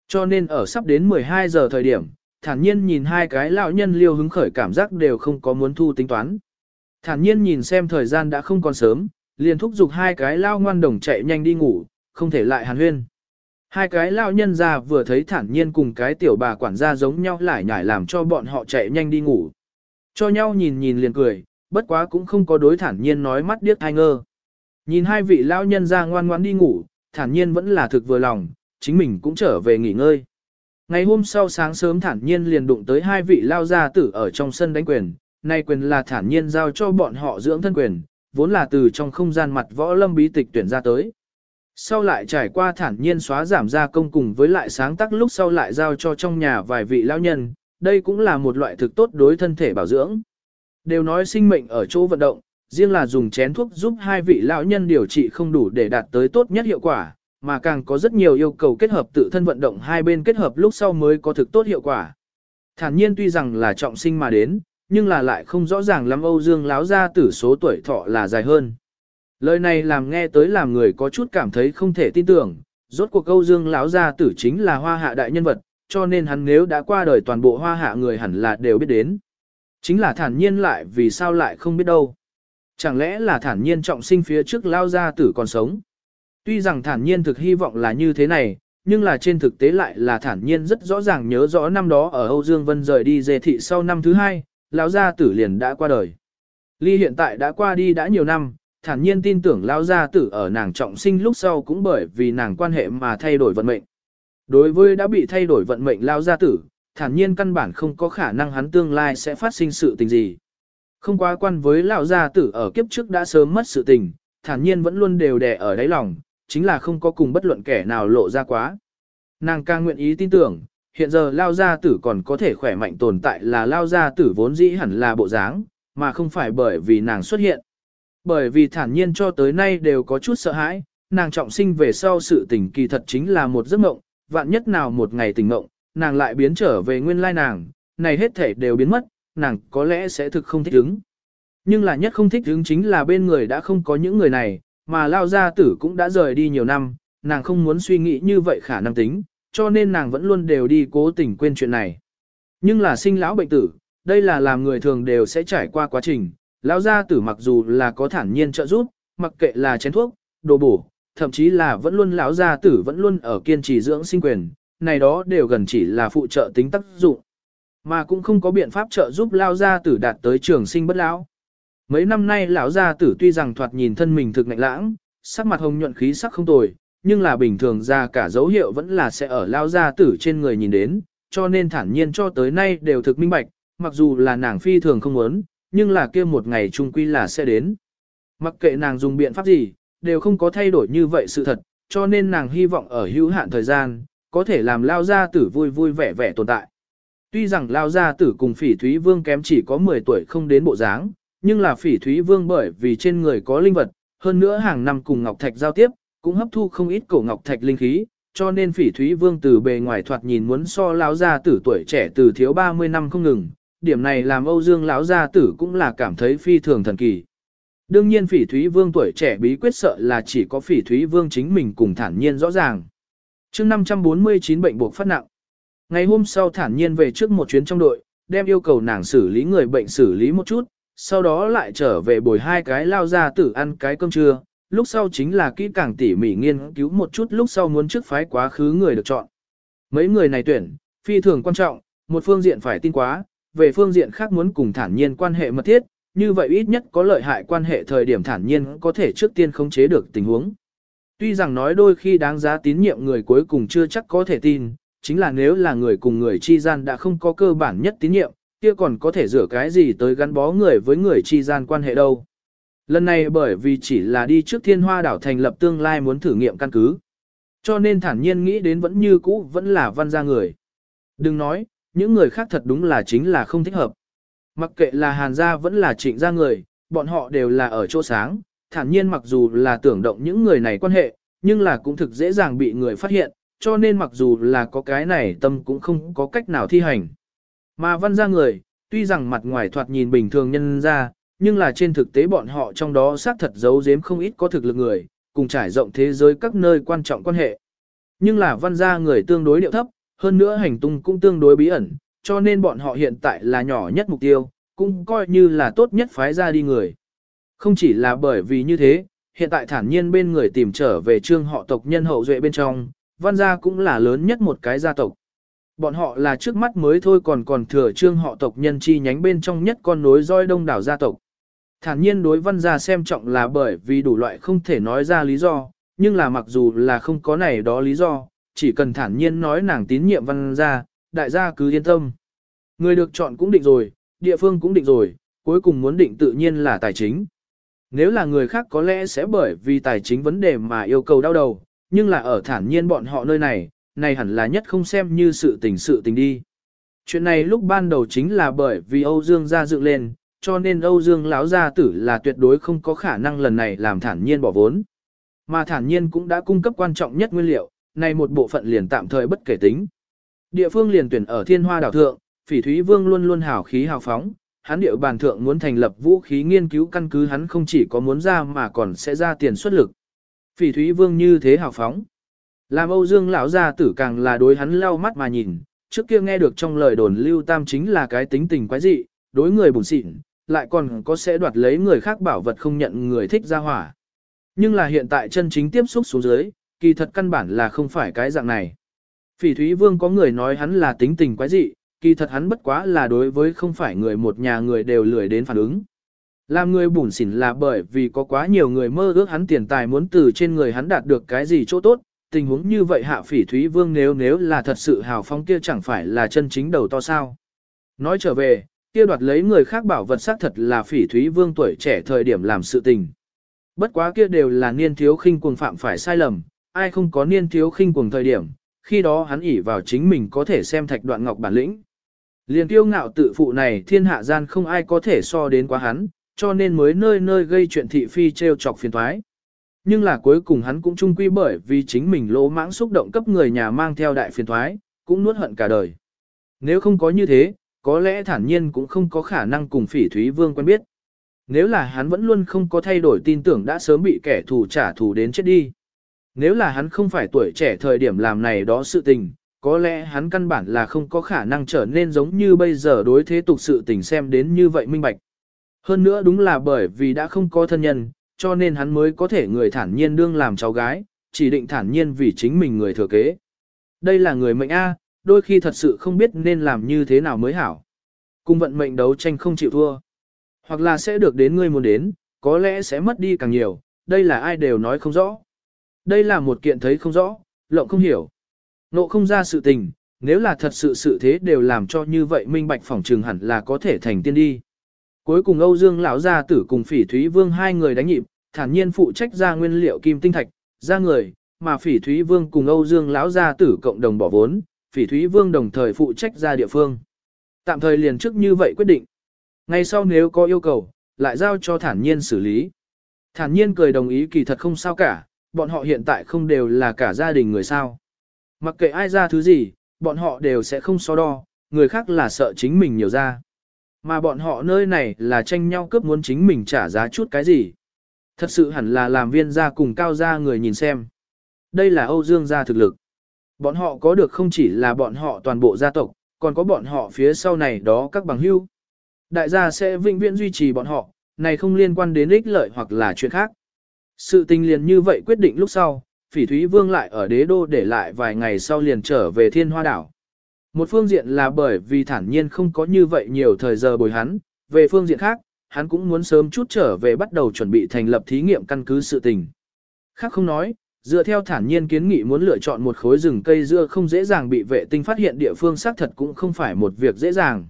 Cho nên ở sắp đến 12 giờ thời điểm, thản nhiên nhìn hai cái lão nhân liêu hứng khởi cảm giác đều không có muốn thu tính toán. Thản nhiên nhìn xem thời gian đã không còn sớm, liền thúc giục hai cái lao ngoan đồng chạy nhanh đi ngủ, không thể lại hàn huyên. Hai cái lao nhân ra vừa thấy thản nhiên cùng cái tiểu bà quản gia giống nhau lại nhải làm cho bọn họ chạy nhanh đi ngủ. Cho nhau nhìn nhìn liền cười, bất quá cũng không có đối thản nhiên nói mắt điếc ai ngơ. Nhìn hai vị lao nhân ra ngoan ngoãn đi ngủ, thản nhiên vẫn là thực vừa lòng, chính mình cũng trở về nghỉ ngơi. Ngày hôm sau sáng sớm thản nhiên liền đụng tới hai vị lao gia tử ở trong sân đánh quyền, nay quyền là thản nhiên giao cho bọn họ dưỡng thân quyền, vốn là từ trong không gian mặt võ lâm bí tịch tuyển ra tới. Sau lại trải qua thản nhiên xóa giảm gia công cùng với lại sáng tác lúc sau lại giao cho trong nhà vài vị lao nhân, đây cũng là một loại thực tốt đối thân thể bảo dưỡng. Đều nói sinh mệnh ở chỗ vận động, riêng là dùng chén thuốc giúp hai vị lão nhân điều trị không đủ để đạt tới tốt nhất hiệu quả, mà càng có rất nhiều yêu cầu kết hợp tự thân vận động hai bên kết hợp lúc sau mới có thực tốt hiệu quả. Thản nhiên tuy rằng là trọng sinh mà đến, nhưng là lại không rõ ràng lắm Âu Dương láo gia tử số tuổi thọ là dài hơn. Lời này làm nghe tới làm người có chút cảm thấy không thể tin tưởng, rốt cuộc Âu Dương Lão gia tử chính là hoa hạ đại nhân vật, cho nên hắn nếu đã qua đời toàn bộ hoa hạ người hẳn là đều biết đến. Chính là thản nhiên lại vì sao lại không biết đâu. Chẳng lẽ là thản nhiên trọng sinh phía trước lao gia tử còn sống. Tuy rằng thản nhiên thực hy vọng là như thế này, nhưng là trên thực tế lại là thản nhiên rất rõ ràng nhớ rõ năm đó ở Âu Dương Vân rời đi dê thị sau năm thứ hai, lão gia tử liền đã qua đời. Ly hiện tại đã qua đi đã nhiều năm, thản nhiên tin tưởng lão gia tử ở nàng trọng sinh lúc sau cũng bởi vì nàng quan hệ mà thay đổi vận mệnh. Đối với đã bị thay đổi vận mệnh lão gia tử, thản nhiên căn bản không có khả năng hắn tương lai sẽ phát sinh sự tình gì. Không quá quan với lão gia tử ở kiếp trước đã sớm mất sự tình, thản nhiên vẫn luôn đều đè ở đáy lòng, chính là không có cùng bất luận kẻ nào lộ ra quá. Nàng càng nguyện ý tin tưởng, hiện giờ lao gia tử còn có thể khỏe mạnh tồn tại là lao gia tử vốn dĩ hẳn là bộ dáng, mà không phải bởi vì nàng xuất hiện. Bởi vì thản nhiên cho tới nay đều có chút sợ hãi, nàng trọng sinh về sau sự tỉnh kỳ thật chính là một giấc mộng, vạn nhất nào một ngày tỉnh mộng, nàng lại biến trở về nguyên lai nàng, này hết thể đều biến mất, nàng có lẽ sẽ thực không thích ứng. Nhưng là nhất không thích ứng chính là bên người đã không có những người này, mà lao gia tử cũng đã rời đi nhiều năm, nàng không muốn suy nghĩ như vậy khả năng tính, cho nên nàng vẫn luôn đều đi cố tình quên chuyện này. Nhưng là sinh lão bệnh tử, đây là làm người thường đều sẽ trải qua quá trình, lão gia tử mặc dù là có thản nhiên trợ giúp, mặc kệ là chén thuốc, đồ bổ, thậm chí là vẫn luôn lão gia tử vẫn luôn ở kiên trì dưỡng sinh quyền, này đó đều gần chỉ là phụ trợ tính tác dụng, mà cũng không có biện pháp trợ giúp lão gia tử đạt tới trường sinh bất lão. Mấy năm nay lão gia tử tuy rằng thoạt nhìn thân mình thực lạnh lãng, sắc mặt hồng nhuận khí sắc không tồi, nhưng là bình thường ra cả dấu hiệu vẫn là sẽ ở lão gia tử trên người nhìn đến, cho nên thản nhiên cho tới nay đều thực minh bạch, mặc dù là nàng phi thường không muốn, nhưng là kia một ngày trung quy là sẽ đến. Mặc kệ nàng dùng biện pháp gì, đều không có thay đổi như vậy sự thật, cho nên nàng hy vọng ở hữu hạn thời gian, có thể làm lao gia tử vui vui vẻ vẻ tồn tại. Tuy rằng lao gia tử cùng phỉ thúy vương kém chỉ có 10 tuổi không đến bộ dáng, nhưng là phỉ thúy vương bởi vì trên người có linh vật, hơn nữa hàng năm cùng Ngọc Thạch giao tiếp, cũng hấp thu không ít cổ Ngọc Thạch linh khí, cho nên phỉ thúy vương từ bề ngoài thoạt nhìn muốn so lao gia tử tuổi trẻ từ thiếu 30 năm không ngừng, điểm này làm Âu Dương lão gia tử cũng là cảm thấy phi thường thần kỳ. Đương nhiên phỉ thúy vương tuổi trẻ bí quyết sợ là chỉ có phỉ thúy vương chính mình cùng thản nhiên rõ ràng. chương 549 bệnh buộc phát nặng. Ngày hôm sau thản nhiên về trước một chuyến trong đội, đem yêu cầu nàng xử lý người bệnh xử lý một chút, sau đó lại trở về bồi hai cái lao ra tử ăn cái cơm trưa, lúc sau chính là kỹ càng tỉ mỉ nghiên cứu một chút lúc sau muốn trước phái quá khứ người được chọn. Mấy người này tuyển, phi thường quan trọng, một phương diện phải tin quá, về phương diện khác muốn cùng thản nhiên quan hệ mật thiết, như vậy ít nhất có lợi hại quan hệ thời điểm thản nhiên có thể trước tiên khống chế được tình huống. Tuy rằng nói đôi khi đáng giá tín nhiệm người cuối cùng chưa chắc có thể tin, chính là nếu là người cùng người chi gian đã không có cơ bản nhất tín nhiệm, kia còn có thể rửa cái gì tới gắn bó người với người chi gian quan hệ đâu. Lần này bởi vì chỉ là đi trước thiên hoa đảo thành lập tương lai muốn thử nghiệm căn cứ. Cho nên thản nhiên nghĩ đến vẫn như cũ vẫn là văn gia người. Đừng nói, những người khác thật đúng là chính là không thích hợp. Mặc kệ là hàn gia vẫn là trịnh gia người, bọn họ đều là ở chỗ sáng, thản nhiên mặc dù là tưởng động những người này quan hệ, nhưng là cũng thực dễ dàng bị người phát hiện, cho nên mặc dù là có cái này tâm cũng không có cách nào thi hành. Mà văn gia người, tuy rằng mặt ngoài thoạt nhìn bình thường nhân ra, nhưng là trên thực tế bọn họ trong đó xác thật giấu giếm không ít có thực lực người, cùng trải rộng thế giới các nơi quan trọng quan hệ. Nhưng là văn gia người tương đối điệu thấp, hơn nữa hành tung cũng tương đối bí ẩn, cho nên bọn họ hiện tại là nhỏ nhất mục tiêu, cũng coi như là tốt nhất phái ra đi người. Không chỉ là bởi vì như thế, hiện tại thản nhiên bên người tìm trở về trương họ tộc nhân hậu duệ bên trong, văn gia cũng là lớn nhất một cái gia tộc. Bọn họ là trước mắt mới thôi còn còn thừa trương họ tộc nhân chi nhánh bên trong nhất con nối roi đông đảo gia tộc. Thản nhiên đối văn gia xem trọng là bởi vì đủ loại không thể nói ra lý do, nhưng là mặc dù là không có này đó lý do, chỉ cần thản nhiên nói nàng tín nhiệm văn gia, đại gia cứ yên tâm. Người được chọn cũng định rồi, địa phương cũng định rồi, cuối cùng muốn định tự nhiên là tài chính. Nếu là người khác có lẽ sẽ bởi vì tài chính vấn đề mà yêu cầu đau đầu, nhưng là ở thản nhiên bọn họ nơi này, này hẳn là nhất không xem như sự tình sự tình đi. Chuyện này lúc ban đầu chính là bởi vì Âu Dương gia dựng lên, cho nên Âu Dương lão gia tử là tuyệt đối không có khả năng lần này làm thản nhiên bỏ vốn. Mà thản nhiên cũng đã cung cấp quan trọng nhất nguyên liệu, này một bộ phận liền tạm thời bất kể tính. Địa phương liền tuyển ở Thiên Hoa đảo thượng, Phỉ Thúy Vương luôn luôn hào khí hào phóng, hắn điệu bàn thượng muốn thành lập vũ khí nghiên cứu căn cứ hắn không chỉ có muốn ra mà còn sẽ ra tiền xuất lực. Phỉ Thúy Vương như thế hào phóng. Làm Âu Dương lão gia tử càng là đối hắn lau mắt mà nhìn, trước kia nghe được trong lời đồn Lưu Tam chính là cái tính tình quái dị, đối người bùn xịn, lại còn có sẽ đoạt lấy người khác bảo vật không nhận người thích ra hỏa. Nhưng là hiện tại chân chính tiếp xúc xuống dưới, kỳ thật căn bản là không phải cái dạng này. Phỉ Thúy Vương có người nói hắn là tính tình quái dị, kỳ thật hắn bất quá là đối với không phải người một nhà người đều lười đến phản ứng. Làm người bủn xỉn là bởi vì có quá nhiều người mơ ước hắn tiền tài muốn từ trên người hắn đạt được cái gì chỗ tốt, tình huống như vậy hạ phỉ Thúy Vương nếu nếu là thật sự hào phóng kia chẳng phải là chân chính đầu to sao. Nói trở về, kia đoạt lấy người khác bảo vật xác thật là phỉ Thúy Vương tuổi trẻ thời điểm làm sự tình. Bất quá kia đều là niên thiếu khinh cuồng phạm phải sai lầm, ai không có niên thiếu khinh cuồng thời điểm, khi đó hắn ỉ vào chính mình có thể xem thạch đoạn ngọc bản lĩnh. Liền tiêu ngạo tự phụ này thiên hạ gian không ai có thể so đến quá hắn, cho nên mới nơi nơi gây chuyện thị phi treo chọc phiền thoái. Nhưng là cuối cùng hắn cũng trung quy bởi vì chính mình lỗ mãng xúc động cấp người nhà mang theo đại phiền thoái, cũng nuốt hận cả đời. Nếu không có như thế, có lẽ thản nhiên cũng không có khả năng cùng phỉ thúy vương quen biết. Nếu là hắn vẫn luôn không có thay đổi tin tưởng đã sớm bị kẻ thù trả thù đến chết đi. Nếu là hắn không phải tuổi trẻ thời điểm làm này đó sự tình, có lẽ hắn căn bản là không có khả năng trở nên giống như bây giờ đối thế tục sự tình xem đến như vậy minh bạch. Hơn nữa đúng là bởi vì đã không có thân nhân, cho nên hắn mới có thể người thản nhiên đương làm cháu gái, chỉ định thản nhiên vì chính mình người thừa kế. Đây là người mệnh A, đôi khi thật sự không biết nên làm như thế nào mới hảo. Cùng vận mệnh đấu tranh không chịu thua. Hoặc là sẽ được đến người muốn đến, có lẽ sẽ mất đi càng nhiều, đây là ai đều nói không rõ. Đây là một kiện thấy không rõ, lộng không hiểu. Nộ không ra sự tình, nếu là thật sự sự thế đều làm cho như vậy minh bạch phỏng trường hẳn là có thể thành tiên đi. Cuối cùng Âu Dương lão gia tử cùng Phỉ Thúy Vương hai người đánh nhịp, thản nhiên phụ trách ra nguyên liệu kim tinh thạch, ra người, mà Phỉ Thúy Vương cùng Âu Dương lão gia tử cộng đồng bỏ vốn, Phỉ Thúy Vương đồng thời phụ trách ra địa phương. Tạm thời liền trước như vậy quyết định. Ngay sau nếu có yêu cầu, lại giao cho thản nhiên xử lý. Thản nhiên cười đồng ý kỳ thật không sao cả, bọn họ hiện tại không đều là cả gia đình người sao. Mặc kệ ai ra thứ gì, bọn họ đều sẽ không so đo, người khác là sợ chính mình nhiều ra. Mà bọn họ nơi này là tranh nhau cướp muốn chính mình trả giá chút cái gì. Thật sự hẳn là làm viên gia cùng cao gia người nhìn xem. Đây là Âu Dương gia thực lực. Bọn họ có được không chỉ là bọn họ toàn bộ gia tộc, còn có bọn họ phía sau này đó các bằng hữu. Đại gia sẽ vĩnh viễn duy trì bọn họ, này không liên quan đến ích lợi hoặc là chuyện khác. Sự tình liền như vậy quyết định lúc sau, phỉ thúy vương lại ở đế đô để lại vài ngày sau liền trở về thiên hoa đảo. Một phương diện là bởi vì thản nhiên không có như vậy nhiều thời giờ bồi hắn, về phương diện khác, hắn cũng muốn sớm chút trở về bắt đầu chuẩn bị thành lập thí nghiệm căn cứ sự tình. Khác không nói, dựa theo thản nhiên kiến nghị muốn lựa chọn một khối rừng cây dưa không dễ dàng bị vệ tinh phát hiện địa phương xác thật cũng không phải một việc dễ dàng.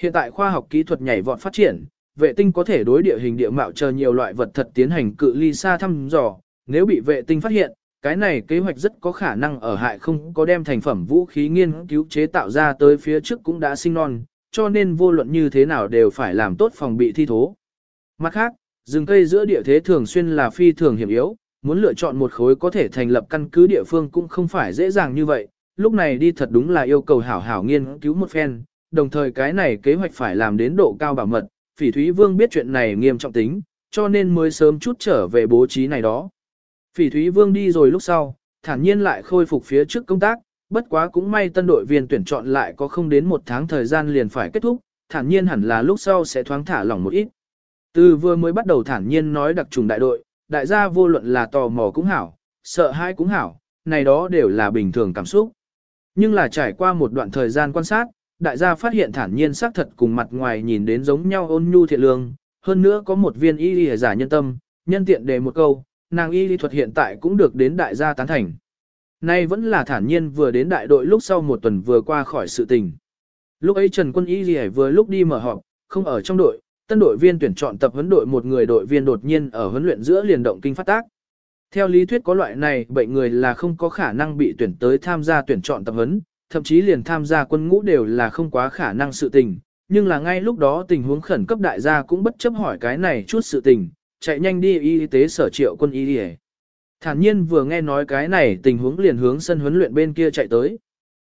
Hiện tại khoa học kỹ thuật nhảy vọt phát triển, vệ tinh có thể đối địa hình địa mạo chờ nhiều loại vật thật tiến hành cự ly xa thăm dò, nếu bị vệ tinh phát hiện, cái này kế hoạch rất có khả năng ở hại không có đem thành phẩm vũ khí nghiên cứu chế tạo ra tới phía trước cũng đã sinh non, cho nên vô luận như thế nào đều phải làm tốt phòng bị thi thố. Mặt khác, rừng cây giữa địa thế thường xuyên là phi thường hiểm yếu, muốn lựa chọn một khối có thể thành lập căn cứ địa phương cũng không phải dễ dàng như vậy, lúc này đi thật đúng là yêu cầu hảo hảo nghiên cứu một phen, đồng thời cái này kế hoạch phải làm đến độ cao bảo mật, phỉ thúy vương biết chuyện này nghiêm trọng tính, cho nên mới sớm chút trở về bố trí này đó. Phỉ Thúy Vương đi rồi lúc sau, thản nhiên lại khôi phục phía trước công tác, bất quá cũng may tân đội viên tuyển chọn lại có không đến một tháng thời gian liền phải kết thúc, thản nhiên hẳn là lúc sau sẽ thoáng thả lỏng một ít. Từ vừa mới bắt đầu thản nhiên nói đặc trùng đại đội, đại gia vô luận là tò mò cũng hảo, sợ hãi cũng hảo, này đó đều là bình thường cảm xúc. Nhưng là trải qua một đoạn thời gian quan sát, đại gia phát hiện thản nhiên xác thật cùng mặt ngoài nhìn đến giống nhau ôn nhu thiện lương, hơn nữa có một viên y y giả nhân tâm, nhân tiện đề một câu, nàng y lý thuật hiện tại cũng được đến đại gia tán thành. Nay vẫn là thản nhiên vừa đến đại đội lúc sau một tuần vừa qua khỏi sự tình. Lúc ấy Trần Quân Y Lì vừa lúc đi mở họp, không ở trong đội, tân đội viên tuyển chọn tập huấn đội một người đội viên đột nhiên ở huấn luyện giữa liền động kinh phát tác. Theo lý thuyết có loại này bệnh người là không có khả năng bị tuyển tới tham gia tuyển chọn tập huấn, thậm chí liền tham gia quân ngũ đều là không quá khả năng sự tình. Nhưng là ngay lúc đó tình huống khẩn cấp đại gia cũng bất chấp hỏi cái này chút sự tình, chạy nhanh đi y tế sở triệu quân y đi Thản nhiên vừa nghe nói cái này tình huống liền hướng sân huấn luyện bên kia chạy tới.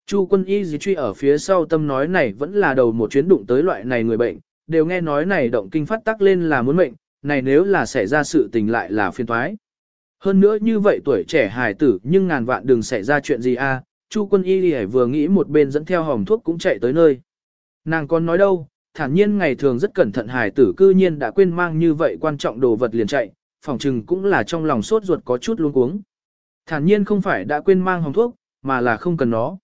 Chu quân y dì truy ở phía sau tâm nói này vẫn là đầu một chuyến đụng tới loại này người bệnh, đều nghe nói này động kinh phát tắc lên là muốn mệnh, này nếu là xảy ra sự tình lại là phiên thoái. Hơn nữa như vậy tuổi trẻ hài tử nhưng ngàn vạn đừng xảy ra chuyện gì a. Chu quân y lì vừa nghĩ một bên dẫn theo hòm thuốc cũng chạy tới nơi. Nàng còn nói đâu, thản nhiên ngày thường rất cẩn thận hài tử cư nhiên đã quên mang như vậy quan trọng đồ vật liền chạy, phòng trừng cũng là trong lòng sốt ruột có chút luống cuống. Thản nhiên không phải đã quên mang hòm thuốc, mà là không cần nó.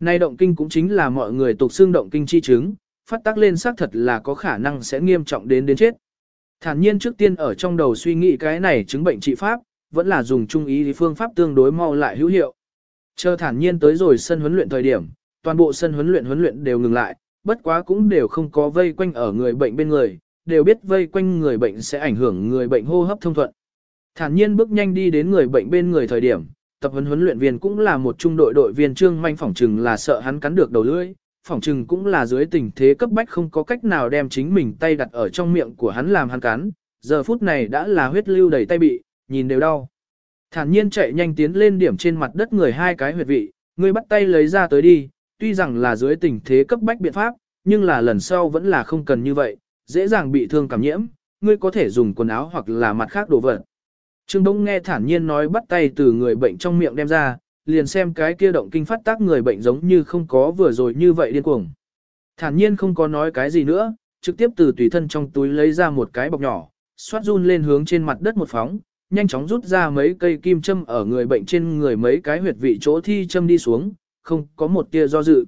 Nay động kinh cũng chính là mọi người tục xương động kinh chi chứng, phát tác lên xác thật là có khả năng sẽ nghiêm trọng đến đến chết. Thản nhiên trước tiên ở trong đầu suy nghĩ cái này chứng bệnh trị pháp, vẫn là dùng trung ý phương pháp tương đối mau lại hữu hiệu. Chờ thản nhiên tới rồi sân huấn luyện thời điểm, toàn bộ sân huấn luyện huấn luyện đều ngừng lại, bất quá cũng đều không có vây quanh ở người bệnh bên người, đều biết vây quanh người bệnh sẽ ảnh hưởng người bệnh hô hấp thông thuận. Thản nhiên bước nhanh đi đến người bệnh bên người thời điểm, tập huấn huấn luyện viên cũng là một trung đội đội viên trương manh phỏng trừng là sợ hắn cắn được đầu lưỡi, phỏng trừng cũng là dưới tình thế cấp bách không có cách nào đem chính mình tay đặt ở trong miệng của hắn làm hắn cắn, giờ phút này đã là huyết lưu đầy tay bị, nhìn đều đau. Thản nhiên chạy nhanh tiến lên điểm trên mặt đất người hai cái huyệt vị, người bắt tay lấy ra tới đi, tuy rằng là dưới tình thế cấp bách biện pháp, nhưng là lần sau vẫn là không cần như vậy, dễ dàng bị thương cảm nhiễm, ngươi có thể dùng quần áo hoặc là mặt khác đồ vật. Trương Đông nghe thản nhiên nói bắt tay từ người bệnh trong miệng đem ra, liền xem cái kia động kinh phát tác người bệnh giống như không có vừa rồi như vậy điên cuồng. Thản nhiên không có nói cái gì nữa, trực tiếp từ tùy thân trong túi lấy ra một cái bọc nhỏ, xoát run lên hướng trên mặt đất một phóng, nhanh chóng rút ra mấy cây kim châm ở người bệnh trên người mấy cái huyệt vị chỗ thi châm đi xuống, không có một tia do dự.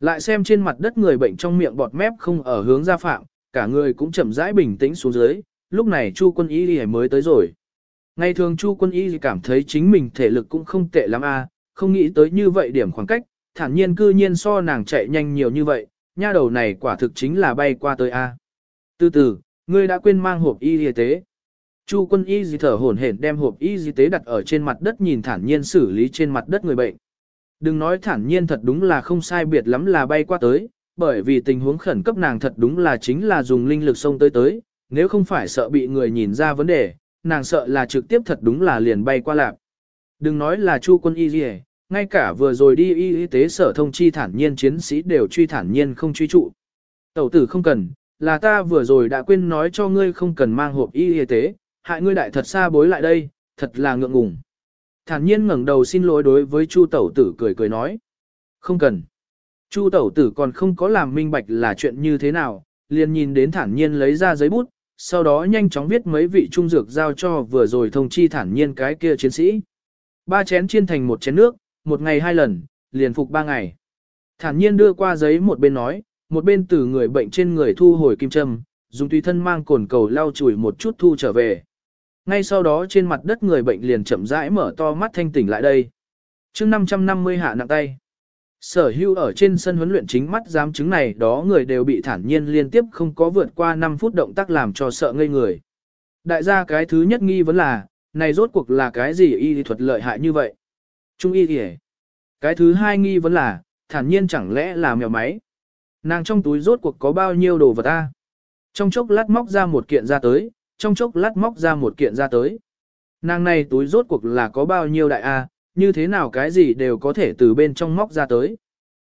Lại xem trên mặt đất người bệnh trong miệng bọt mép không ở hướng ra phạm, cả người cũng chậm rãi bình tĩnh xuống dưới, lúc này Chu quân y mới tới rồi. Ngày thường Chu quân y cảm thấy chính mình thể lực cũng không tệ lắm a, không nghĩ tới như vậy điểm khoảng cách, thản nhiên cư nhiên so nàng chạy nhanh nhiều như vậy, nha đầu này quả thực chính là bay qua tới a. Từ từ, ngươi đã quên mang hộp y y tế. Chu quân y dì thở hổn hển đem hộp y y tế đặt ở trên mặt đất nhìn thản nhiên xử lý trên mặt đất người bệnh. Đừng nói thản nhiên thật đúng là không sai biệt lắm là bay qua tới, bởi vì tình huống khẩn cấp nàng thật đúng là chính là dùng linh lực xông tới tới, nếu không phải sợ bị người nhìn ra vấn đề, nàng sợ là trực tiếp thật đúng là liền bay qua lạc. Đừng nói là chu quân y gì ngay cả vừa rồi đi y y tế sở thông chi thản nhiên chiến sĩ đều truy thản nhiên không truy trụ. Tẩu tử không cần, là ta vừa rồi đã quên nói cho ngươi không cần mang hộp y y tế, hại ngươi đại thật xa bối lại đây, thật là ngượng ngùng. Thản nhiên ngẩng đầu xin lỗi đối với Chu tẩu tử cười cười nói. Không cần. Chu tẩu tử còn không có làm minh bạch là chuyện như thế nào, liền nhìn đến thản nhiên lấy ra giấy bút, sau đó nhanh chóng viết mấy vị trung dược giao cho vừa rồi thông chi thản nhiên cái kia chiến sĩ. Ba chén chiên thành một chén nước, một ngày hai lần, liền phục ba ngày. Thản nhiên đưa qua giấy một bên nói, một bên từ người bệnh trên người thu hồi kim châm, dùng tùy thân mang cồn cầu lau chùi một chút thu trở về. Ngay sau đó trên mặt đất người bệnh liền chậm rãi mở to mắt thanh tỉnh lại đây. chương 550 hạ nặng tay. Sở hưu ở trên sân huấn luyện chính mắt giám chứng này đó người đều bị thản nhiên liên tiếp không có vượt qua 5 phút động tác làm cho sợ ngây người. Đại gia cái thứ nhất nghi vấn là, này rốt cuộc là cái gì y thuật lợi hại như vậy? Trung y kìa. Cái thứ hai nghi vấn là, thản nhiên chẳng lẽ là mèo máy? Nàng trong túi rốt cuộc có bao nhiêu đồ vật ta? Trong chốc lát móc ra một kiện ra tới, trong chốc lát móc ra một kiện ra tới. Nàng này túi rốt cuộc là có bao nhiêu đại A, như thế nào cái gì đều có thể từ bên trong móc ra tới.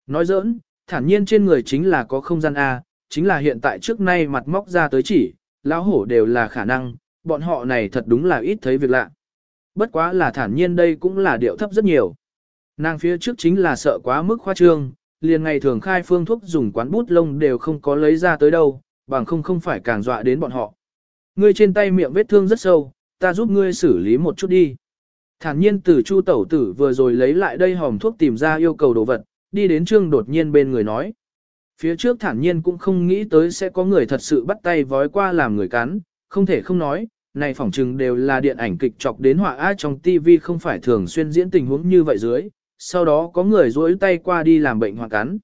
Nói giỡn, thản nhiên trên người chính là có không gian A, chính là hiện tại trước nay mặt móc ra tới chỉ, lão hổ đều là khả năng, bọn họ này thật đúng là ít thấy việc lạ. Bất quá là thản nhiên đây cũng là điệu thấp rất nhiều. Nàng phía trước chính là sợ quá mức khoa trương, liền ngày thường khai phương thuốc dùng quán bút lông đều không có lấy ra tới đâu, bằng không không phải càng dọa đến bọn họ. Ngươi trên tay miệng vết thương rất sâu, ta giúp ngươi xử lý một chút đi. Thản nhiên từ chu tẩu tử vừa rồi lấy lại đây hòm thuốc tìm ra yêu cầu đồ vật, đi đến trương đột nhiên bên người nói. Phía trước thản nhiên cũng không nghĩ tới sẽ có người thật sự bắt tay vói qua làm người cắn, không thể không nói, này phỏng chừng đều là điện ảnh kịch chọc đến họa ai trong TV không phải thường xuyên diễn tình huống như vậy dưới, sau đó có người duỗi tay qua đi làm bệnh hoặc cắn.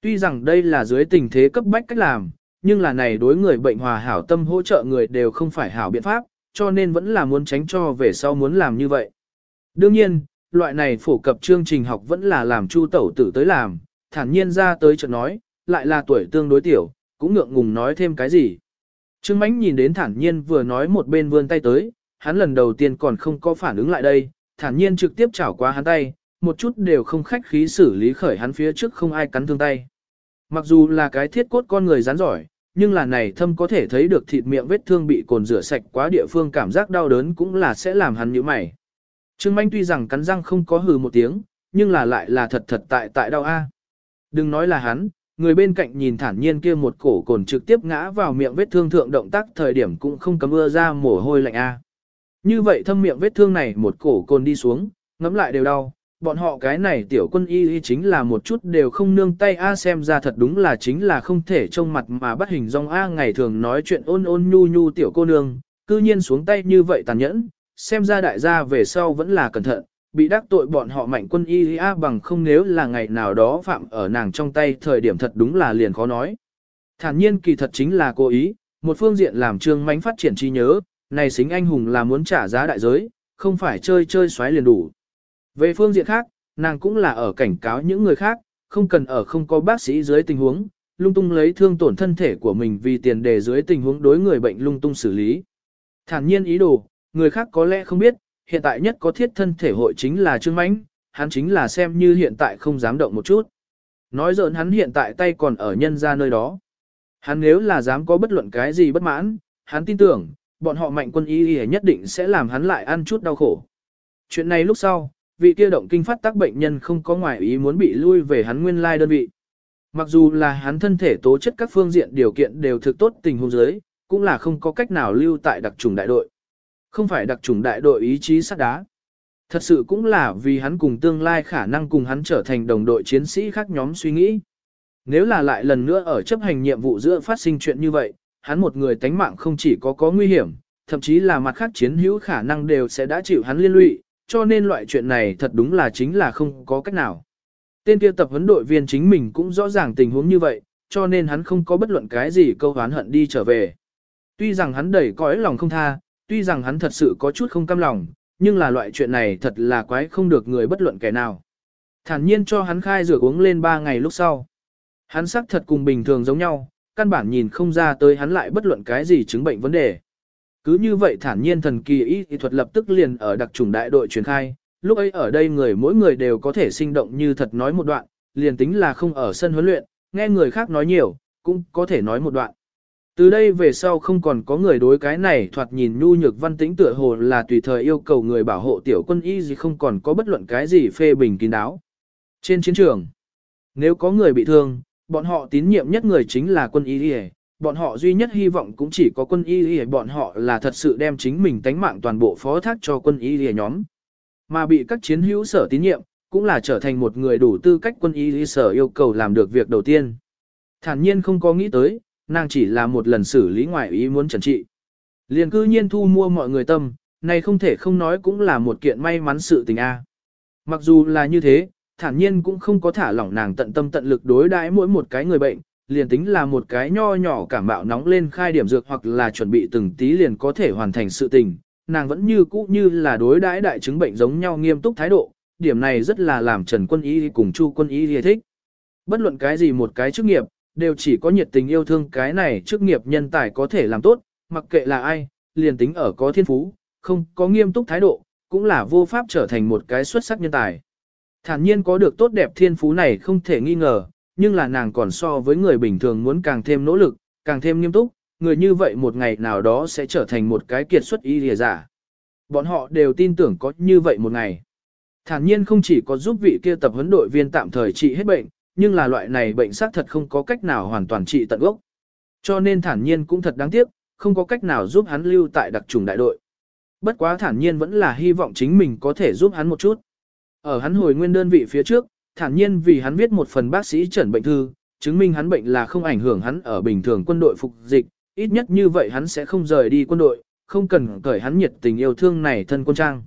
Tuy rằng đây là dưới tình thế cấp bách cách làm, nhưng là này đối người bệnh hòa hảo tâm hỗ trợ người đều không phải hảo biện pháp, cho nên vẫn là muốn tránh cho về sau muốn làm như vậy. Đương nhiên, loại này phổ cập chương trình học vẫn là làm chu tẩu tử tới làm, thản nhiên ra tới chợt nói, lại là tuổi tương đối tiểu, cũng ngượng ngùng nói thêm cái gì. Trương Mánh nhìn đến thản nhiên vừa nói một bên vươn tay tới, hắn lần đầu tiên còn không có phản ứng lại đây, thản nhiên trực tiếp chảo qua hắn tay, một chút đều không khách khí xử lý khởi hắn phía trước không ai cắn thương tay. Mặc dù là cái thiết cốt con người rắn giỏi, nhưng là này thâm có thể thấy được thịt miệng vết thương bị cồn rửa sạch quá địa phương cảm giác đau đớn cũng là sẽ làm hắn nhíu mày. Trương Manh tuy rằng cắn răng không có hừ một tiếng, nhưng là lại là thật thật tại tại đau a. Đừng nói là hắn, người bên cạnh nhìn thản nhiên kia một cổ cồn trực tiếp ngã vào miệng vết thương thượng động tác thời điểm cũng không cấm ưa ra mồ hôi lạnh a. Như vậy thâm miệng vết thương này một cổ cồn đi xuống, ngấm lại đều đau, bọn họ cái này tiểu quân y y chính là một chút đều không nương tay a xem ra thật đúng là chính là không thể trông mặt mà bắt hình dong a ngày thường nói chuyện ôn ôn nhu nhu tiểu cô nương, cư nhiên xuống tay như vậy tàn nhẫn, xem ra đại gia về sau vẫn là cẩn thận, bị đắc tội bọn họ mạnh quân y a bằng không nếu là ngày nào đó phạm ở nàng trong tay thời điểm thật đúng là liền khó nói. Thản nhiên kỳ thật chính là cố ý, một phương diện làm trương mánh phát triển trí nhớ, này xính anh hùng là muốn trả giá đại giới, không phải chơi chơi xoáy liền đủ. Về phương diện khác, nàng cũng là ở cảnh cáo những người khác, không cần ở không có bác sĩ dưới tình huống, lung tung lấy thương tổn thân thể của mình vì tiền đề dưới tình huống đối người bệnh lung tung xử lý. Thản nhiên ý đồ, người khác có lẽ không biết, hiện tại nhất có thiết thân thể hội chính là Trương Mãnh, hắn chính là xem như hiện tại không dám động một chút. Nói giỡn hắn hiện tại tay còn ở nhân ra nơi đó. Hắn nếu là dám có bất luận cái gì bất mãn, hắn tin tưởng, bọn họ mạnh quân y y nhất định sẽ làm hắn lại ăn chút đau khổ. Chuyện này lúc sau, vị kia động kinh phát tác bệnh nhân không có ngoại ý muốn bị lui về hắn nguyên lai đơn vị. Mặc dù là hắn thân thể tố chất các phương diện điều kiện đều thực tốt tình huống dưới, cũng là không có cách nào lưu tại đặc trùng đại đội. Không phải đặc trùng đại đội ý chí sắt đá. Thật sự cũng là vì hắn cùng tương lai khả năng cùng hắn trở thành đồng đội chiến sĩ khác nhóm suy nghĩ. Nếu là lại lần nữa ở chấp hành nhiệm vụ giữa phát sinh chuyện như vậy, hắn một người tánh mạng không chỉ có có nguy hiểm, thậm chí là mặt khác chiến hữu khả năng đều sẽ đã chịu hắn liên lụy, cho nên loại chuyện này thật đúng là chính là không có cách nào. Tên kia tập huấn đội viên chính mình cũng rõ ràng tình huống như vậy, cho nên hắn không có bất luận cái gì câu hán hận đi trở về. Tuy rằng hắn đầy cõi lòng không tha, tuy rằng hắn thật sự có chút không cam lòng, nhưng là loại chuyện này thật là quái không được người bất luận kẻ nào. Thản nhiên cho hắn khai rửa uống lên 3 ngày lúc sau. Hắn sắc thật cùng bình thường giống nhau, căn bản nhìn không ra tới hắn lại bất luận cái gì chứng bệnh vấn đề. Cứ như vậy thản nhiên thần kỳ y thuật lập tức liền ở đặc trùng đại đội truyền khai, lúc ấy ở đây người mỗi người đều có thể sinh động như thật nói một đoạn, liền tính là không ở sân huấn luyện, nghe người khác nói nhiều, cũng có thể nói một đoạn. Từ đây về sau không còn có người đối cái này thoạt nhìn nhu nhược văn tĩnh tựa hồ là tùy thời yêu cầu người bảo hộ tiểu quân y gì không còn có bất luận cái gì phê bình kín đáo. Trên chiến trường, nếu có người bị thương, bọn họ tín nhiệm nhất người chính là quân y y bọn họ duy nhất hy vọng cũng chỉ có quân y y bọn họ là thật sự đem chính mình tánh mạng toàn bộ phó thác cho quân y y nhóm. Mà bị các chiến hữu sở tín nhiệm, cũng là trở thành một người đủ tư cách quân y y sở yêu cầu làm được việc đầu tiên. Thản nhiên không có nghĩ tới, nàng chỉ là một lần xử lý ngoại ý muốn trần trị. Liền cư nhiên thu mua mọi người tâm, này không thể không nói cũng là một kiện may mắn sự tình a. Mặc dù là như thế, thản nhiên cũng không có thả lỏng nàng tận tâm tận lực đối đãi mỗi một cái người bệnh, liền tính là một cái nho nhỏ cảm bạo nóng lên khai điểm dược hoặc là chuẩn bị từng tí liền có thể hoàn thành sự tình, nàng vẫn như cũ như là đối đãi đại chứng bệnh giống nhau nghiêm túc thái độ, điểm này rất là làm Trần Quân Y cùng Chu Quân Y thích. Bất luận cái gì một cái chức nghiệp, đều chỉ có nhiệt tình yêu thương cái này chức nghiệp nhân tài có thể làm tốt, mặc kệ là ai, liền tính ở có thiên phú, không có nghiêm túc thái độ, cũng là vô pháp trở thành một cái xuất sắc nhân tài. Thản nhiên có được tốt đẹp thiên phú này không thể nghi ngờ, nhưng là nàng còn so với người bình thường muốn càng thêm nỗ lực, càng thêm nghiêm túc, người như vậy một ngày nào đó sẽ trở thành một cái kiệt xuất y lìa giả. Bọn họ đều tin tưởng có như vậy một ngày. Thản nhiên không chỉ có giúp vị kia tập huấn đội viên tạm thời trị hết bệnh, nhưng là loại này bệnh xác thật không có cách nào hoàn toàn trị tận gốc. Cho nên thản nhiên cũng thật đáng tiếc, không có cách nào giúp hắn lưu tại đặc trùng đại đội. Bất quá thản nhiên vẫn là hy vọng chính mình có thể giúp hắn một chút. Ở hắn hồi nguyên đơn vị phía trước, thản nhiên vì hắn viết một phần bác sĩ chẩn bệnh thư, chứng minh hắn bệnh là không ảnh hưởng hắn ở bình thường quân đội phục dịch, ít nhất như vậy hắn sẽ không rời đi quân đội, không cần cởi hắn nhiệt tình yêu thương này thân quân trang.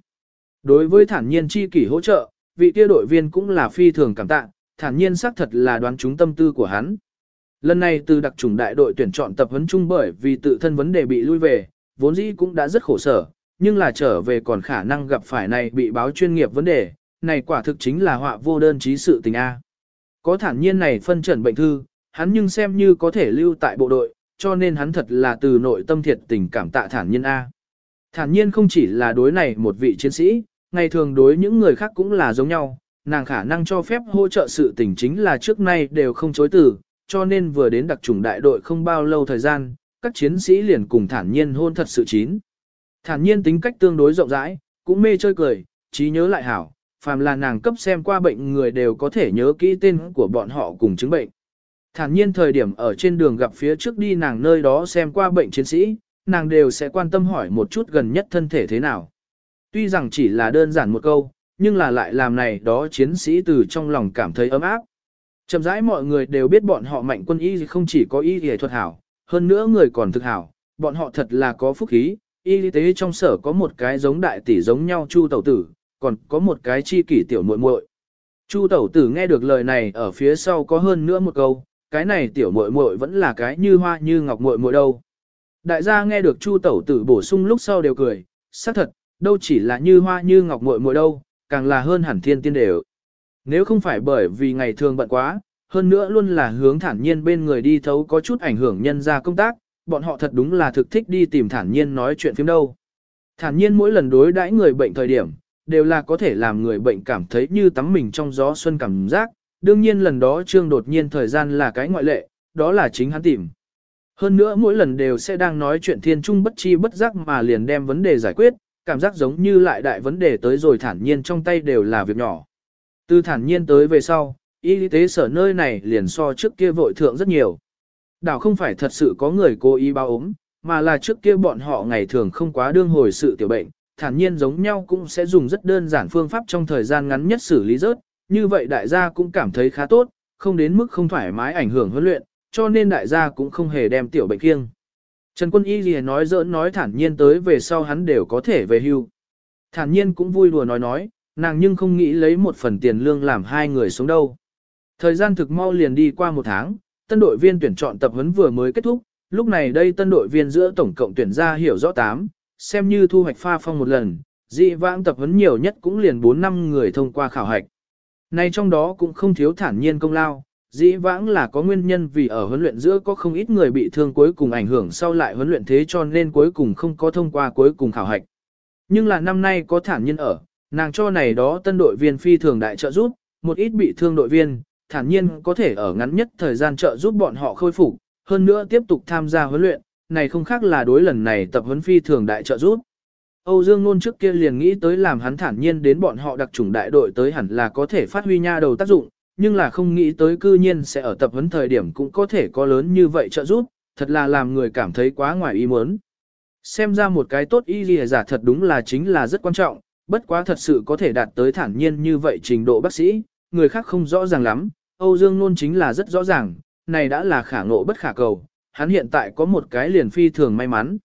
Đối với thản nhiên chi kỷ hỗ trợ, vị kia đội viên cũng là phi thường cảm tạ, thản nhiên xác thật là đoán trúng tâm tư của hắn. Lần này từ đặc chủng đại đội tuyển chọn tập huấn chung bởi vì tự thân vấn đề bị lui về, vốn dĩ cũng đã rất khổ sở, nhưng là trở về còn khả năng gặp phải này bị báo chuyên nghiệp vấn đề, này quả thực chính là họa vô đơn trí sự tình A. Có thản nhiên này phân trần bệnh thư, hắn nhưng xem như có thể lưu tại bộ đội, cho nên hắn thật là từ nội tâm thiệt tình cảm tạ thản nhiên A. Thản nhiên không chỉ là đối này một vị chiến sĩ, ngày thường đối những người khác cũng là giống nhau, nàng khả năng cho phép hỗ trợ sự tình chính là trước nay đều không chối từ, cho nên vừa đến đặc trùng đại đội không bao lâu thời gian, các chiến sĩ liền cùng thản nhiên hôn thật sự chín. Thản nhiên tính cách tương đối rộng rãi, cũng mê chơi cười, trí nhớ lại hảo, phàm là nàng cấp xem qua bệnh người đều có thể nhớ kỹ tên của bọn họ cùng chứng bệnh. Thản nhiên thời điểm ở trên đường gặp phía trước đi nàng nơi đó xem qua bệnh chiến sĩ, nàng đều sẽ quan tâm hỏi một chút gần nhất thân thể thế nào. Tuy rằng chỉ là đơn giản một câu, nhưng là lại làm này đó chiến sĩ từ trong lòng cảm thấy ấm áp. Chậm rãi mọi người đều biết bọn họ mạnh quân y không chỉ có y y thuật hảo, hơn nữa người còn thực hảo, bọn họ thật là có phúc khí, y tế trong sở có một cái giống đại tỷ giống nhau chu tẩu tử, còn có một cái chi kỷ tiểu muội muội. Chu tẩu tử nghe được lời này ở phía sau có hơn nữa một câu, cái này tiểu muội muội vẫn là cái như hoa như ngọc muội muội đâu. Đại gia nghe được chu tẩu tử bổ sung lúc sau đều cười, xác thật, đâu chỉ là như hoa như ngọc muội muội đâu, càng là hơn hẳn thiên tiên đều. Nếu không phải bởi vì ngày thường bận quá, hơn nữa luôn là hướng thản nhiên bên người đi thấu có chút ảnh hưởng nhân ra công tác, bọn họ thật đúng là thực thích đi tìm thản nhiên nói chuyện phim đâu. Thản nhiên mỗi lần đối đãi người bệnh thời điểm, đều là có thể làm người bệnh cảm thấy như tắm mình trong gió xuân cảm giác, đương nhiên lần đó trương đột nhiên thời gian là cái ngoại lệ, đó là chính hắn tìm. Hơn nữa mỗi lần đều sẽ đang nói chuyện thiên trung bất chi bất giác mà liền đem vấn đề giải quyết, cảm giác giống như lại đại vấn đề tới rồi thản nhiên trong tay đều là việc nhỏ. Từ thản nhiên tới về sau, y tế sở nơi này liền so trước kia vội thượng rất nhiều. Đảo không phải thật sự có người cố ý bao ốm, mà là trước kia bọn họ ngày thường không quá đương hồi sự tiểu bệnh, thản nhiên giống nhau cũng sẽ dùng rất đơn giản phương pháp trong thời gian ngắn nhất xử lý rớt, như vậy đại gia cũng cảm thấy khá tốt, không đến mức không thoải mái ảnh hưởng huấn luyện, cho nên đại gia cũng không hề đem tiểu bệnh kiêng. Trần Quân Y gì nói giỡn nói thản nhiên tới về sau hắn đều có thể về hưu. Thản nhiên cũng vui đùa nói nói, nàng nhưng không nghĩ lấy một phần tiền lương làm hai người sống đâu. Thời gian thực mau liền đi qua một tháng, tân đội viên tuyển chọn tập huấn vừa mới kết thúc, lúc này đây tân đội viên giữa tổng cộng tuyển ra hiểu rõ 8, xem như thu hoạch pha phong một lần, dị vãng tập huấn nhiều nhất cũng liền 4 năm người thông qua khảo hạch. Nay trong đó cũng không thiếu thản nhiên công lao, dĩ vãng là có nguyên nhân vì ở huấn luyện giữa có không ít người bị thương cuối cùng ảnh hưởng sau lại huấn luyện thế cho nên cuối cùng không có thông qua cuối cùng khảo hạch. Nhưng là năm nay có thản nhiên ở, nàng cho này đó tân đội viên phi thường đại trợ giúp, một ít bị thương đội viên, thản nhiên có thể ở ngắn nhất thời gian trợ giúp bọn họ khôi phục, hơn nữa tiếp tục tham gia huấn luyện, này không khác là đối lần này tập huấn phi thường đại trợ giúp. Âu Dương Nôn trước kia liền nghĩ tới làm hắn thản nhiên đến bọn họ đặc chủng đại đội tới hẳn là có thể phát huy nha đầu tác dụng, nhưng là không nghĩ tới cư nhiên sẽ ở tập huấn thời điểm cũng có thể có lớn như vậy trợ giúp, thật là làm người cảm thấy quá ngoài ý muốn. Xem ra một cái tốt y lìa giả thật đúng là chính là rất quan trọng, bất quá thật sự có thể đạt tới thản nhiên như vậy trình độ bác sĩ, người khác không rõ ràng lắm, Âu Dương Nôn chính là rất rõ ràng, này đã là khả ngộ bất khả cầu, hắn hiện tại có một cái liền phi thường may mắn.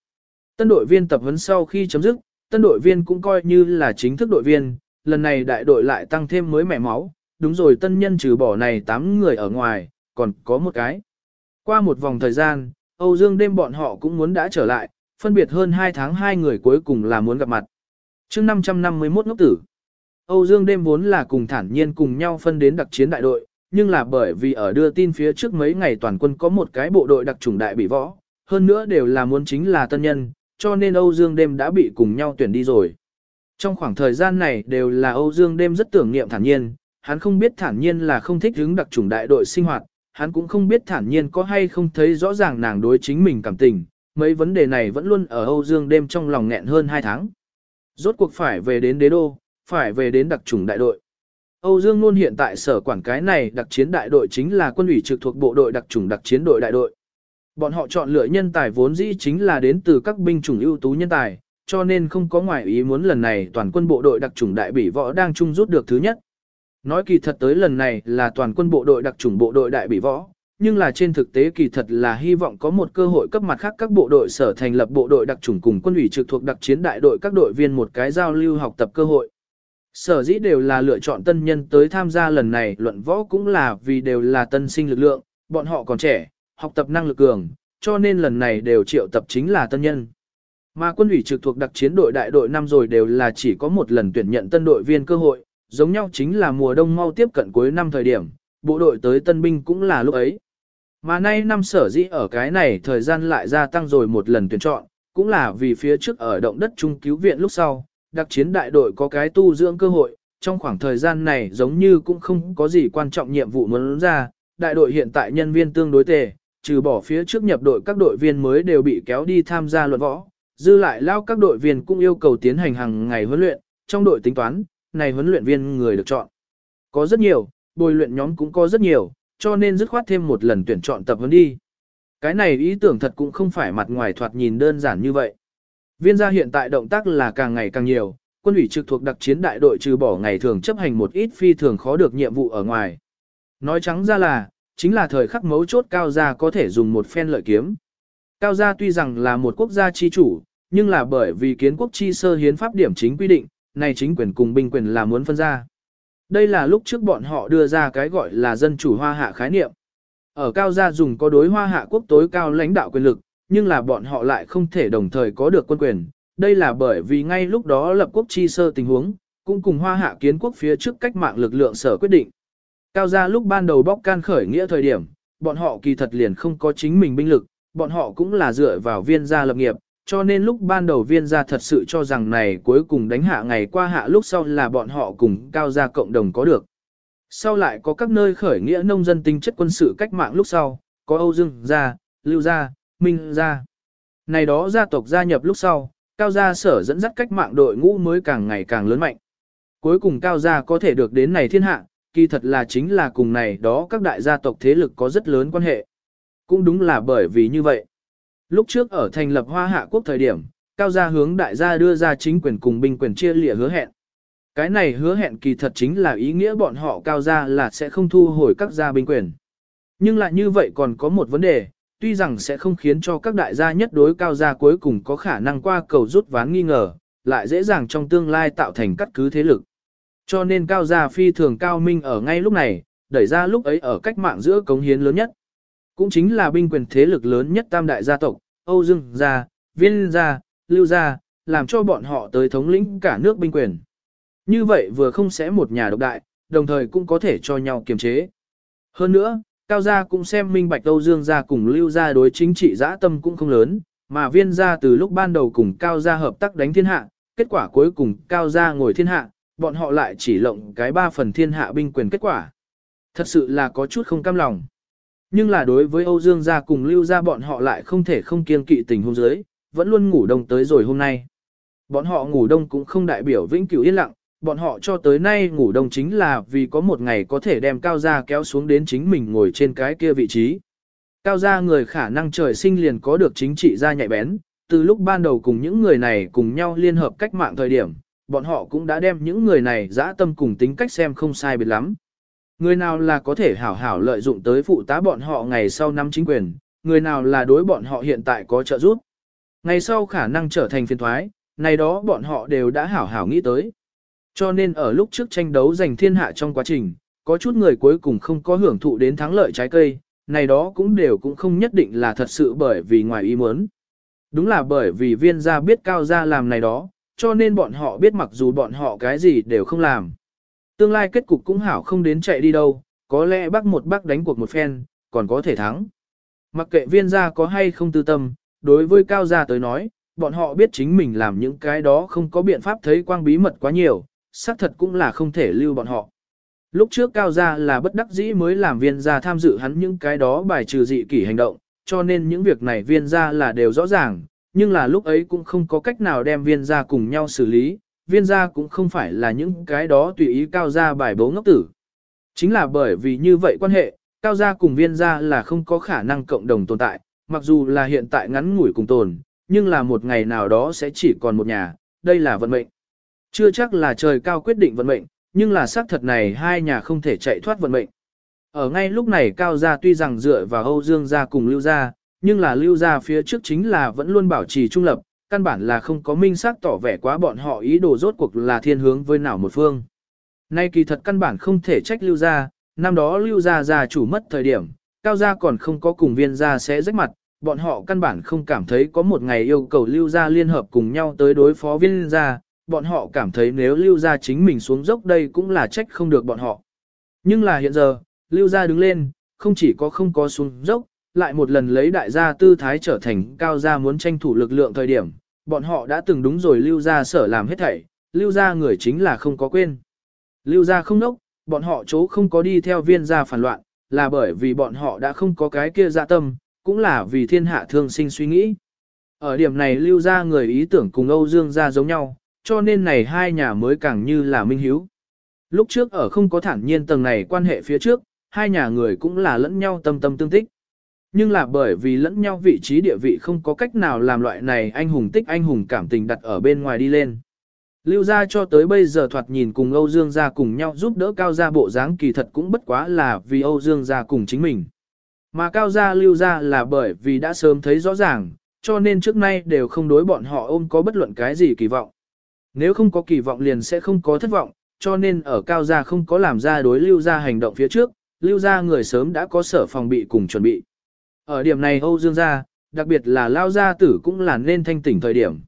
Tân đội viên tập huấn sau khi chấm dứt, tân đội viên cũng coi như là chính thức đội viên, lần này đại đội lại tăng thêm mới mẻ máu, đúng rồi tân nhân trừ bỏ này 8 người ở ngoài, còn có một cái. Qua một vòng thời gian, Âu Dương đêm bọn họ cũng muốn đã trở lại, phân biệt hơn 2 tháng hai người cuối cùng là muốn gặp mặt. chương 551 ngốc tử, Âu Dương đêm vốn là cùng thản nhiên cùng nhau phân đến đặc chiến đại đội, nhưng là bởi vì ở đưa tin phía trước mấy ngày toàn quân có một cái bộ đội đặc chủng đại bị võ, hơn nữa đều là muốn chính là tân nhân, cho nên Âu Dương đêm đã bị cùng nhau tuyển đi rồi. Trong khoảng thời gian này đều là Âu Dương đêm rất tưởng niệm thản nhiên, hắn không biết thản nhiên là không thích hứng đặc chủng đại đội sinh hoạt, hắn cũng không biết thản nhiên có hay không thấy rõ ràng nàng đối chính mình cảm tình, mấy vấn đề này vẫn luôn ở Âu Dương đêm trong lòng nghẹn hơn 2 tháng. Rốt cuộc phải về đến đế đô, phải về đến đặc chủng đại đội. Âu Dương Nôn hiện tại sở quản cái này đặc chiến đại đội chính là quân ủy trực thuộc bộ đội đặc chủng đặc chiến đội đại đội. Bọn họ chọn lựa nhân tài vốn dĩ chính là đến từ các binh chủng ưu tú nhân tài, cho nên không có ngoại ý muốn lần này toàn quân bộ đội đặc chủng đại bỉ võ đang chung rút được thứ nhất. Nói kỳ thật tới lần này là toàn quân bộ đội đặc chủng bộ đội đại bỉ võ, nhưng là trên thực tế kỳ thật là hy vọng có một cơ hội cấp mặt khác các bộ đội sở thành lập bộ đội đặc chủng cùng quân ủy trực thuộc đặc chiến đại đội các đội viên một cái giao lưu học tập cơ hội. Sở dĩ đều là lựa chọn tân nhân tới tham gia lần này luận võ cũng là vì đều là tân sinh lực lượng, bọn họ còn trẻ, học tập năng lực cường, cho nên lần này đều triệu tập chính là tân nhân. Mà quân ủy trực thuộc đặc chiến đội đại đội năm rồi đều là chỉ có một lần tuyển nhận tân đội viên cơ hội, giống nhau chính là mùa đông mau tiếp cận cuối năm thời điểm, bộ đội tới tân binh cũng là lúc ấy. Mà nay năm sở dĩ ở cái này thời gian lại gia tăng rồi một lần tuyển chọn, cũng là vì phía trước ở động đất trung cứu viện lúc sau, đặc chiến đại đội có cái tu dưỡng cơ hội, trong khoảng thời gian này giống như cũng không có gì quan trọng nhiệm vụ muốn ra, đại đội hiện tại nhân viên tương đối tề, trừ bỏ phía trước nhập đội các đội viên mới đều bị kéo đi tham gia luận võ, dư lại lao các đội viên cũng yêu cầu tiến hành hàng ngày huấn luyện, trong đội tính toán, này huấn luyện viên người được chọn. Có rất nhiều, bồi luyện nhóm cũng có rất nhiều, cho nên dứt khoát thêm một lần tuyển chọn tập huấn đi. Cái này ý tưởng thật cũng không phải mặt ngoài thoạt nhìn đơn giản như vậy. Viên gia hiện tại động tác là càng ngày càng nhiều, quân ủy trực thuộc đặc chiến đại đội trừ bỏ ngày thường chấp hành một ít phi thường khó được nhiệm vụ ở ngoài. Nói trắng ra là, chính là thời khắc mấu chốt cao gia có thể dùng một phen lợi kiếm. Cao gia tuy rằng là một quốc gia chi chủ, nhưng là bởi vì kiến quốc chi sơ hiến pháp điểm chính quy định, này chính quyền cùng binh quyền là muốn phân ra. Đây là lúc trước bọn họ đưa ra cái gọi là dân chủ hoa hạ khái niệm. Ở cao gia dùng có đối hoa hạ quốc tối cao lãnh đạo quyền lực, nhưng là bọn họ lại không thể đồng thời có được quân quyền. Đây là bởi vì ngay lúc đó lập quốc chi sơ tình huống, cũng cùng hoa hạ kiến quốc phía trước cách mạng lực lượng sở quyết định. Cao gia lúc ban đầu bóc can khởi nghĩa thời điểm, bọn họ kỳ thật liền không có chính mình binh lực, bọn họ cũng là dựa vào viên gia lập nghiệp, cho nên lúc ban đầu viên gia thật sự cho rằng này cuối cùng đánh hạ ngày qua hạ lúc sau là bọn họ cùng cao gia cộng đồng có được. Sau lại có các nơi khởi nghĩa nông dân tinh chất quân sự cách mạng lúc sau, có Âu Dương gia, Lưu gia, Minh gia. Này đó gia tộc gia nhập lúc sau, cao gia sở dẫn dắt cách mạng đội ngũ mới càng ngày càng lớn mạnh. Cuối cùng cao gia có thể được đến này thiên hạ, kỳ thật là chính là cùng này đó các đại gia tộc thế lực có rất lớn quan hệ. Cũng đúng là bởi vì như vậy. Lúc trước ở thành lập hoa hạ quốc thời điểm, cao gia hướng đại gia đưa ra chính quyền cùng binh quyền chia lịa hứa hẹn. Cái này hứa hẹn kỳ thật chính là ý nghĩa bọn họ cao gia là sẽ không thu hồi các gia binh quyền. Nhưng lại như vậy còn có một vấn đề, tuy rằng sẽ không khiến cho các đại gia nhất đối cao gia cuối cùng có khả năng qua cầu rút ván nghi ngờ, lại dễ dàng trong tương lai tạo thành cắt cứ thế lực. Cho nên cao gia phi thường cao minh ở ngay lúc này, đẩy ra lúc ấy ở cách mạng giữa cống hiến lớn nhất. Cũng chính là binh quyền thế lực lớn nhất tam đại gia tộc, Âu Dương gia, Viên gia, Lưu gia, làm cho bọn họ tới thống lĩnh cả nước binh quyền. Như vậy vừa không sẽ một nhà độc đại, đồng thời cũng có thể cho nhau kiềm chế. Hơn nữa, Cao gia cũng xem minh bạch Âu Dương gia cùng Lưu gia đối chính trị dã tâm cũng không lớn, mà viên gia từ lúc ban đầu cùng Cao gia hợp tác đánh thiên hạ, kết quả cuối cùng Cao gia ngồi thiên hạ, bọn họ lại chỉ lộng cái ba phần thiên hạ binh quyền kết quả. Thật sự là có chút không cam lòng. Nhưng là đối với Âu Dương gia cùng Lưu gia bọn họ lại không thể không kiên kỵ tình huống dưới, vẫn luôn ngủ đông tới rồi hôm nay. Bọn họ ngủ đông cũng không đại biểu vĩnh cửu yên lặng, bọn họ cho tới nay ngủ đông chính là vì có một ngày có thể đem cao gia kéo xuống đến chính mình ngồi trên cái kia vị trí. Cao gia người khả năng trời sinh liền có được chính trị gia nhạy bén, từ lúc ban đầu cùng những người này cùng nhau liên hợp cách mạng thời điểm, bọn họ cũng đã đem những người này dã tâm cùng tính cách xem không sai biệt lắm. Người nào là có thể hảo hảo lợi dụng tới phụ tá bọn họ ngày sau năm chính quyền, người nào là đối bọn họ hiện tại có trợ giúp. Ngày sau khả năng trở thành phiên thoái, này đó bọn họ đều đã hảo hảo nghĩ tới. Cho nên ở lúc trước tranh đấu giành thiên hạ trong quá trình, có chút người cuối cùng không có hưởng thụ đến thắng lợi trái cây, này đó cũng đều cũng không nhất định là thật sự bởi vì ngoài ý muốn. Đúng là bởi vì viên gia biết cao gia làm này đó, cho nên bọn họ biết mặc dù bọn họ cái gì đều không làm. Tương lai kết cục cũng hảo không đến chạy đi đâu, có lẽ bác một bác đánh cuộc một phen, còn có thể thắng. Mặc kệ viên gia có hay không tư tâm, đối với cao gia tới nói, bọn họ biết chính mình làm những cái đó không có biện pháp thấy quang bí mật quá nhiều, xác thật cũng là không thể lưu bọn họ. Lúc trước cao gia là bất đắc dĩ mới làm viên gia tham dự hắn những cái đó bài trừ dị kỷ hành động, cho nên những việc này viên gia là đều rõ ràng, nhưng là lúc ấy cũng không có cách nào đem viên gia cùng nhau xử lý, viên gia cũng không phải là những cái đó tùy ý cao gia bài bố ngốc tử. Chính là bởi vì như vậy quan hệ, cao gia cùng viên gia là không có khả năng cộng đồng tồn tại, mặc dù là hiện tại ngắn ngủi cùng tồn, nhưng là một ngày nào đó sẽ chỉ còn một nhà, đây là vận mệnh. Chưa chắc là trời cao quyết định vận mệnh, nhưng là xác thật này hai nhà không thể chạy thoát vận mệnh. Ở ngay lúc này Cao Gia tuy rằng dựa vào Âu Dương Gia cùng Lưu Gia, nhưng là Lưu Gia phía trước chính là vẫn luôn bảo trì trung lập, căn bản là không có minh xác tỏ vẻ quá bọn họ ý đồ rốt cuộc là thiên hướng với nào một phương. Nay kỳ thật căn bản không thể trách Lưu Gia, năm đó Lưu Gia gia chủ mất thời điểm, Cao Gia còn không có cùng viên gia sẽ rách mặt, bọn họ căn bản không cảm thấy có một ngày yêu cầu Lưu Gia liên hợp cùng nhau tới đối phó viên gia, bọn họ cảm thấy nếu lưu gia chính mình xuống dốc đây cũng là trách không được bọn họ. Nhưng là hiện giờ, lưu gia đứng lên, không chỉ có không có xuống dốc, lại một lần lấy đại gia tư thái trở thành cao gia muốn tranh thủ lực lượng thời điểm, bọn họ đã từng đúng rồi lưu gia sở làm hết thảy, lưu gia người chính là không có quên. Lưu gia không nốc, bọn họ chỗ không có đi theo viên gia phản loạn, là bởi vì bọn họ đã không có cái kia dạ tâm, cũng là vì thiên hạ thương sinh suy nghĩ. Ở điểm này lưu gia người ý tưởng cùng Âu Dương gia giống nhau, cho nên này hai nhà mới càng như là minh hiếu. Lúc trước ở không có thản nhiên tầng này quan hệ phía trước, hai nhà người cũng là lẫn nhau tâm tâm tương tích. Nhưng là bởi vì lẫn nhau vị trí địa vị không có cách nào làm loại này anh hùng tích anh hùng cảm tình đặt ở bên ngoài đi lên. Lưu gia cho tới bây giờ thoạt nhìn cùng Âu Dương gia cùng nhau giúp đỡ Cao gia bộ dáng kỳ thật cũng bất quá là vì Âu Dương gia cùng chính mình. Mà Cao gia Lưu gia là bởi vì đã sớm thấy rõ ràng, cho nên trước nay đều không đối bọn họ ôm có bất luận cái gì kỳ vọng. Nếu không có kỳ vọng liền sẽ không có thất vọng, cho nên ở cao gia không có làm ra đối lưu gia hành động phía trước, lưu gia người sớm đã có sở phòng bị cùng chuẩn bị. Ở điểm này Âu Dương gia, đặc biệt là lao gia tử cũng là nên thanh tỉnh thời điểm.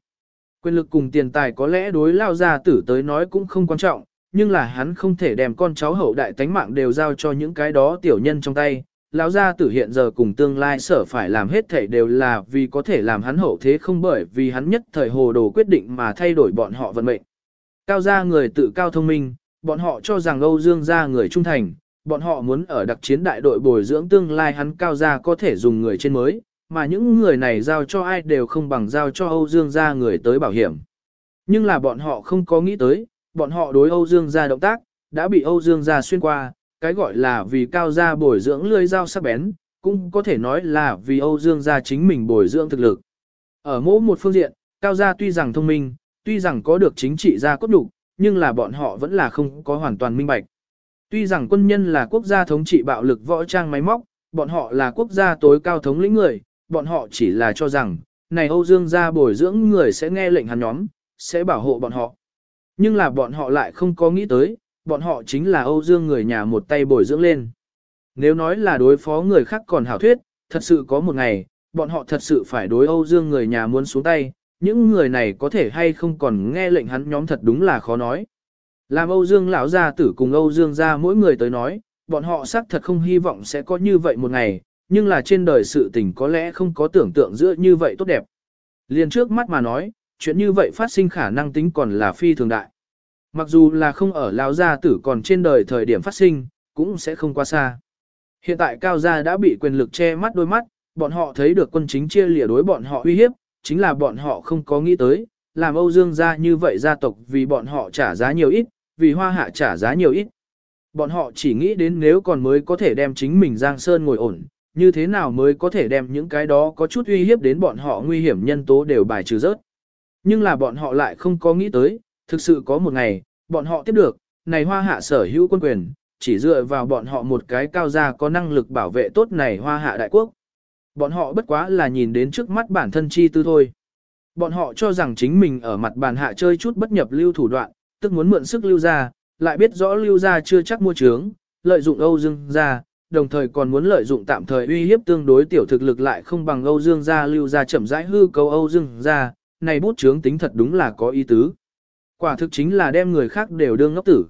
Quyền lực cùng tiền tài có lẽ đối lao gia tử tới nói cũng không quan trọng, nhưng là hắn không thể đem con cháu hậu đại tánh mạng đều giao cho những cái đó tiểu nhân trong tay. Lão gia tử hiện giờ cùng tương lai sở phải làm hết thể đều là vì có thể làm hắn hậu thế không bởi vì hắn nhất thời hồ đồ quyết định mà thay đổi bọn họ vận mệnh. Cao gia người tự cao thông minh, bọn họ cho rằng Âu Dương gia người trung thành, bọn họ muốn ở đặc chiến đại đội bồi dưỡng tương lai hắn cao gia có thể dùng người trên mới, mà những người này giao cho ai đều không bằng giao cho Âu Dương gia người tới bảo hiểm. Nhưng là bọn họ không có nghĩ tới, bọn họ đối Âu Dương gia động tác, đã bị Âu Dương gia xuyên qua, cái gọi là vì cao gia bồi dưỡng lưỡi dao sắc bén, cũng có thể nói là vì Âu Dương gia chính mình bồi dưỡng thực lực. Ở mỗi một phương diện, cao gia tuy rằng thông minh, tuy rằng có được chính trị gia cốt đủ, nhưng là bọn họ vẫn là không có hoàn toàn minh bạch. Tuy rằng quân nhân là quốc gia thống trị bạo lực võ trang máy móc, bọn họ là quốc gia tối cao thống lĩnh người, bọn họ chỉ là cho rằng, này Âu Dương gia bồi dưỡng người sẽ nghe lệnh hắn nhóm, sẽ bảo hộ bọn họ. Nhưng là bọn họ lại không có nghĩ tới, bọn họ chính là Âu Dương người nhà một tay bồi dưỡng lên. Nếu nói là đối phó người khác còn hảo thuyết, thật sự có một ngày, bọn họ thật sự phải đối Âu Dương người nhà muốn xuống tay, những người này có thể hay không còn nghe lệnh hắn nhóm thật đúng là khó nói. Làm Âu Dương lão gia tử cùng Âu Dương gia mỗi người tới nói, bọn họ xác thật không hy vọng sẽ có như vậy một ngày, nhưng là trên đời sự tình có lẽ không có tưởng tượng giữa như vậy tốt đẹp. Liên trước mắt mà nói, chuyện như vậy phát sinh khả năng tính còn là phi thường đại. Mặc dù là không ở lão gia tử còn trên đời thời điểm phát sinh, cũng sẽ không qua xa. Hiện tại cao gia đã bị quyền lực che mắt đôi mắt, bọn họ thấy được quân chính chia lìa đối bọn họ uy hiếp, chính là bọn họ không có nghĩ tới, làm Âu Dương gia như vậy gia tộc vì bọn họ trả giá nhiều ít, vì hoa hạ trả giá nhiều ít. Bọn họ chỉ nghĩ đến nếu còn mới có thể đem chính mình Giang Sơn ngồi ổn, như thế nào mới có thể đem những cái đó có chút uy hiếp đến bọn họ nguy hiểm nhân tố đều bài trừ rớt. Nhưng là bọn họ lại không có nghĩ tới, thực sự có một ngày, bọn họ tiếp được, này hoa hạ sở hữu quân quyền, chỉ dựa vào bọn họ một cái cao gia có năng lực bảo vệ tốt này hoa hạ đại quốc. Bọn họ bất quá là nhìn đến trước mắt bản thân chi tư thôi. Bọn họ cho rằng chính mình ở mặt bàn hạ chơi chút bất nhập lưu thủ đoạn, tức muốn mượn sức lưu ra, lại biết rõ lưu ra chưa chắc mua trướng, lợi dụng Âu Dương ra, đồng thời còn muốn lợi dụng tạm thời uy hiếp tương đối tiểu thực lực lại không bằng Âu Dương gia lưu ra chậm rãi hư cấu Âu Dương gia, này bút chướng tính thật đúng là có ý tứ. Quả thực chính là đem người khác đều đương ngốc tử.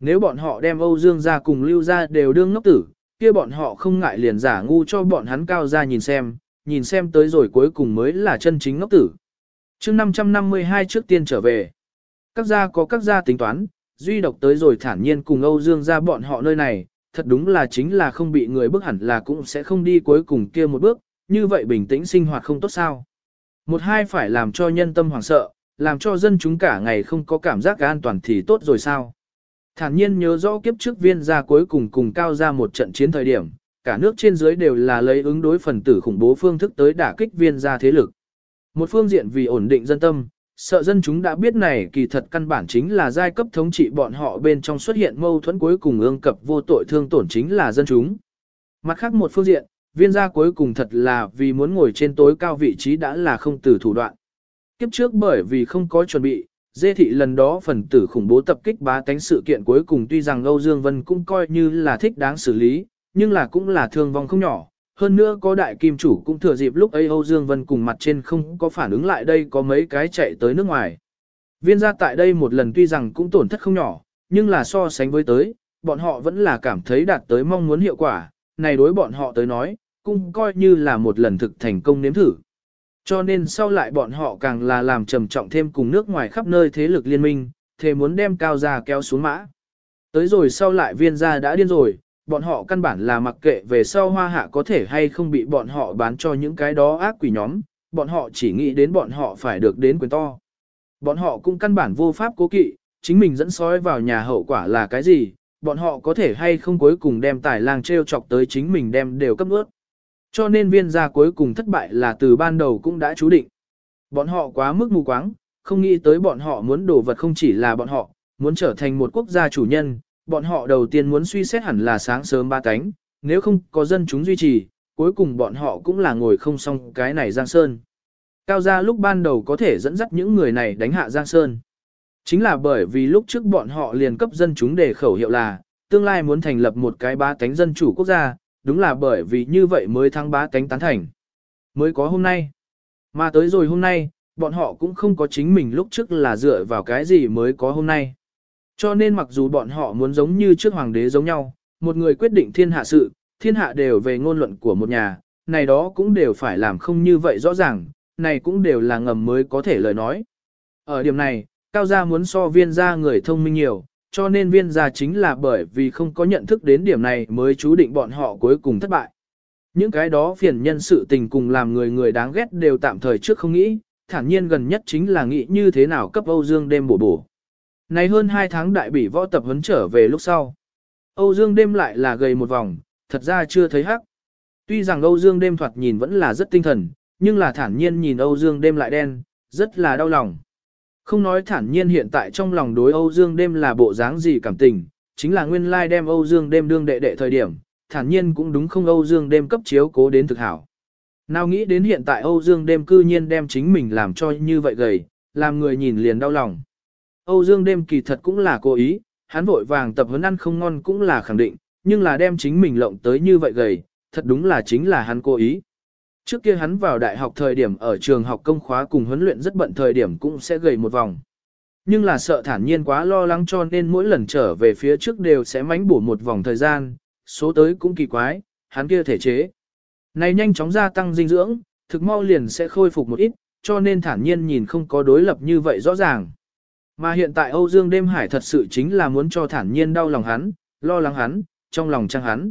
Nếu bọn họ đem Âu Dương gia cùng lưu ra đều đương ngốc tử, kia bọn họ không ngại liền giả ngu cho bọn hắn cao ra nhìn xem, nhìn xem tới rồi cuối cùng mới là chân chính ngốc tử. chương 552 trước tiên trở về. Các gia có các gia tính toán, duy độc tới rồi thản nhiên cùng Âu Dương ra bọn họ nơi này, thật đúng là chính là không bị người bức hẳn là cũng sẽ không đi cuối cùng kia một bước, như vậy bình tĩnh sinh hoạt không tốt sao. Một hai phải làm cho nhân tâm hoảng sợ, làm cho dân chúng cả ngày không có cảm giác an toàn thì tốt rồi sao. Thản nhiên nhớ rõ kiếp trước viên gia cuối cùng cùng cao ra một trận chiến thời điểm, cả nước trên dưới đều là lấy ứng đối phần tử khủng bố phương thức tới đả kích viên gia thế lực. Một phương diện vì ổn định dân tâm, sợ dân chúng đã biết này kỳ thật căn bản chính là giai cấp thống trị bọn họ bên trong xuất hiện mâu thuẫn cuối cùng ương cập vô tội thương tổn chính là dân chúng. Mặt khác một phương diện, viên gia cuối cùng thật là vì muốn ngồi trên tối cao vị trí đã là không từ thủ đoạn. Kiếp trước bởi vì không có chuẩn bị, dê thị lần đó phần tử khủng bố tập kích bá tánh sự kiện cuối cùng tuy rằng Âu Dương Vân cũng coi như là thích đáng xử lý, nhưng là cũng là thương vong không nhỏ. Hơn nữa có đại kim chủ cũng thừa dịp lúc ấy Âu Dương Vân cùng mặt trên không có phản ứng lại đây có mấy cái chạy tới nước ngoài. Viên gia tại đây một lần tuy rằng cũng tổn thất không nhỏ, nhưng là so sánh với tới, bọn họ vẫn là cảm thấy đạt tới mong muốn hiệu quả, này đối bọn họ tới nói, cũng coi như là một lần thực thành công nếm thử. Cho nên sau lại bọn họ càng là làm trầm trọng thêm cùng nước ngoài khắp nơi thế lực liên minh, thề muốn đem cao gia kéo xuống mã. Tới rồi sau lại viên gia đã điên rồi, bọn họ căn bản là mặc kệ về sau hoa hạ có thể hay không bị bọn họ bán cho những cái đó ác quỷ nhóm, bọn họ chỉ nghĩ đến bọn họ phải được đến quyền to. Bọn họ cũng căn bản vô pháp cố kỵ, chính mình dẫn sói vào nhà hậu quả là cái gì, bọn họ có thể hay không cuối cùng đem tài lang treo chọc tới chính mình đem đều cấp ướt. Cho nên viên gia cuối cùng thất bại là từ ban đầu cũng đã chú định. Bọn họ quá mức mù quáng, không nghĩ tới bọn họ muốn đổ vật không chỉ là bọn họ, muốn trở thành một quốc gia chủ nhân, bọn họ đầu tiên muốn suy xét hẳn là sáng sớm ba cánh, nếu không có dân chúng duy trì, cuối cùng bọn họ cũng là ngồi không xong cái này giang sơn. Cao gia lúc ban đầu có thể dẫn dắt những người này đánh hạ Giang Sơn. Chính là bởi vì lúc trước bọn họ liền cấp dân chúng để khẩu hiệu là, tương lai muốn thành lập một cái ba cánh dân chủ quốc gia, đúng là bởi vì như vậy mới thắng bá cánh tán thành. Mới có hôm nay. Mà tới rồi hôm nay, bọn họ cũng không có chính mình lúc trước là dựa vào cái gì mới có hôm nay. Cho nên mặc dù bọn họ muốn giống như trước hoàng đế giống nhau, một người quyết định thiên hạ sự, thiên hạ đều về ngôn luận của một nhà, này đó cũng đều phải làm không như vậy rõ ràng, này cũng đều là ngầm mới có thể lời nói. Ở điểm này, Cao Gia muốn so viên gia người thông minh nhiều, cho nên viên gia chính là bởi vì không có nhận thức đến điểm này mới chú định bọn họ cuối cùng thất bại. Những cái đó phiền nhân sự tình cùng làm người người đáng ghét đều tạm thời trước không nghĩ, thản nhiên gần nhất chính là nghĩ như thế nào cấp Âu Dương đêm bổ bổ. Này hơn 2 tháng đại bỉ võ tập huấn trở về lúc sau. Âu Dương đêm lại là gầy một vòng, thật ra chưa thấy hắc. Tuy rằng Âu Dương đêm thoạt nhìn vẫn là rất tinh thần, nhưng là thản nhiên nhìn Âu Dương đêm lại đen, rất là đau lòng. Không nói thản nhiên hiện tại trong lòng đối Âu Dương đêm là bộ dáng gì cảm tình, chính là nguyên lai đem Âu Dương đêm đương đệ đệ thời điểm, thản nhiên cũng đúng không Âu Dương đêm cấp chiếu cố đến thực hảo. Nào nghĩ đến hiện tại Âu Dương đêm cư nhiên đem chính mình làm cho như vậy gầy, làm người nhìn liền đau lòng. Âu Dương đêm kỳ thật cũng là cố ý, hắn vội vàng tập huấn ăn không ngon cũng là khẳng định, nhưng là đem chính mình lộng tới như vậy gầy, thật đúng là chính là hắn cố ý. Trước kia hắn vào đại học thời điểm ở trường học công khóa cùng huấn luyện rất bận thời điểm cũng sẽ gầy một vòng. Nhưng là sợ thản nhiên quá lo lắng cho nên mỗi lần trở về phía trước đều sẽ mánh bổ một vòng thời gian, số tới cũng kỳ quái, hắn kia thể chế. Này nhanh chóng gia tăng dinh dưỡng, thực mau liền sẽ khôi phục một ít, cho nên thản nhiên nhìn không có đối lập như vậy rõ ràng. Mà hiện tại Âu Dương đêm hải thật sự chính là muốn cho thản nhiên đau lòng hắn, lo lắng hắn, trong lòng trang hắn.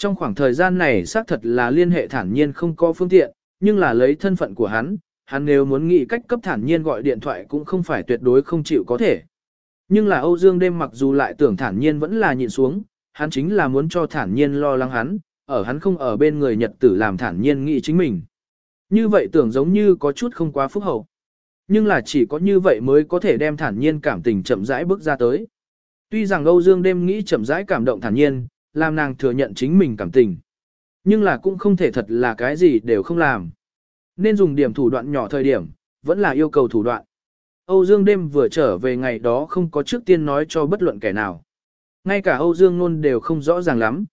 Trong khoảng thời gian này xác thật là liên hệ thản nhiên không có phương tiện, nhưng là lấy thân phận của hắn, hắn nếu muốn nghĩ cách cấp thản nhiên gọi điện thoại cũng không phải tuyệt đối không chịu có thể. Nhưng là Âu Dương đêm mặc dù lại tưởng thản nhiên vẫn là nhịn xuống, hắn chính là muốn cho thản nhiên lo lắng hắn, ở hắn không ở bên người nhật tử làm thản nhiên nghĩ chính mình. Như vậy tưởng giống như có chút không quá phúc hậu. Nhưng là chỉ có như vậy mới có thể đem thản nhiên cảm tình chậm rãi bước ra tới. Tuy rằng Âu Dương đêm nghĩ chậm rãi cảm động thản nhiên, làm nàng thừa nhận chính mình cảm tình. Nhưng là cũng không thể thật là cái gì đều không làm. Nên dùng điểm thủ đoạn nhỏ thời điểm, vẫn là yêu cầu thủ đoạn. Âu Dương đêm vừa trở về ngày đó không có trước tiên nói cho bất luận kẻ nào. Ngay cả Âu Dương Nôn đều không rõ ràng lắm.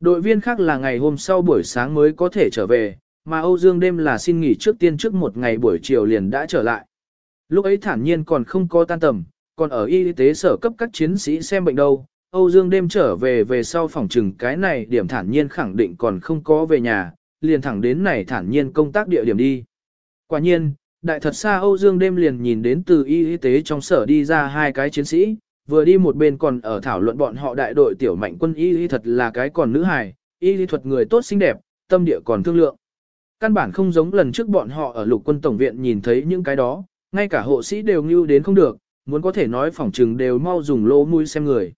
Đội viên khác là ngày hôm sau buổi sáng mới có thể trở về, mà Âu Dương đêm là xin nghỉ trước tiên trước một ngày buổi chiều liền đã trở lại. Lúc ấy thản nhiên còn không có tan tầm, còn ở y tế sở cấp các chiến sĩ xem bệnh đâu, Âu Dương đêm trở về về sau phòng trừng cái này điểm thản nhiên khẳng định còn không có về nhà, liền thẳng đến này thản nhiên công tác địa điểm đi. Quả nhiên, đại thật xa Âu Dương đêm liền nhìn đến từ y y tế trong sở đi ra hai cái chiến sĩ, vừa đi một bên còn ở thảo luận bọn họ đại đội tiểu mạnh quân y y thật là cái còn nữ hài, y y thuật người tốt xinh đẹp, tâm địa còn thương lượng. Căn bản không giống lần trước bọn họ ở lục quân tổng viện nhìn thấy những cái đó, ngay cả hộ sĩ đều ngưu đến không được, muốn có thể nói phòng trừng đều mau dùng lỗ mũi xem người.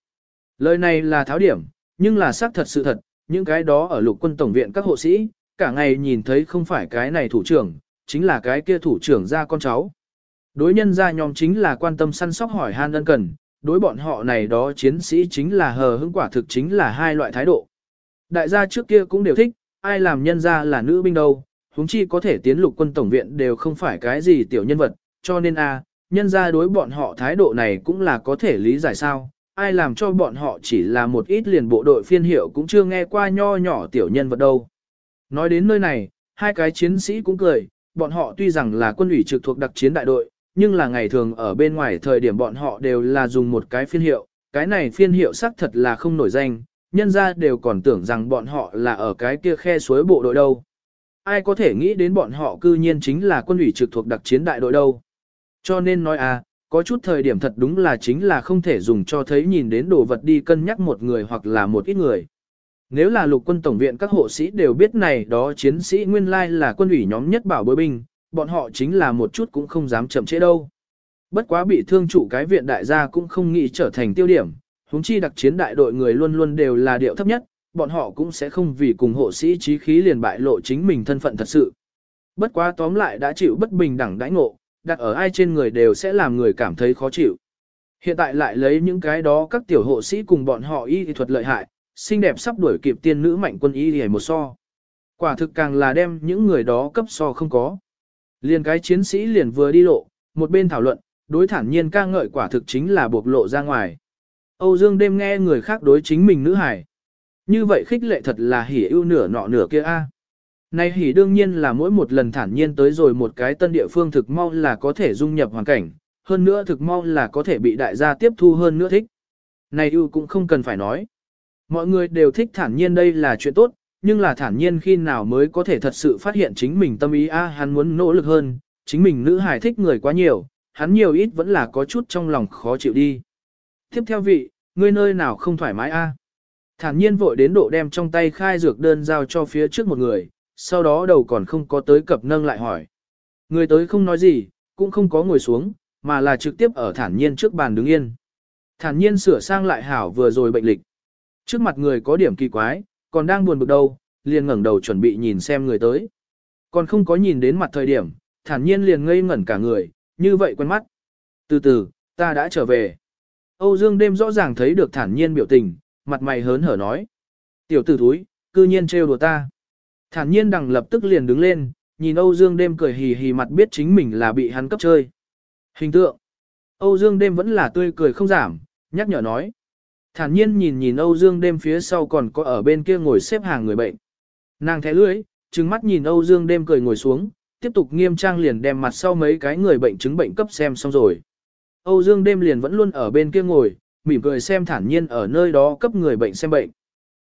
Lời này là tháo điểm, nhưng là xác thật sự thật, những cái đó ở lục quân tổng viện các hộ sĩ, cả ngày nhìn thấy không phải cái này thủ trưởng, chính là cái kia thủ trưởng ra con cháu. Đối nhân ra nhóm chính là quan tâm săn sóc hỏi han ân cần, đối bọn họ này đó chiến sĩ chính là hờ hững quả thực chính là hai loại thái độ. Đại gia trước kia cũng đều thích, ai làm nhân ra là nữ binh đâu, huống chi có thể tiến lục quân tổng viện đều không phải cái gì tiểu nhân vật, cho nên a nhân ra đối bọn họ thái độ này cũng là có thể lý giải sao, ai làm cho bọn họ chỉ là một ít liền bộ đội phiên hiệu cũng chưa nghe qua nho nhỏ tiểu nhân vật đâu. Nói đến nơi này, hai cái chiến sĩ cũng cười, bọn họ tuy rằng là quân ủy trực thuộc đặc chiến đại đội, nhưng là ngày thường ở bên ngoài thời điểm bọn họ đều là dùng một cái phiên hiệu, cái này phiên hiệu xác thật là không nổi danh, nhân ra đều còn tưởng rằng bọn họ là ở cái kia khe suối bộ đội đâu. Ai có thể nghĩ đến bọn họ cư nhiên chính là quân ủy trực thuộc đặc chiến đại đội đâu. Cho nên nói à, có chút thời điểm thật đúng là chính là không thể dùng cho thấy nhìn đến đồ vật đi cân nhắc một người hoặc là một ít người. Nếu là lục quân tổng viện các hộ sĩ đều biết này đó chiến sĩ nguyên lai là quân ủy nhóm nhất bảo bối binh, bọn họ chính là một chút cũng không dám chậm trễ đâu. Bất quá bị thương trụ cái viện đại gia cũng không nghĩ trở thành tiêu điểm, huống chi đặc chiến đại đội người luôn luôn đều là điệu thấp nhất, bọn họ cũng sẽ không vì cùng hộ sĩ trí khí liền bại lộ chính mình thân phận thật sự. Bất quá tóm lại đã chịu bất bình đẳng đãi ngộ, đặt ở ai trên người đều sẽ làm người cảm thấy khó chịu. Hiện tại lại lấy những cái đó các tiểu hộ sĩ cùng bọn họ y thuật lợi hại, xinh đẹp sắp đuổi kịp tiên nữ mạnh quân y hề một so. Quả thực càng là đem những người đó cấp so không có. Liền cái chiến sĩ liền vừa đi lộ, một bên thảo luận, đối thản nhiên ca ngợi quả thực chính là bộc lộ ra ngoài. Âu Dương đêm nghe người khác đối chính mình nữ hải. Như vậy khích lệ thật là hỉ ưu nửa nọ nửa kia a. Này hỉ đương nhiên là mỗi một lần thản nhiên tới rồi một cái tân địa phương thực mau là có thể dung nhập hoàn cảnh, hơn nữa thực mau là có thể bị đại gia tiếp thu hơn nữa thích. Này ưu cũng không cần phải nói. Mọi người đều thích thản nhiên đây là chuyện tốt, nhưng là thản nhiên khi nào mới có thể thật sự phát hiện chính mình tâm ý a hắn muốn nỗ lực hơn, chính mình nữ hài thích người quá nhiều, hắn nhiều ít vẫn là có chút trong lòng khó chịu đi. Tiếp theo vị, ngươi nơi nào không thoải mái a? Thản nhiên vội đến độ đem trong tay khai dược đơn giao cho phía trước một người, sau đó đầu còn không có tới cập nâng lại hỏi. Người tới không nói gì, cũng không có ngồi xuống, mà là trực tiếp ở thản nhiên trước bàn đứng yên. Thản nhiên sửa sang lại hảo vừa rồi bệnh lịch. Trước mặt người có điểm kỳ quái, còn đang buồn bực đâu, liền ngẩng đầu chuẩn bị nhìn xem người tới. Còn không có nhìn đến mặt thời điểm, thản nhiên liền ngây ngẩn cả người, như vậy quen mắt. Từ từ, ta đã trở về. Âu Dương đêm rõ ràng thấy được thản nhiên biểu tình, mặt mày hớn hở nói. Tiểu tử thúi, cư nhiên trêu đùa ta. Thản nhiên đằng lập tức liền đứng lên, nhìn Âu Dương đêm cười hì hì mặt biết chính mình là bị hắn cấp chơi. Hình tượng. Âu Dương đêm vẫn là tươi cười không giảm, nhắc nhở nói. Thản nhiên nhìn nhìn Âu Dương đêm phía sau còn có ở bên kia ngồi xếp hàng người bệnh. Nàng thẻ lưỡi, trừng mắt nhìn Âu Dương đêm cười ngồi xuống, tiếp tục nghiêm trang liền đem mặt sau mấy cái người bệnh chứng bệnh cấp xem xong rồi. Âu Dương đêm liền vẫn luôn ở bên kia ngồi, mỉm cười xem thản nhiên ở nơi đó cấp người bệnh xem bệnh.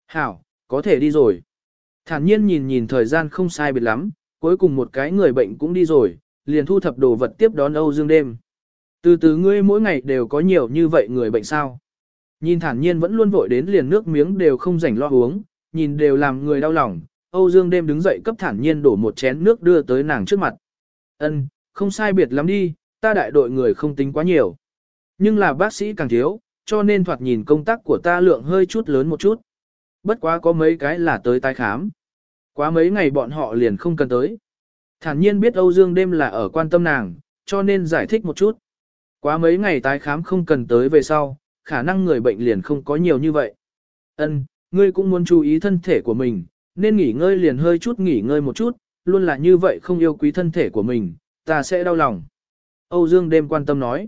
Hảo, có thể đi rồi. Thản nhiên nhìn nhìn thời gian không sai biệt lắm, cuối cùng một cái người bệnh cũng đi rồi, liền thu thập đồ vật tiếp đón Âu Dương đêm. Từ từ ngươi mỗi ngày đều có nhiều như vậy người bệnh sao. Nhìn thản nhiên vẫn luôn vội đến liền nước miếng đều không rảnh lo uống, nhìn đều làm người đau lòng, Âu Dương đêm đứng dậy cấp thản nhiên đổ một chén nước đưa tới nàng trước mặt. Ân, không sai biệt lắm đi, ta đại đội người không tính quá nhiều. Nhưng là bác sĩ càng thiếu, cho nên thoạt nhìn công tác của ta lượng hơi chút lớn một chút. Bất quá có mấy cái là tới tái khám. Quá mấy ngày bọn họ liền không cần tới. Thản nhiên biết Âu Dương đêm là ở quan tâm nàng, cho nên giải thích một chút. Quá mấy ngày tái khám không cần tới về sau, khả năng người bệnh liền không có nhiều như vậy. Ân, ngươi cũng muốn chú ý thân thể của mình, nên nghỉ ngơi liền hơi chút nghỉ ngơi một chút, luôn là như vậy không yêu quý thân thể của mình, ta sẽ đau lòng. Âu Dương đêm quan tâm nói.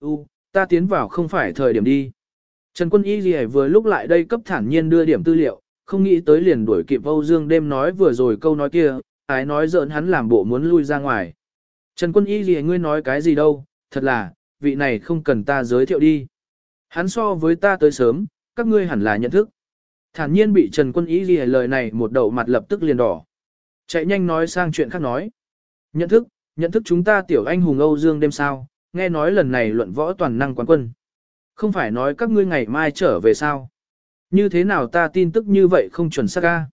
U, ta tiến vào không phải thời điểm đi. Trần Quân Y gì vừa lúc lại đây cấp thản nhiên đưa điểm tư liệu, không nghĩ tới liền đuổi kịp Âu Dương đêm nói vừa rồi câu nói kia, ái nói giỡn hắn làm bộ muốn lui ra ngoài. Trần Quân Y gì ngươi nói cái gì đâu, thật là, vị này không cần ta giới thiệu đi. Hắn so với ta tới sớm, các ngươi hẳn là nhận thức. Thản nhiên bị Trần Quân Y gì lời này một đầu mặt lập tức liền đỏ. Chạy nhanh nói sang chuyện khác nói. Nhận thức, nhận thức chúng ta tiểu anh hùng Âu Dương đêm sao, nghe nói lần này luận võ toàn năng quán quân. Không phải nói các ngươi ngày mai trở về sao. Như thế nào ta tin tức như vậy không chuẩn xác ca.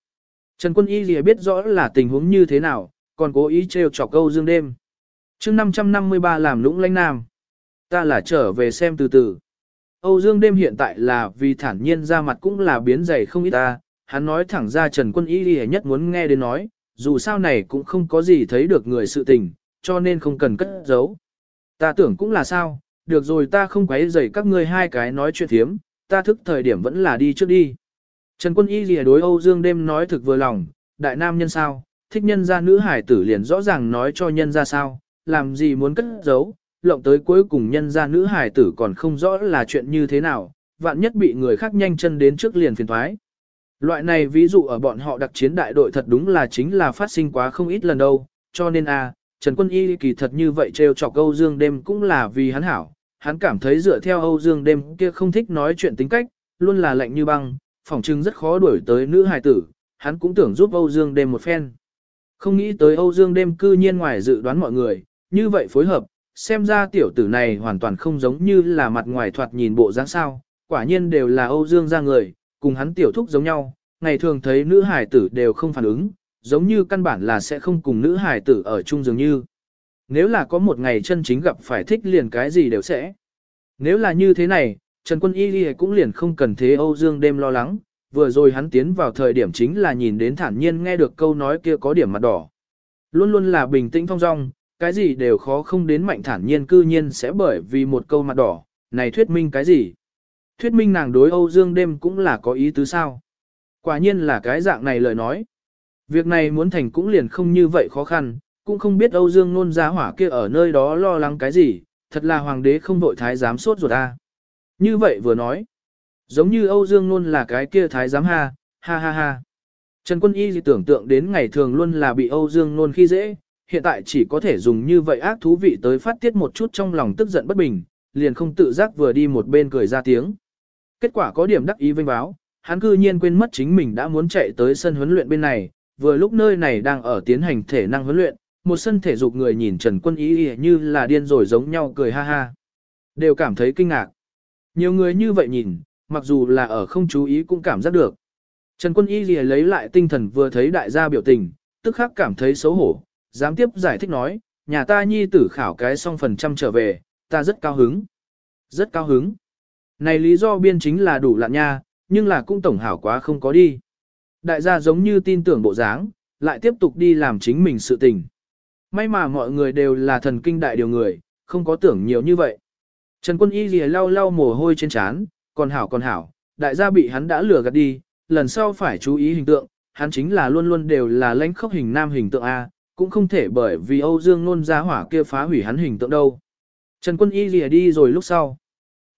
Trần Quân Y Lìa biết rõ là tình huống như thế nào, còn cố ý trêu chọc Âu Dương đêm. chương 553 làm lũng lãnh nam. Ta là trở về xem từ từ. Âu Dương đêm hiện tại là vì thản nhiên ra mặt cũng là biến dày không ít ta, hắn nói thẳng ra Trần Quân Y Lìa nhất muốn nghe đến nói, dù sao này cũng không có gì thấy được người sự tình, cho nên không cần cất giấu. Ta tưởng cũng là sao, được rồi ta không quấy rầy các ngươi hai cái nói chuyện thiếm, ta thức thời điểm vẫn là đi trước đi. Trần Quân Y gì đối Âu Dương đêm nói thực vừa lòng, đại nam nhân sao, thích nhân gia nữ hải tử liền rõ ràng nói cho nhân gia sao, làm gì muốn cất giấu, lộng tới cuối cùng nhân gia nữ hải tử còn không rõ là chuyện như thế nào, vạn nhất bị người khác nhanh chân đến trước liền phiền thoái. Loại này ví dụ ở bọn họ đặc chiến đại đội thật đúng là chính là phát sinh quá không ít lần đâu, cho nên a Trần Quân Y kỳ thật như vậy trêu chọc Âu Dương đêm cũng là vì hắn hảo, hắn cảm thấy dựa theo Âu Dương đêm kia không thích nói chuyện tính cách, luôn là lạnh như băng, phỏng chừng rất khó đuổi tới nữ hài tử, hắn cũng tưởng giúp Âu Dương đêm một phen. Không nghĩ tới Âu Dương đêm cư nhiên ngoài dự đoán mọi người, như vậy phối hợp, xem ra tiểu tử này hoàn toàn không giống như là mặt ngoài thoạt nhìn bộ dáng sao, quả nhiên đều là Âu Dương ra người, cùng hắn tiểu thúc giống nhau, ngày thường thấy nữ hài tử đều không phản ứng, giống như căn bản là sẽ không cùng nữ hài tử ở chung dường như. Nếu là có một ngày chân chính gặp phải thích liền cái gì đều sẽ. Nếu là như thế này, Trần Quân Y cũng liền không cần thế Âu Dương đêm lo lắng, vừa rồi hắn tiến vào thời điểm chính là nhìn đến thản nhiên nghe được câu nói kia có điểm mặt đỏ. Luôn luôn là bình tĩnh phong dong, cái gì đều khó không đến mạnh thản nhiên cư nhiên sẽ bởi vì một câu mặt đỏ, này thuyết minh cái gì? Thuyết minh nàng đối Âu Dương đêm cũng là có ý tứ sao? Quả nhiên là cái dạng này lời nói. Việc này muốn thành cũng liền không như vậy khó khăn, cũng không biết Âu Dương nôn giá hỏa kia ở nơi đó lo lắng cái gì, thật là hoàng đế không vội thái giám sốt ruột a. Như vậy vừa nói, giống như Âu Dương nôn là cái kia thái giám ha, ha ha ha. Trần Quân Y tưởng tượng đến ngày thường luôn là bị Âu Dương nôn khi dễ, hiện tại chỉ có thể dùng như vậy ác thú vị tới phát tiết một chút trong lòng tức giận bất bình, liền không tự giác vừa đi một bên cười ra tiếng. Kết quả có điểm đắc ý vinh báo, hắn cư nhiên quên mất chính mình đã muốn chạy tới sân huấn luyện bên này, vừa lúc nơi này đang ở tiến hành thể năng huấn luyện, một sân thể dục người nhìn Trần Quân Y như là điên rồi giống nhau cười ha ha. Đều cảm thấy kinh ngạc. Nhiều người như vậy nhìn, mặc dù là ở không chú ý cũng cảm giác được. Trần Quân Y lấy lại tinh thần vừa thấy đại gia biểu tình, tức khắc cảm thấy xấu hổ, dám tiếp giải thích nói, nhà ta nhi tử khảo cái xong phần trăm trở về, ta rất cao hứng. Rất cao hứng. Này lý do biên chính là đủ lạn nha, nhưng là cũng tổng hảo quá không có đi. Đại gia giống như tin tưởng bộ dáng, lại tiếp tục đi làm chính mình sự tình. May mà mọi người đều là thần kinh đại điều người, không có tưởng nhiều như vậy. Trần quân y gì lau lau mồ hôi trên trán, còn hảo còn hảo, đại gia bị hắn đã lừa gạt đi, lần sau phải chú ý hình tượng, hắn chính là luôn luôn đều là lãnh khốc hình nam hình tượng A, cũng không thể bởi vì Âu Dương nôn ra hỏa kia phá hủy hắn hình tượng đâu. Trần quân y gì đi rồi lúc sau.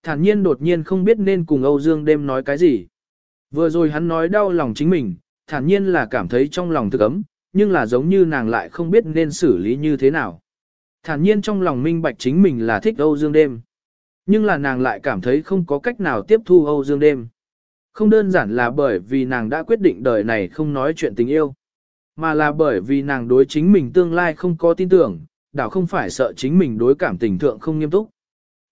Thản nhiên đột nhiên không biết nên cùng Âu Dương đêm nói cái gì. Vừa rồi hắn nói đau lòng chính mình, thản nhiên là cảm thấy trong lòng thực ấm, nhưng là giống như nàng lại không biết nên xử lý như thế nào. Thản nhiên trong lòng minh bạch chính mình là thích Âu Dương đêm. Nhưng là nàng lại cảm thấy không có cách nào tiếp thu Âu Dương đêm. Không đơn giản là bởi vì nàng đã quyết định đời này không nói chuyện tình yêu mà là bởi vì nàng đối chính mình tương lai không có tin tưởng, đảo không phải sợ chính mình đối cảm tình thượng không nghiêm túc,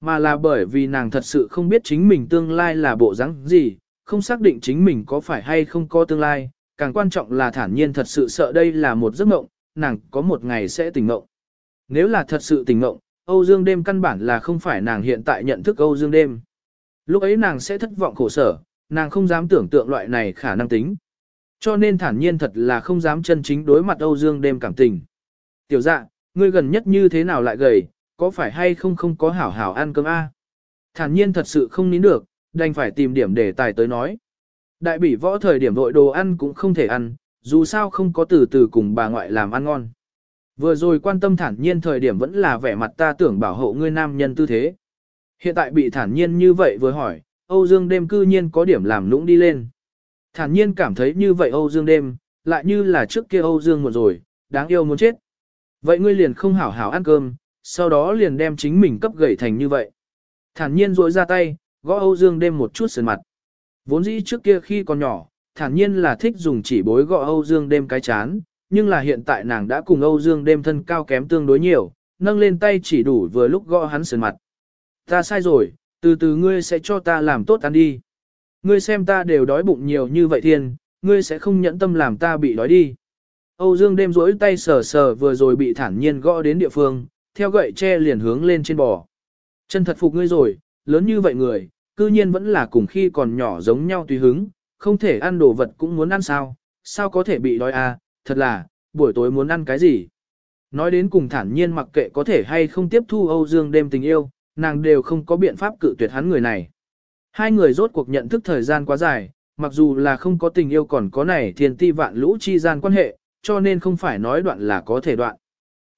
mà là bởi vì nàng thật sự không biết chính mình tương lai là bộ dáng gì, không xác định chính mình có phải hay không có tương lai, càng quan trọng là thản nhiên thật sự sợ đây là một giấc mộng, nàng có một ngày sẽ tỉnh mộng. Nếu là thật sự tỉnh mộng, Âu Dương đêm căn bản là không phải nàng hiện tại nhận thức Âu Dương đêm. Lúc ấy nàng sẽ thất vọng khổ sở, nàng không dám tưởng tượng loại này khả năng tính. Cho nên thản nhiên thật là không dám chân chính đối mặt Âu Dương đêm cảm tình. Tiểu dạ, ngươi gần nhất như thế nào lại gầy, có phải hay không không có hảo hảo ăn cơm a? Thản nhiên thật sự không nín được, đành phải tìm điểm để tài tới nói. Đại bỉ võ thời điểm vội đồ ăn cũng không thể ăn, dù sao không có từ từ cùng bà ngoại làm ăn ngon. Vừa rồi quan tâm thản nhiên thời điểm vẫn là vẻ mặt ta tưởng bảo hộ ngươi nam nhân tư thế. Hiện tại bị thản nhiên như vậy vừa hỏi, Âu Dương đêm cư nhiên có điểm làm lũng đi lên. Thản nhiên cảm thấy như vậy Âu Dương đêm, lại như là trước kia Âu Dương một rồi, đáng yêu muốn chết. Vậy ngươi liền không hảo hảo ăn cơm, sau đó liền đem chính mình cấp gầy thành như vậy. Thản nhiên rỗi ra tay, gõ Âu Dương đêm một chút sườn mặt. Vốn dĩ trước kia khi còn nhỏ, thản nhiên là thích dùng chỉ bối gõ Âu Dương đêm cái chán, nhưng là hiện tại nàng đã cùng Âu Dương đêm thân cao kém tương đối nhiều, nâng lên tay chỉ đủ vừa lúc gõ hắn sườn mặt. Ta sai rồi, từ từ ngươi sẽ cho ta làm tốt ăn đi. Ngươi xem ta đều đói bụng nhiều như vậy thiên, ngươi sẽ không nhẫn tâm làm ta bị đói đi. Âu Dương đêm rỗi tay sờ sờ vừa rồi bị thản nhiên gõ đến địa phương, theo gậy tre liền hướng lên trên bò. Chân thật phục ngươi rồi, lớn như vậy người, cư nhiên vẫn là cùng khi còn nhỏ giống nhau tùy hứng, không thể ăn đồ vật cũng muốn ăn sao, sao có thể bị đói à, thật là, buổi tối muốn ăn cái gì. Nói đến cùng thản nhiên mặc kệ có thể hay không tiếp thu Âu Dương đêm tình yêu, nàng đều không có biện pháp cự tuyệt hắn người này. Hai người rốt cuộc nhận thức thời gian quá dài, mặc dù là không có tình yêu còn có này thiên ti vạn lũ chi gian quan hệ, cho nên không phải nói đoạn là có thể đoạn.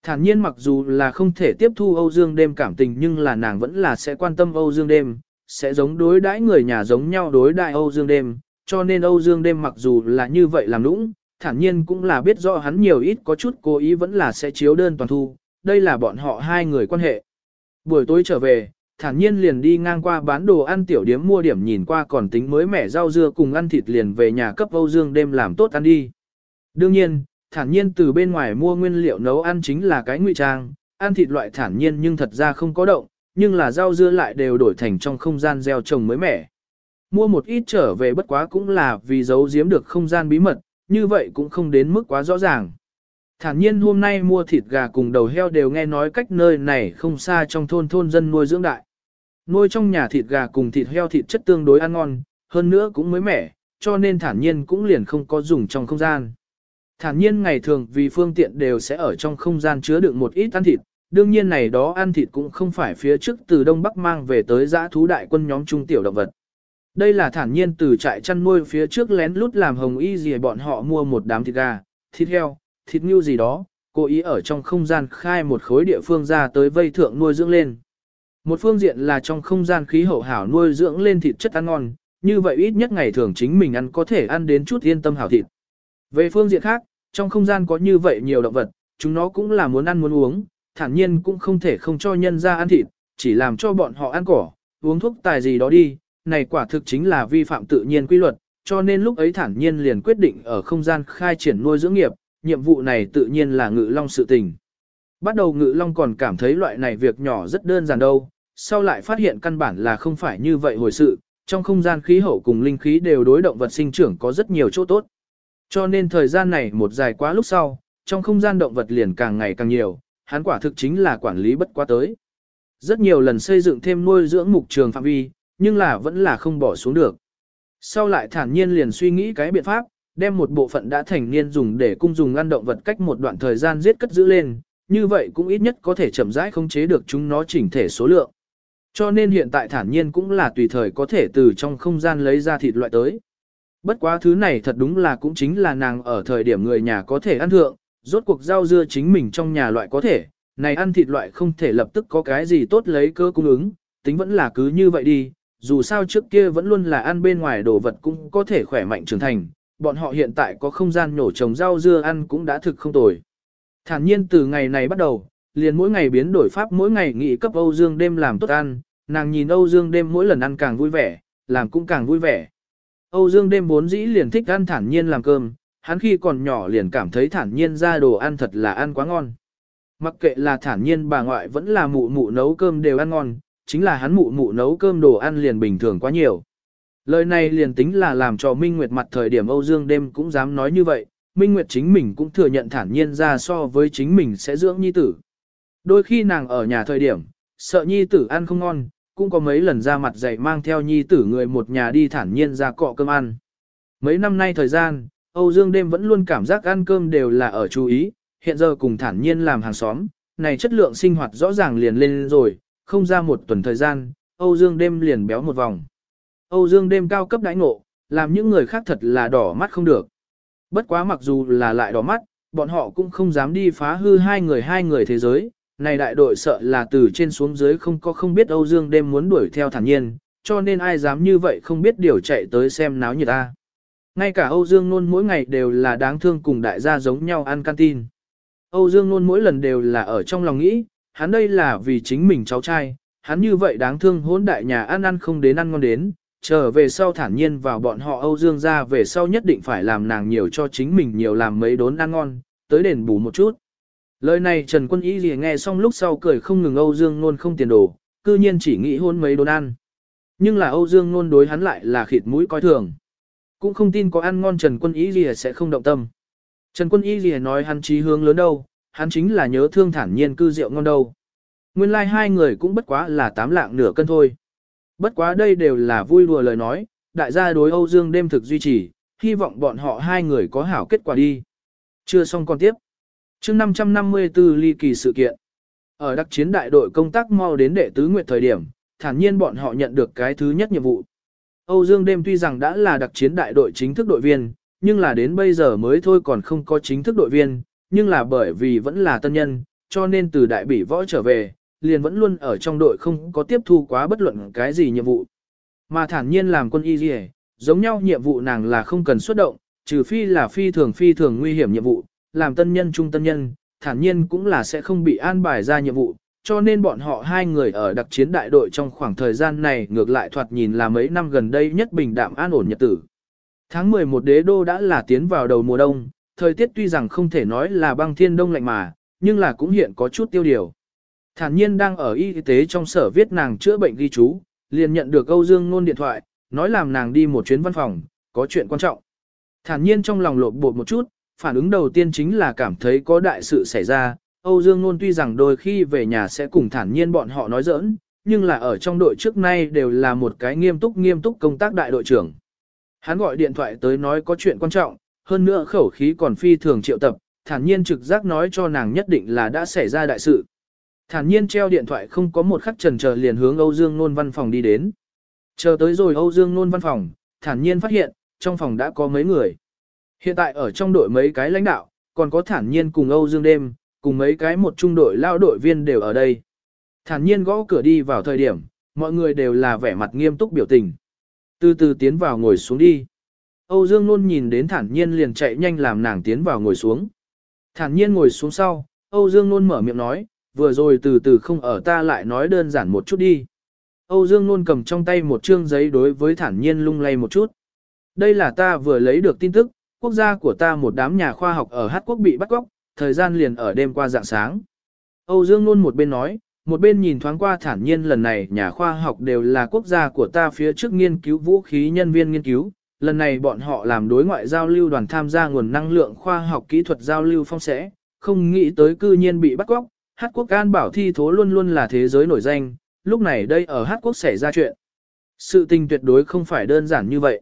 Thản nhiên mặc dù là không thể tiếp thu Âu Dương đêm cảm tình nhưng là nàng vẫn là sẽ quan tâm Âu Dương đêm, sẽ giống đối đãi người nhà giống nhau đối đại Âu Dương đêm, cho nên Âu Dương đêm mặc dù là như vậy làm lũng, thản nhiên cũng là biết rõ hắn nhiều ít có chút cố ý vẫn là sẽ chiếu đơn toàn thu, đây là bọn họ hai người quan hệ. Buổi tối trở về, thản nhiên liền đi ngang qua bán đồ ăn tiểu điếm mua điểm nhìn qua còn tính mới mẻ rau dưa cùng ăn thịt liền về nhà cấp Âu Dương đêm làm tốt ăn đi. Đương nhiên, thản nhiên từ bên ngoài mua nguyên liệu nấu ăn chính là cái ngụy trang, ăn thịt loại thản nhiên nhưng thật ra không có động, nhưng là rau dưa lại đều đổi thành trong không gian gieo trồng mới mẻ. Mua một ít trở về bất quá cũng là vì giấu giếm được không gian bí mật, như vậy cũng không đến mức quá rõ ràng. Thản nhiên hôm nay mua thịt gà cùng đầu heo đều nghe nói cách nơi này không xa trong thôn thôn dân nuôi dưỡng đại. Nuôi trong nhà thịt gà cùng thịt heo thịt chất tương đối ăn ngon, hơn nữa cũng mới mẻ, cho nên thản nhiên cũng liền không có dùng trong không gian. Thản nhiên ngày thường vì phương tiện đều sẽ ở trong không gian chứa đựng một ít ăn thịt, đương nhiên này đó ăn thịt cũng không phải phía trước từ Đông Bắc mang về tới giã thú đại quân nhóm trung tiểu động vật. Đây là thản nhiên từ trại chăn nuôi phía trước lén lút làm hồng y gì bọn họ mua một đám thịt gà, thịt heo, thịt ngưu gì đó, cố ý ở trong không gian khai một khối địa phương ra tới vây thượng nuôi dưỡng lên. Một phương diện là trong không gian khí hậu hảo nuôi dưỡng lên thịt chất ăn ngon, như vậy ít nhất ngày thường chính mình ăn có thể ăn đến chút yên tâm hảo thịt. Về phương diện khác, trong không gian có như vậy nhiều động vật, chúng nó cũng là muốn ăn muốn uống, thản nhiên cũng không thể không cho nhân ra ăn thịt, chỉ làm cho bọn họ ăn cỏ, uống thuốc tài gì đó đi, này quả thực chính là vi phạm tự nhiên quy luật, cho nên lúc ấy thản nhiên liền quyết định ở không gian khai triển nuôi dưỡng nghiệp, nhiệm vụ này tự nhiên là ngự long sự tình. Bắt đầu ngự long còn cảm thấy loại này việc nhỏ rất đơn giản đâu, sau lại phát hiện căn bản là không phải như vậy hồi sự, trong không gian khí hậu cùng linh khí đều đối động vật sinh trưởng có rất nhiều chỗ tốt. Cho nên thời gian này một dài quá lúc sau, trong không gian động vật liền càng ngày càng nhiều, hắn quả thực chính là quản lý bất quá tới. Rất nhiều lần xây dựng thêm nuôi dưỡng mục trường phạm vi, nhưng là vẫn là không bỏ xuống được. Sau lại thản nhiên liền suy nghĩ cái biện pháp, đem một bộ phận đã thành niên dùng để cung dùng ăn động vật cách một đoạn thời gian giết cất giữ lên, như vậy cũng ít nhất có thể chậm rãi khống chế được chúng nó chỉnh thể số lượng. Cho nên hiện tại thản nhiên cũng là tùy thời có thể từ trong không gian lấy ra thịt loại tới. Bất quá thứ này thật đúng là cũng chính là nàng ở thời điểm người nhà có thể ăn thượng, rốt cuộc rau dưa chính mình trong nhà loại có thể, này ăn thịt loại không thể lập tức có cái gì tốt lấy cơ cung ứng, tính vẫn là cứ như vậy đi, dù sao trước kia vẫn luôn là ăn bên ngoài đồ vật cũng có thể khỏe mạnh trưởng thành, bọn họ hiện tại có không gian nhổ trồng rau dưa ăn cũng đã thực không tồi. Thản nhiên từ ngày này bắt đầu, liền mỗi ngày biến đổi pháp mỗi ngày nghỉ cấp Âu Dương đêm làm tốt ăn, nàng nhìn Âu Dương đêm mỗi lần ăn càng vui vẻ, làm cũng càng vui vẻ. Âu Dương đêm vốn dĩ liền thích ăn thản nhiên làm cơm, hắn khi còn nhỏ liền cảm thấy thản nhiên ra đồ ăn thật là ăn quá ngon. Mặc kệ là thản nhiên bà ngoại vẫn là mụ mụ nấu cơm đều ăn ngon, chính là hắn mụ mụ nấu cơm đồ ăn liền bình thường quá nhiều. Lời này liền tính là làm cho Minh Nguyệt mặt thời điểm Âu Dương đêm cũng dám nói như vậy, Minh Nguyệt chính mình cũng thừa nhận thản nhiên ra so với chính mình sẽ dưỡng nhi tử. Đôi khi nàng ở nhà thời điểm, sợ nhi tử ăn không ngon, cũng có mấy lần ra mặt dạy mang theo nhi tử người một nhà đi thản nhiên ra cọ cơm ăn. Mấy năm nay thời gian, Âu Dương đêm vẫn luôn cảm giác ăn cơm đều là ở chú ý, hiện giờ cùng thản nhiên làm hàng xóm, này chất lượng sinh hoạt rõ ràng liền lên rồi, không ra một tuần thời gian, Âu Dương đêm liền béo một vòng. Âu Dương đêm cao cấp đãi ngộ, làm những người khác thật là đỏ mắt không được. Bất quá mặc dù là lại đỏ mắt, bọn họ cũng không dám đi phá hư hai người hai người thế giới. Này đại đội sợ là từ trên xuống dưới không có không biết Âu Dương đêm muốn đuổi theo thản nhiên, cho nên ai dám như vậy không biết điều chạy tới xem náo nhiệt ta. Ngay cả Âu Dương Nôn mỗi ngày đều là đáng thương cùng đại gia giống nhau ăn canteen. Âu Dương Nôn mỗi lần đều là ở trong lòng nghĩ, hắn đây là vì chính mình cháu trai, hắn như vậy đáng thương hỗn đại nhà ăn ăn không đến ăn ngon đến, trở về sau thản nhiên vào bọn họ Âu Dương ra về sau nhất định phải làm nàng nhiều cho chính mình nhiều làm mấy đốn ăn ngon, tới đền bù một chút. Lời này Trần Quân Y gì nghe xong lúc sau cười không ngừng Âu Dương Nôn không tiền đồ, cư nhiên chỉ nghĩ hôn mấy đốn ăn. Nhưng là Âu Dương Nôn đối hắn lại là khịt mũi coi thường. Cũng không tin có ăn ngon Trần Quân Y gì sẽ không động tâm. Trần Quân Y gì nói hắn trí hướng lớn đâu, hắn chính là nhớ thương thản nhiên cư rượu ngon đâu. Nguyên lai like hai người cũng bất quá là tám lạng nửa cân thôi. Bất quá đây đều là vui đùa lời nói, đại gia đối Âu Dương đêm thực duy trì, hy vọng bọn họ hai người có hảo kết quả đi. Chưa xong còn tiếp. chương 554 ly kỳ sự kiện. Ở đặc chiến đại đội công tác mau đến đệ tứ nguyệt thời điểm, thản nhiên bọn họ nhận được cái thứ nhất nhiệm vụ. Âu Dương đêm tuy rằng đã là đặc chiến đại đội chính thức đội viên, nhưng là đến bây giờ mới thôi còn không có chính thức đội viên, nhưng là bởi vì vẫn là tân nhân, cho nên từ đại bỉ võ trở về, liền vẫn luôn ở trong đội không có tiếp thu quá bất luận cái gì nhiệm vụ. Mà thản nhiên làm quân y gì giống nhau nhiệm vụ nàng là không cần xuất động, trừ phi là phi thường phi thường nguy hiểm nhiệm vụ, làm tân nhân trung tân nhân, thản nhiên cũng là sẽ không bị an bài ra nhiệm vụ, cho nên bọn họ hai người ở đặc chiến đại đội trong khoảng thời gian này ngược lại thoạt nhìn là mấy năm gần đây nhất bình đạm an ổn nhật tử. Tháng 11 đế đô đã là tiến vào đầu mùa đông, thời tiết tuy rằng không thể nói là băng thiên đông lạnh mà, nhưng là cũng hiện có chút tiêu điều. Thản nhiên đang ở y tế trong sở viết nàng chữa bệnh ghi chú, liền nhận được Âu Dương Nôn điện thoại, nói làm nàng đi một chuyến văn phòng, có chuyện quan trọng. Thản nhiên trong lòng lộn bột một chút, phản ứng đầu tiên chính là cảm thấy có đại sự xảy ra. Âu Dương Nôn tuy rằng đôi khi về nhà sẽ cùng thản nhiên bọn họ nói giỡn, nhưng là ở trong đội trước nay đều là một cái nghiêm túc nghiêm túc công tác đại đội trưởng. Hắn gọi điện thoại tới nói có chuyện quan trọng, hơn nữa khẩu khí còn phi thường triệu tập, thản nhiên trực giác nói cho nàng nhất định là đã xảy ra đại sự. Thản nhiên treo điện thoại không có một khắc trần chờ liền hướng Âu Dương Nôn văn phòng đi đến. Chờ tới rồi Âu Dương Nôn văn phòng, thản nhiên phát hiện, trong phòng đã có mấy người. Hiện tại ở trong đội mấy cái lãnh đạo, còn có thản nhiên cùng Âu Dương đêm, cùng mấy cái một trung đội lao đội viên đều ở đây. Thản nhiên gõ cửa đi vào thời điểm, mọi người đều là vẻ mặt nghiêm túc biểu tình. Từ từ tiến vào ngồi xuống đi. Âu Dương Nôn nhìn đến thản nhiên liền chạy nhanh làm nàng tiến vào ngồi xuống. Thản nhiên ngồi xuống sau, Âu Dương Nôn mở miệng nói, vừa rồi từ từ không ở ta lại nói đơn giản một chút đi. Âu Dương Nôn cầm trong tay một chương giấy đối với thản nhiên lung lay một chút. Đây là ta vừa lấy được tin tức, quốc gia của ta một đám nhà khoa học ở Hát quốc bị bắt cóc, thời gian liền ở đêm qua dạng sáng. Âu Dương luôn một bên nói, một bên nhìn thoáng qua thản nhiên lần này nhà khoa học đều là quốc gia của ta phía trước nghiên cứu vũ khí nhân viên nghiên cứu, lần này bọn họ làm đối ngoại giao lưu đoàn tham gia nguồn năng lượng khoa học kỹ thuật giao lưu phong sẽ, không nghĩ tới cư nhiên bị bắt cóc, Hát quốc An bảo thi thố luôn luôn là thế giới nổi danh, lúc này đây ở Hát quốc xảy ra chuyện. Sự tình tuyệt đối không phải đơn giản như vậy.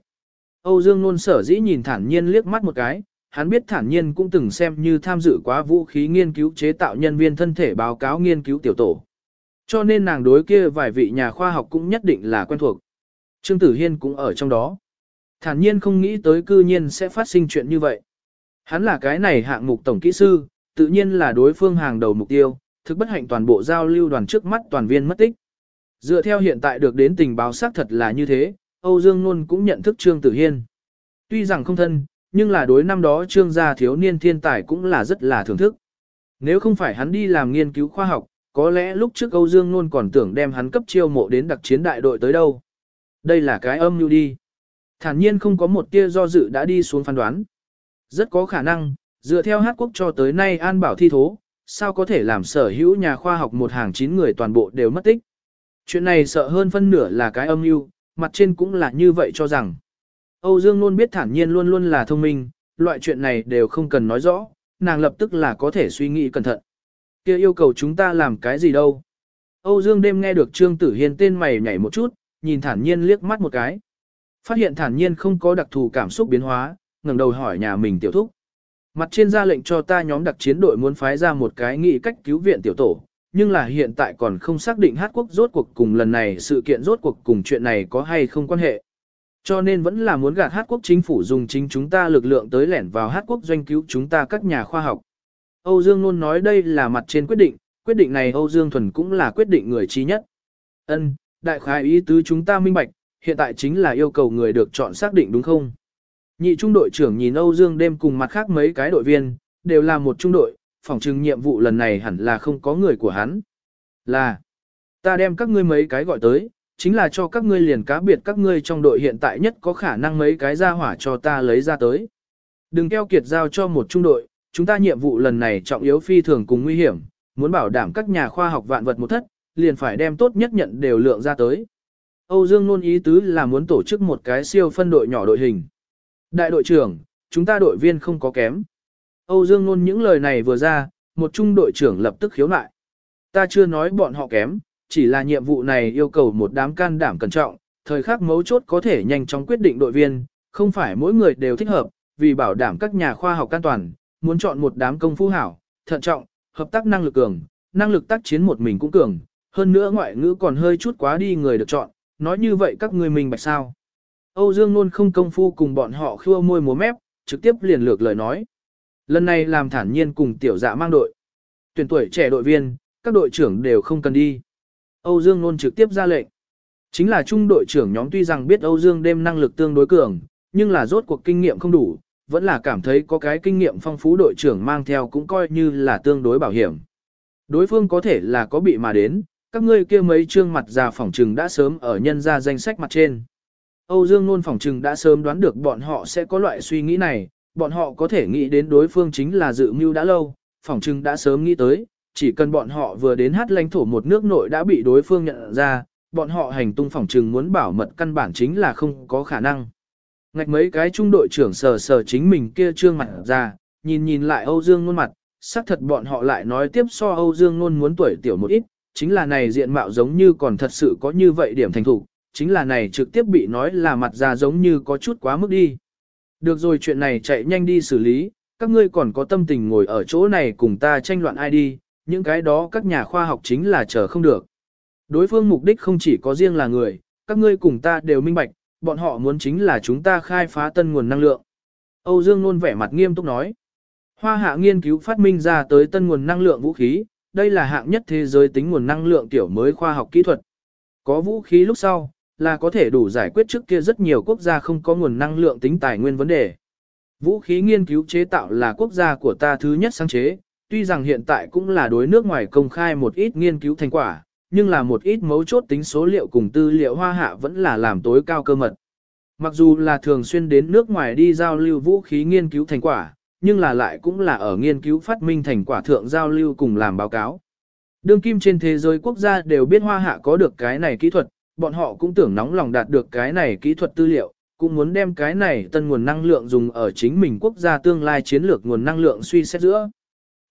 Âu Dương luôn sở dĩ nhìn thản nhiên liếc mắt một cái, hắn biết thản nhiên cũng từng xem như tham dự quá vũ khí nghiên cứu chế tạo nhân viên thân thể báo cáo nghiên cứu tiểu tổ. Cho nên nàng đối kia vài vị nhà khoa học cũng nhất định là quen thuộc. Trương Tử Hiên cũng ở trong đó. Thản nhiên không nghĩ tới cư nhiên sẽ phát sinh chuyện như vậy. Hắn là cái này hạng mục tổng kỹ sư, tự nhiên là đối phương hàng đầu mục tiêu, thực bất hạnh toàn bộ giao lưu đoàn trước mắt toàn viên mất tích. Dựa theo hiện tại được đến tình báo xác thật là như thế, Âu Dương Nôn cũng nhận thức Trương Tử Hiên. Tuy rằng không thân, nhưng là đối năm đó Trương gia thiếu niên thiên tài cũng là rất là thưởng thức. Nếu không phải hắn đi làm nghiên cứu khoa học, có lẽ lúc trước Âu Dương Nôn còn tưởng đem hắn cấp chiêu mộ đến đặc chiến đại đội tới đâu. Đây là cái âm mưu đi. Thản nhiên không có một tia do dự đã đi xuống phán đoán. Rất có khả năng, dựa theo hát quốc cho tới nay an bảo thi thố, sao có thể làm sở hữu nhà khoa học một hàng chín người toàn bộ đều mất tích. Chuyện này sợ hơn phân nửa là cái âm mưu, mặt trên cũng là như vậy cho rằng. Âu Dương luôn biết thản nhiên luôn luôn là thông minh, loại chuyện này đều không cần nói rõ, nàng lập tức là có thể suy nghĩ cẩn thận. kia yêu cầu chúng ta làm cái gì đâu. Âu Dương đêm nghe được Trương Tử Hiên tên mày nhảy một chút, nhìn thản nhiên liếc mắt một cái. Phát hiện thản nhiên không có đặc thù cảm xúc biến hóa, ngẩng đầu hỏi nhà mình tiểu thúc. Mặt trên ra lệnh cho ta nhóm đặc chiến đội muốn phái ra một cái nghị cách cứu viện tiểu tổ, nhưng là hiện tại còn không xác định hát quốc rốt cuộc cùng lần này sự kiện rốt cuộc cùng chuyện này có hay không quan hệ. Cho nên vẫn là muốn gạt hát quốc chính phủ dùng chính chúng ta lực lượng tới lẻn vào hát quốc doanh cứu chúng ta các nhà khoa học. Âu Dương luôn nói đây là mặt trên quyết định, quyết định này Âu Dương Thuần cũng là quyết định người trí nhất. Ân, đại khái ý tứ chúng ta minh bạch, hiện tại chính là yêu cầu người được chọn xác định đúng không? Nhị trung đội trưởng nhìn Âu Dương đêm cùng mặt khác mấy cái đội viên, đều là một trung đội, phòng trừng nhiệm vụ lần này hẳn là không có người của hắn. Là, ta đem các ngươi mấy cái gọi tới, chính là cho các ngươi liền cá biệt các ngươi trong đội hiện tại nhất có khả năng mấy cái ra hỏa cho ta lấy ra tới. Đừng keo kiệt giao cho một trung đội, chúng ta nhiệm vụ lần này trọng yếu phi thường cùng nguy hiểm, muốn bảo đảm các nhà khoa học vạn vật một thất, liền phải đem tốt nhất nhận đều lượng ra tới. Âu Dương nôn ý tứ là muốn tổ chức một cái siêu phân đội nhỏ đội hình. Đại đội trưởng, chúng ta đội viên không có kém. Âu Dương nôn những lời này vừa ra, một trung đội trưởng lập tức khiếu nại. Ta chưa nói bọn họ kém, chỉ là nhiệm vụ này yêu cầu một đám can đảm cẩn trọng, thời khắc mấu chốt có thể nhanh chóng quyết định đội viên, không phải mỗi người đều thích hợp, vì bảo đảm các nhà khoa học an toàn, muốn chọn một đám công phu hảo, thận trọng, hợp tác năng lực cường, năng lực tác chiến một mình cũng cường, hơn nữa ngoại ngữ còn hơi chút quá đi người được chọn, nói như vậy các người mình bạch sao. Âu Dương luôn không công phu cùng bọn họ khua môi múa mép, trực tiếp liền lược lời nói. Lần này làm thản nhiên cùng tiểu dạ mang đội. Tuyển tuổi trẻ đội viên, các đội trưởng đều không cần đi. Âu Dương luôn trực tiếp ra lệnh. Chính là trung đội trưởng nhóm tuy rằng biết Âu Dương đêm năng lực tương đối cường, nhưng là rốt cuộc kinh nghiệm không đủ, vẫn là cảm thấy có cái kinh nghiệm phong phú đội trưởng mang theo cũng coi như là tương đối bảo hiểm. Đối phương có thể là có bị mà đến, các ngươi kia mấy trương mặt già phỏng trừng đã sớm ở nhân ra danh sách mặt trên. Âu Dương Nôn phỏng trừng đã sớm đoán được bọn họ sẽ có loại suy nghĩ này, bọn họ có thể nghĩ đến đối phương chính là dự mưu đã lâu, phỏng trừng đã sớm nghĩ tới, chỉ cần bọn họ vừa đến hát lãnh thổ một nước nội đã bị đối phương nhận ra, bọn họ hành tung phỏng trừng muốn bảo mật căn bản chính là không có khả năng. Ngạch mấy cái trung đội trưởng sờ sờ chính mình kia trương mặt ra, nhìn nhìn lại Âu Dương Nôn mặt, xác thật bọn họ lại nói tiếp so Âu Dương Nôn muốn tuổi tiểu một ít, chính là này diện mạo giống như còn thật sự có như vậy điểm thành thủ, chính là này trực tiếp bị nói là mặt ra giống như có chút quá mức đi. Được rồi chuyện này chạy nhanh đi xử lý, các ngươi còn có tâm tình ngồi ở chỗ này cùng ta tranh luận ai đi, những cái đó các nhà khoa học chính là chờ không được. Đối phương mục đích không chỉ có riêng là người, các ngươi cùng ta đều minh bạch, bọn họ muốn chính là chúng ta khai phá tân nguồn năng lượng. Âu Dương luôn vẻ mặt nghiêm túc nói. Hoa hạ nghiên cứu phát minh ra tới tân nguồn năng lượng vũ khí, đây là hạng nhất thế giới tính nguồn năng lượng tiểu mới khoa học kỹ thuật. Có vũ khí lúc sau, là có thể đủ giải quyết trước kia rất nhiều quốc gia không có nguồn năng lượng tính tài nguyên vấn đề. Vũ khí nghiên cứu chế tạo là quốc gia của ta thứ nhất sáng chế, tuy rằng hiện tại cũng là đối nước ngoài công khai một ít nghiên cứu thành quả, nhưng là một ít mấu chốt tính số liệu cùng tư liệu hoa hạ vẫn là làm tối cao cơ mật. Mặc dù là thường xuyên đến nước ngoài đi giao lưu vũ khí nghiên cứu thành quả, nhưng là lại cũng là ở nghiên cứu phát minh thành quả thượng giao lưu cùng làm báo cáo. Đương kim trên thế giới quốc gia đều biết hoa hạ có được cái này kỹ thuật, bọn họ cũng tưởng nóng lòng đạt được cái này kỹ thuật tư liệu, cũng muốn đem cái này tân nguồn năng lượng dùng ở chính mình quốc gia tương lai chiến lược nguồn năng lượng suy xét giữa.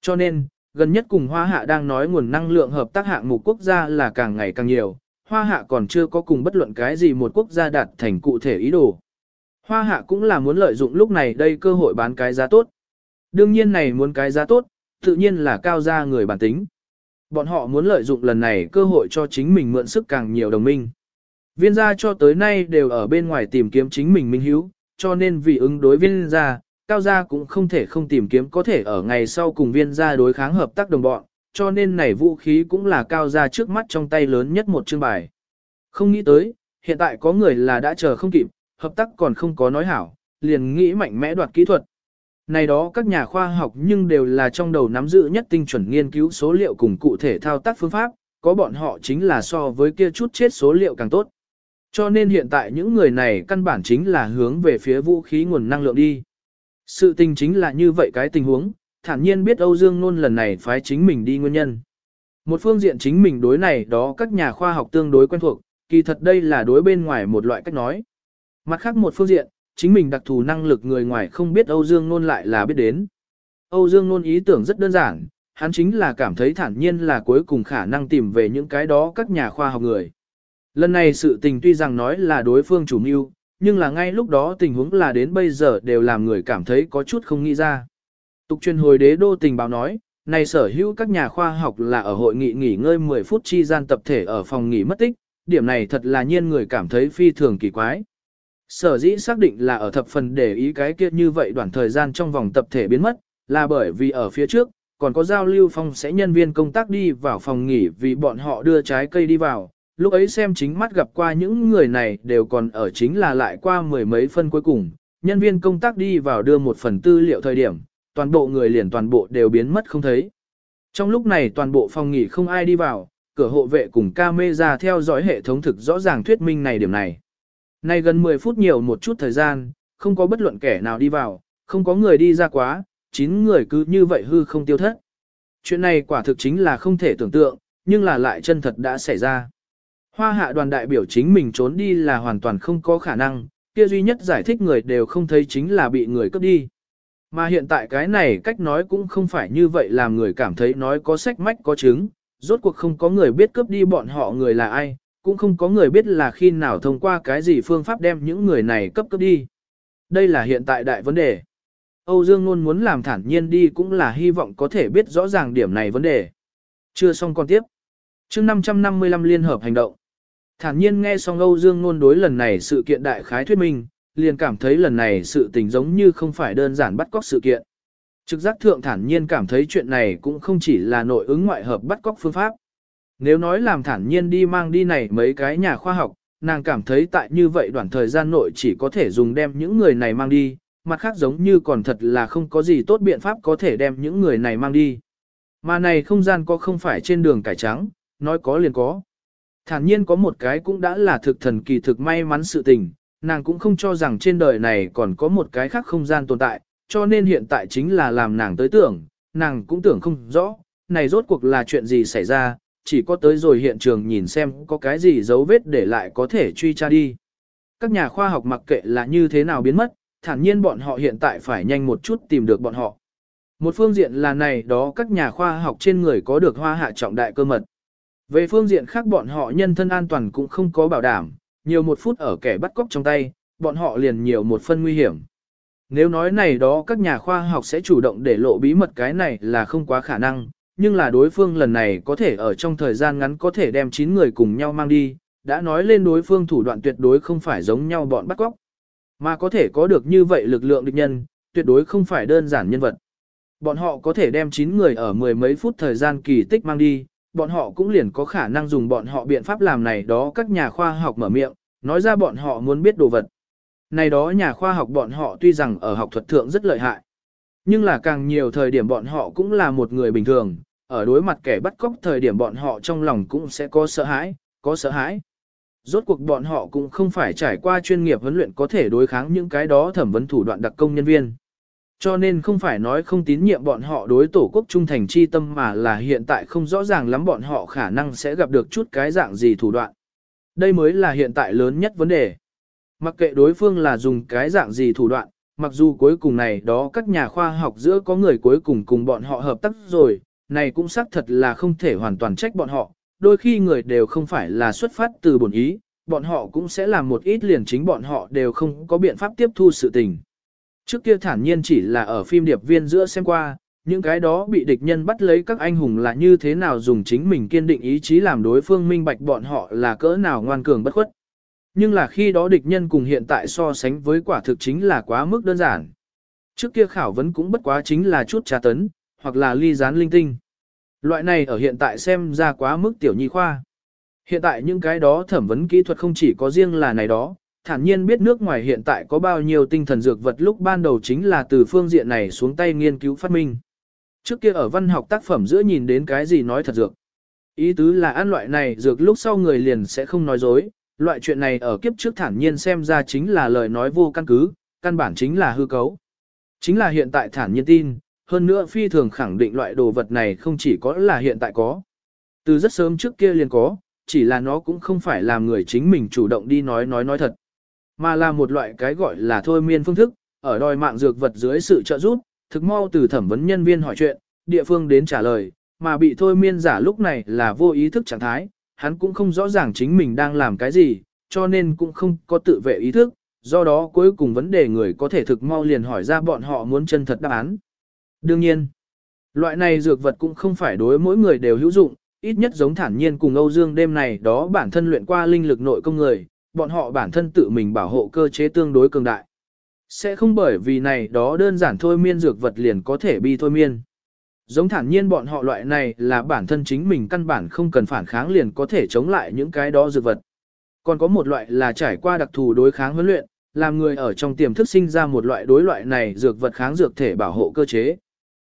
Cho nên, gần nhất cùng Hoa Hạ đang nói nguồn năng lượng hợp tác hạng mục quốc gia là càng ngày càng nhiều, Hoa Hạ còn chưa có cùng bất luận cái gì một quốc gia đạt thành cụ thể ý đồ. Hoa Hạ cũng là muốn lợi dụng lúc này đây cơ hội bán cái giá tốt. Đương nhiên này muốn cái giá tốt, tự nhiên là cao ra người bản tính. Bọn họ muốn lợi dụng lần này cơ hội cho chính mình mượn sức càng nhiều đồng minh. Viên gia cho tới nay đều ở bên ngoài tìm kiếm chính mình minh hiếu, cho nên vì ứng đối viên gia, cao gia cũng không thể không tìm kiếm có thể ở ngày sau cùng viên gia đối kháng hợp tác đồng bọn, cho nên này vũ khí cũng là cao gia trước mắt trong tay lớn nhất một chương bài. Không nghĩ tới, hiện tại có người là đã chờ không kịp, hợp tác còn không có nói hảo, liền nghĩ mạnh mẽ đoạt kỹ thuật. Này đó các nhà khoa học nhưng đều là trong đầu nắm giữ nhất tinh chuẩn nghiên cứu số liệu cùng cụ thể thao tác phương pháp, có bọn họ chính là so với kia chút chết số liệu càng tốt. Cho nên hiện tại những người này căn bản chính là hướng về phía vũ khí nguồn năng lượng đi. Sự tình chính là như vậy cái tình huống, thản nhiên biết Âu Dương Nôn lần này phái chính mình đi nguyên nhân. Một phương diện chính mình đối này đó các nhà khoa học tương đối quen thuộc, kỳ thật đây là đối bên ngoài một loại cách nói. Mặt khác một phương diện, chính mình đặc thù năng lực người ngoài không biết Âu Dương Nôn lại là biết đến. Âu Dương Nôn ý tưởng rất đơn giản, hắn chính là cảm thấy thản nhiên là cuối cùng khả năng tìm về những cái đó các nhà khoa học người. Lần này sự tình tuy rằng nói là đối phương chủ mưu, nhưng là ngay lúc đó tình huống là đến bây giờ đều làm người cảm thấy có chút không nghĩ ra. Tục truyền hồi đế đô tình báo nói, này sở hữu các nhà khoa học là ở hội nghị nghỉ ngơi 10 phút chi gian tập thể ở phòng nghỉ mất tích, điểm này thật là nhiên người cảm thấy phi thường kỳ quái. Sở dĩ xác định là ở thập phần để ý cái kia như vậy đoạn thời gian trong vòng tập thể biến mất, là bởi vì ở phía trước, còn có giao lưu phong sẽ nhân viên công tác đi vào phòng nghỉ vì bọn họ đưa trái cây đi vào, lúc ấy xem chính mắt gặp qua những người này đều còn ở chính là lại qua mười mấy phân cuối cùng, nhân viên công tác đi vào đưa một phần tư liệu thời điểm, toàn bộ người liền toàn bộ đều biến mất không thấy. Trong lúc này toàn bộ phòng nghỉ không ai đi vào, cửa hộ vệ cùng camera theo dõi hệ thống thực rõ ràng thuyết minh này điểm này. Nay gần 10 phút nhiều một chút thời gian, không có bất luận kẻ nào đi vào, không có người đi ra quá, 9 người cứ như vậy hư không tiêu thất. Chuyện này quả thực chính là không thể tưởng tượng, nhưng là lại chân thật đã xảy ra. Hoa hạ đoàn đại biểu chính mình trốn đi là hoàn toàn không có khả năng, kia duy nhất giải thích người đều không thấy chính là bị người cướp đi. Mà hiện tại cái này cách nói cũng không phải như vậy làm người cảm thấy nói có sách mách có chứng, rốt cuộc không có người biết cướp đi bọn họ người là ai, cũng không có người biết là khi nào thông qua cái gì phương pháp đem những người này cấp cướp đi. Đây là hiện tại đại vấn đề. Âu Dương luôn muốn làm thản nhiên đi cũng là hy vọng có thể biết rõ ràng điểm này vấn đề. Chưa xong còn tiếp. chương 555 liên hợp hành động. Thản nhiên nghe xong Âu Dương Nôn đối lần này sự kiện đại khái thuyết minh, liền cảm thấy lần này sự tình giống như không phải đơn giản bắt cóc sự kiện. Trực giác thượng thản nhiên cảm thấy chuyện này cũng không chỉ là nội ứng ngoại hợp bắt cóc phương pháp. Nếu nói làm thản nhiên đi mang đi này mấy cái nhà khoa học, nàng cảm thấy tại như vậy đoạn thời gian nội chỉ có thể dùng đem những người này mang đi, mặt khác giống như còn thật là không có gì tốt biện pháp có thể đem những người này mang đi. Mà này không gian có không phải trên đường cải trắng, nói có liền có. Thản nhiên có một cái cũng đã là thực thần kỳ thực may mắn sự tình, nàng cũng không cho rằng trên đời này còn có một cái khác không gian tồn tại, cho nên hiện tại chính là làm nàng tới tưởng, nàng cũng tưởng không rõ, này rốt cuộc là chuyện gì xảy ra, chỉ có tới rồi hiện trường nhìn xem có cái gì dấu vết để lại có thể truy tra đi. Các nhà khoa học mặc kệ là như thế nào biến mất, thản nhiên bọn họ hiện tại phải nhanh một chút tìm được bọn họ. Một phương diện là này đó các nhà khoa học trên người có được hoa hạ trọng đại cơ mật. Về phương diện khác bọn họ nhân thân an toàn cũng không có bảo đảm, nhiều một phút ở kẻ bắt cóc trong tay, bọn họ liền nhiều một phân nguy hiểm. Nếu nói này đó các nhà khoa học sẽ chủ động để lộ bí mật cái này là không quá khả năng, nhưng là đối phương lần này có thể ở trong thời gian ngắn có thể đem 9 người cùng nhau mang đi, đã nói lên đối phương thủ đoạn tuyệt đối không phải giống nhau bọn bắt cóc, mà có thể có được như vậy lực lượng địch nhân, tuyệt đối không phải đơn giản nhân vật. Bọn họ có thể đem 9 người ở mười mấy phút thời gian kỳ tích mang đi, bọn họ cũng liền có khả năng dùng bọn họ biện pháp làm này đó các nhà khoa học mở miệng, nói ra bọn họ muốn biết đồ vật. Này đó nhà khoa học bọn họ tuy rằng ở học thuật thượng rất lợi hại, nhưng là càng nhiều thời điểm bọn họ cũng là một người bình thường, ở đối mặt kẻ bắt cóc thời điểm bọn họ trong lòng cũng sẽ có sợ hãi, có sợ hãi. Rốt cuộc bọn họ cũng không phải trải qua chuyên nghiệp huấn luyện có thể đối kháng những cái đó thẩm vấn thủ đoạn đặc công nhân viên. Cho nên không phải nói không tín nhiệm bọn họ đối tổ quốc trung thành chi tâm mà là hiện tại không rõ ràng lắm bọn họ khả năng sẽ gặp được chút cái dạng gì thủ đoạn. Đây mới là hiện tại lớn nhất vấn đề. Mặc kệ đối phương là dùng cái dạng gì thủ đoạn, mặc dù cuối cùng này đó các nhà khoa học giữa có người cuối cùng cùng bọn họ hợp tác rồi, này cũng xác thật là không thể hoàn toàn trách bọn họ, đôi khi người đều không phải là xuất phát từ bổn ý, bọn họ cũng sẽ làm một ít liền chính bọn họ đều không có biện pháp tiếp thu sự tình. Trước kia thản nhiên chỉ là ở phim điệp viên giữa xem qua, những cái đó bị địch nhân bắt lấy các anh hùng là như thế nào dùng chính mình kiên định ý chí làm đối phương minh bạch bọn họ là cỡ nào ngoan cường bất khuất. Nhưng là khi đó địch nhân cùng hiện tại so sánh với quả thực chính là quá mức đơn giản. Trước kia khảo vấn cũng bất quá chính là chút trà tấn, hoặc là ly gián linh tinh. Loại này ở hiện tại xem ra quá mức tiểu nhi khoa. Hiện tại những cái đó thẩm vấn kỹ thuật không chỉ có riêng là này đó, thản nhiên biết nước ngoài hiện tại có bao nhiêu tinh thần dược vật lúc ban đầu chính là từ phương diện này xuống tay nghiên cứu phát minh. Trước kia ở văn học tác phẩm giữa nhìn đến cái gì nói thật dược. Ý tứ là ăn loại này dược lúc sau người liền sẽ không nói dối, loại chuyện này ở kiếp trước thản nhiên xem ra chính là lời nói vô căn cứ, căn bản chính là hư cấu. Chính là hiện tại thản nhiên tin, hơn nữa phi thường khẳng định loại đồ vật này không chỉ có là hiện tại có. Từ rất sớm trước kia liền có, chỉ là nó cũng không phải làm người chính mình chủ động đi nói nói nói thật, mà là một loại cái gọi là thôi miên phương thức, ở đòi mạng dược vật dưới sự trợ giúp, thực mau từ thẩm vấn nhân viên hỏi chuyện, địa phương đến trả lời, mà bị thôi miên giả lúc này là vô ý thức trạng thái, hắn cũng không rõ ràng chính mình đang làm cái gì, cho nên cũng không có tự vệ ý thức, do đó cuối cùng vấn đề người có thể thực mau liền hỏi ra bọn họ muốn chân thật đáp án. Đương nhiên, loại này dược vật cũng không phải đối mỗi người đều hữu dụng, ít nhất giống thản nhiên cùng Âu Dương đêm này đó bản thân luyện qua linh lực nội công người, bọn họ bản thân tự mình bảo hộ cơ chế tương đối cường đại. Sẽ không bởi vì này đó đơn giản thôi miên dược vật liền có thể bi thôi miên. Giống thản nhiên bọn họ loại này là bản thân chính mình căn bản không cần phản kháng liền có thể chống lại những cái đó dược vật. Còn có một loại là trải qua đặc thù đối kháng huấn luyện, làm người ở trong tiềm thức sinh ra một loại đối loại này dược vật kháng dược thể bảo hộ cơ chế.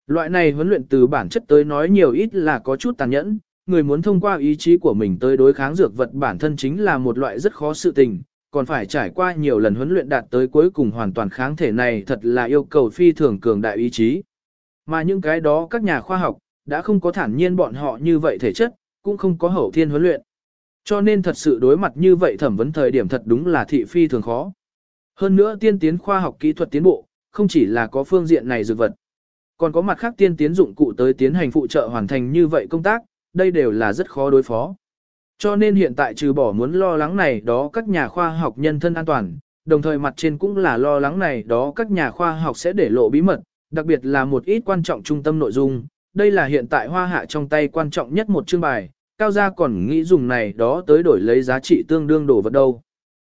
Loại này huấn luyện từ bản chất tới nói nhiều ít là có chút tàn nhẫn, người muốn thông qua ý chí của mình tới đối kháng dược vật bản thân chính là một loại rất khó sự tình, còn phải trải qua nhiều lần huấn luyện đạt tới cuối cùng hoàn toàn kháng thể này thật là yêu cầu phi thường cường đại ý chí. Mà những cái đó các nhà khoa học, đã không có thản nhiên bọn họ như vậy thể chất, cũng không có hậu thiên huấn luyện. Cho nên thật sự đối mặt như vậy thẩm vấn thời điểm thật đúng là thị phi thường khó. Hơn nữa tiên tiến khoa học kỹ thuật tiến bộ, không chỉ là có phương diện này dược vật, còn có mặt khác tiên tiến dụng cụ tới tiến hành phụ trợ hoàn thành như vậy công tác, đây đều là rất khó đối phó. Cho nên hiện tại trừ bỏ muốn lo lắng này đó các nhà khoa học nhân thân an toàn, đồng thời mặt trên cũng là lo lắng này đó các nhà khoa học sẽ để lộ bí mật, đặc biệt là một ít quan trọng trung tâm nội dung. Đây là hiện tại hoa hạ trong tay quan trọng nhất một chương bài, cao gia còn nghĩ dùng này đó tới đổi lấy giá trị tương đương đổ vật đâu.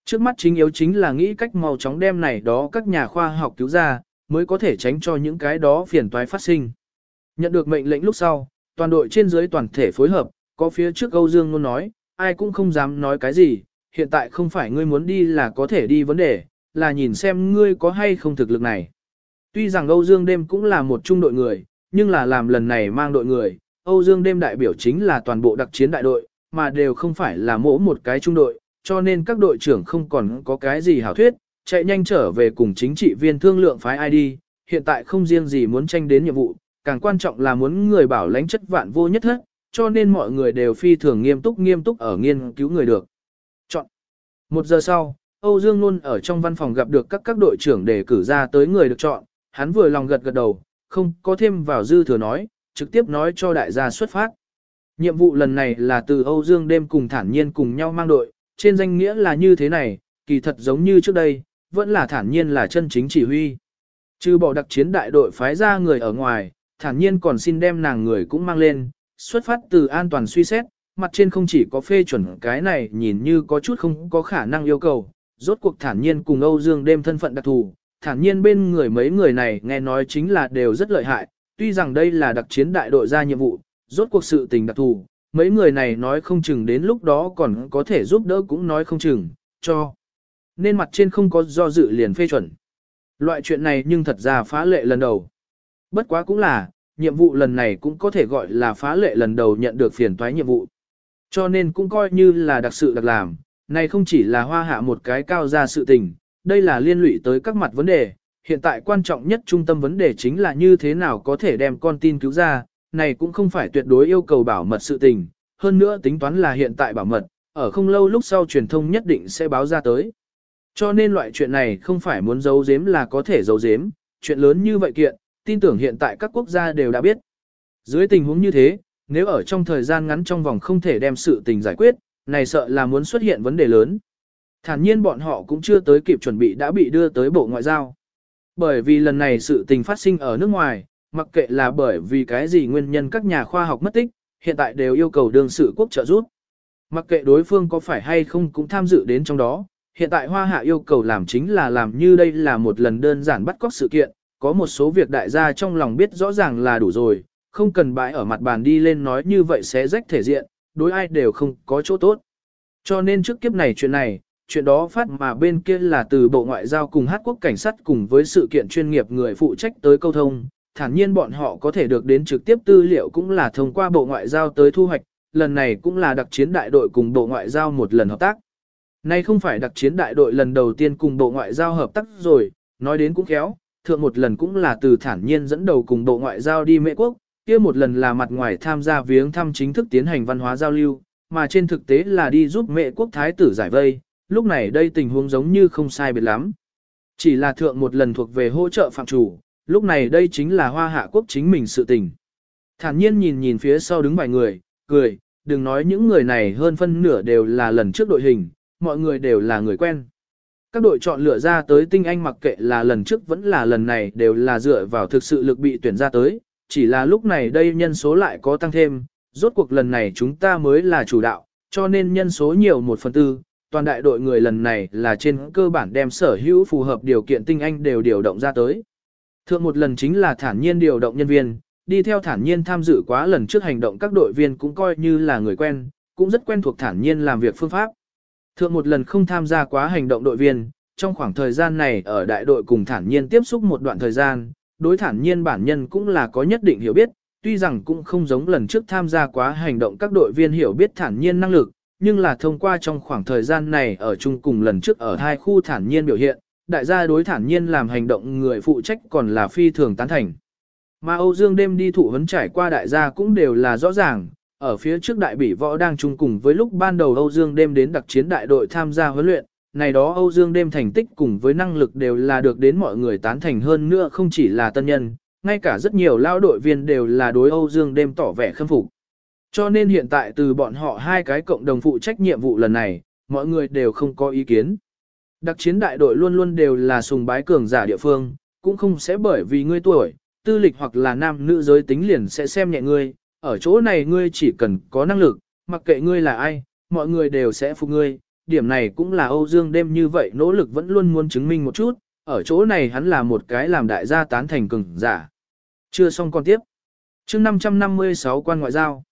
Trước mắt chính yếu chính là nghĩ cách mau chóng đem này đó các nhà khoa học cứu ra, mới có thể tránh cho những cái đó phiền toái phát sinh. Nhận được mệnh lệnh lúc sau, toàn đội trên dưới toàn thể phối hợp, có phía trước Âu Dương luôn nói, ai cũng không dám nói cái gì, hiện tại không phải ngươi muốn đi là có thể đi vấn đề, là nhìn xem ngươi có hay không thực lực này. Tuy rằng Âu Dương đêm cũng là một trung đội người, nhưng là làm lần này mang đội người, Âu Dương đêm đại biểu chính là toàn bộ đặc chiến đại đội, mà đều không phải là mỗi một cái trung đội, cho nên các đội trưởng không còn có cái gì hảo thuyết, chạy nhanh trở về cùng chính trị viên thương lượng phái ID, hiện tại không riêng gì muốn tranh đến nhiệm vụ, càng quan trọng là muốn người bảo lãnh chất vạn vô nhất hết, cho nên mọi người đều phi thường nghiêm túc nghiêm túc ở nghiên cứu người được. Chọn. Một giờ sau, Âu Dương luôn ở trong văn phòng gặp được các các đội trưởng để cử ra tới người được chọn, hắn vừa lòng gật gật đầu, không có thêm vào dư thừa nói, trực tiếp nói cho đại gia xuất phát. Nhiệm vụ lần này là từ Âu Dương đêm cùng thản nhiên cùng nhau mang đội, trên danh nghĩa là như thế này, kỳ thật giống như trước đây, vẫn là thản nhiên là chân chính chỉ huy. Trừ bỏ đặc chiến đại đội phái ra người ở ngoài, thản nhiên còn xin đem nàng người cũng mang lên, xuất phát từ an toàn suy xét, mặt trên không chỉ có phê chuẩn cái này nhìn như có chút không có khả năng yêu cầu, rốt cuộc thản nhiên cùng Âu Dương đêm thân phận đặc thù, thản nhiên bên người mấy người này nghe nói chính là đều rất lợi hại, tuy rằng đây là đặc chiến đại đội ra nhiệm vụ, rốt cuộc sự tình đặc thù, mấy người này nói không chừng đến lúc đó còn có thể giúp đỡ cũng nói không chừng, cho. Nên mặt trên không có do dự liền phê chuẩn. Loại chuyện này nhưng thật ra phá lệ lần đầu. Bất quá cũng là, nhiệm vụ lần này cũng có thể gọi là phá lệ lần đầu nhận được phiền toái nhiệm vụ. Cho nên cũng coi như là đặc sự đặc làm, này không chỉ là hoa hạ một cái cao ra sự tình, đây là liên lụy tới các mặt vấn đề. Hiện tại quan trọng nhất trung tâm vấn đề chính là như thế nào có thể đem con tin cứu ra, này cũng không phải tuyệt đối yêu cầu bảo mật sự tình, hơn nữa tính toán là hiện tại bảo mật, ở không lâu lúc sau truyền thông nhất định sẽ báo ra tới. Cho nên loại chuyện này không phải muốn giấu giếm là có thể giấu giếm, chuyện lớn như vậy kiện, tin tưởng hiện tại các quốc gia đều đã biết. Dưới tình huống như thế, nếu ở trong thời gian ngắn trong vòng không thể đem sự tình giải quyết, này sợ là muốn xuất hiện vấn đề lớn. Thản nhiên bọn họ cũng chưa tới kịp chuẩn bị đã bị đưa tới Bộ Ngoại giao. Bởi vì lần này sự tình phát sinh ở nước ngoài, mặc kệ là bởi vì cái gì nguyên nhân các nhà khoa học mất tích, hiện tại đều yêu cầu đương sự quốc trợ giúp. Mặc kệ đối phương có phải hay không cũng tham dự đến trong đó, hiện tại Hoa Hạ yêu cầu làm chính là làm như đây là một lần đơn giản bắt cóc sự kiện, có một số việc đại gia trong lòng biết rõ ràng là đủ rồi, không cần bãi ở mặt bàn đi lên nói như vậy sẽ rách thể diện, đối ai đều không có chỗ tốt. Cho nên trước kiếp này chuyện này, chuyện đó phát mà bên kia là từ Bộ Ngoại giao cùng Hát quốc cảnh sát cùng với sự kiện chuyên nghiệp người phụ trách tới câu thông, thản nhiên bọn họ có thể được đến trực tiếp tư liệu cũng là thông qua Bộ Ngoại giao tới thu hoạch, lần này cũng là đặc chiến đại đội cùng Bộ Ngoại giao một lần hợp tác. Nay không phải đặc chiến đại đội lần đầu tiên cùng Bộ Ngoại giao hợp tác rồi, nói đến cũng khéo, thượng một lần cũng là từ thản nhiên dẫn đầu cùng Bộ Ngoại giao đi Mễ Quốc, kia một lần là mặt ngoài tham gia viếng thăm chính thức tiến hành văn hóa giao lưu, mà trên thực tế là đi giúp Mễ Quốc Thái tử giải vây, lúc này đây tình huống giống như không sai biệt lắm. Chỉ là thượng một lần thuộc về hỗ trợ phạm chủ, lúc này đây chính là hoa hạ quốc chính mình sự tình. Thản nhiên nhìn nhìn phía sau đứng vài người, cười, đừng nói những người này hơn phân nửa đều là lần trước đội hình, mọi người đều là người quen. Các đội chọn lựa ra tới tinh anh mặc kệ là lần trước vẫn là lần này đều là dựa vào thực sự lực bị tuyển ra tới, chỉ là lúc này đây nhân số lại có tăng thêm, rốt cuộc lần này chúng ta mới là chủ đạo, cho nên nhân số nhiều một phần tư, toàn đại đội người lần này là trên cơ bản đem sở hữu phù hợp điều kiện tinh anh đều điều động ra tới. Thượng một lần chính là thản nhiên điều động nhân viên, đi theo thản nhiên tham dự quá lần trước hành động các đội viên cũng coi như là người quen, cũng rất quen thuộc thản nhiên làm việc phương pháp. Thượng một lần không tham gia quá hành động đội viên, trong khoảng thời gian này ở đại đội cùng thản nhiên tiếp xúc một đoạn thời gian, đối thản nhiên bản nhân cũng là có nhất định hiểu biết, tuy rằng cũng không giống lần trước tham gia quá hành động các đội viên hiểu biết thản nhiên năng lực, nhưng là thông qua trong khoảng thời gian này ở chung cùng lần trước ở hai khu thản nhiên biểu hiện, đại gia đối thản nhiên làm hành động người phụ trách còn là phi thường tán thành. Mà Âu Dương đêm đi thụ vấn trải qua đại gia cũng đều là rõ ràng, ở phía trước đại bỉ võ đang chung cùng với lúc ban đầu Âu Dương đêm đến đặc chiến đại đội tham gia huấn luyện, này đó Âu Dương đêm thành tích cùng với năng lực đều là được đến mọi người tán thành hơn nữa không chỉ là tân nhân, ngay cả rất nhiều lao đội viên đều là đối Âu Dương đêm tỏ vẻ khâm phục. Cho nên hiện tại từ bọn họ hai cái cộng đồng phụ trách nhiệm vụ lần này, mọi người đều không có ý kiến. Đặc chiến đại đội luôn luôn đều là sùng bái cường giả địa phương, cũng không sẽ bởi vì ngươi tuổi, tư lịch hoặc là nam nữ giới tính liền sẽ xem nhẹ ngươi, ở chỗ này ngươi chỉ cần có năng lực, mặc kệ ngươi là ai, mọi người đều sẽ phục ngươi, điểm này cũng là Âu Dương đêm như vậy nỗ lực vẫn luôn muốn chứng minh một chút, ở chỗ này hắn là một cái làm đại gia tán thành cường giả. Chưa xong còn tiếp. chương 556 quan ngoại giao.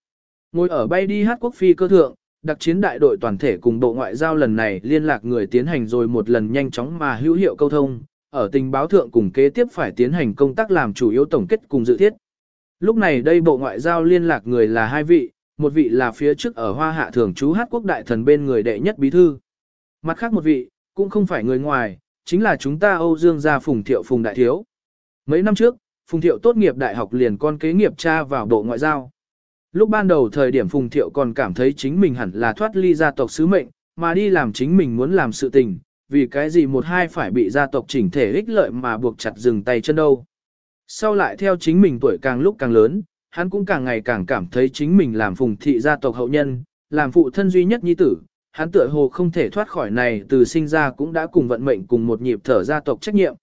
Ngồi ở bay đi hát quốc phi cơ thượng, đặc chiến đại đội toàn thể cùng bộ ngoại giao lần này liên lạc người tiến hành rồi một lần nhanh chóng mà hữu hiệu câu thông, ở tình báo thượng cùng kế tiếp phải tiến hành công tác làm chủ yếu tổng kết cùng dự thiết. Lúc này đây bộ ngoại giao liên lạc người là hai vị, một vị là phía trước ở Hoa Hạ thường trú hát quốc đại thần bên người đệ nhất bí thư. Mặt khác một vị, cũng không phải người ngoài, chính là chúng ta Âu Dương gia Phùng Thiệu Phùng Đại Thiếu. Mấy năm trước, Phùng Thiệu tốt nghiệp đại học liền con kế nghiệp cha vào bộ ngoại giao. Lúc ban đầu thời điểm Phùng Thiệu còn cảm thấy chính mình hẳn là thoát ly gia tộc sứ mệnh, mà đi làm chính mình muốn làm sự tình, vì cái gì một hai phải bị gia tộc chỉnh thể ích lợi mà buộc chặt dừng tay chân đâu. Sau lại theo chính mình tuổi càng lúc càng lớn, hắn cũng càng ngày càng cảm thấy chính mình làm phùng thị gia tộc hậu nhân, làm phụ thân duy nhất nhi tử, hắn tựa hồ không thể thoát khỏi này từ sinh ra cũng đã cùng vận mệnh cùng một nhịp thở gia tộc trách nhiệm.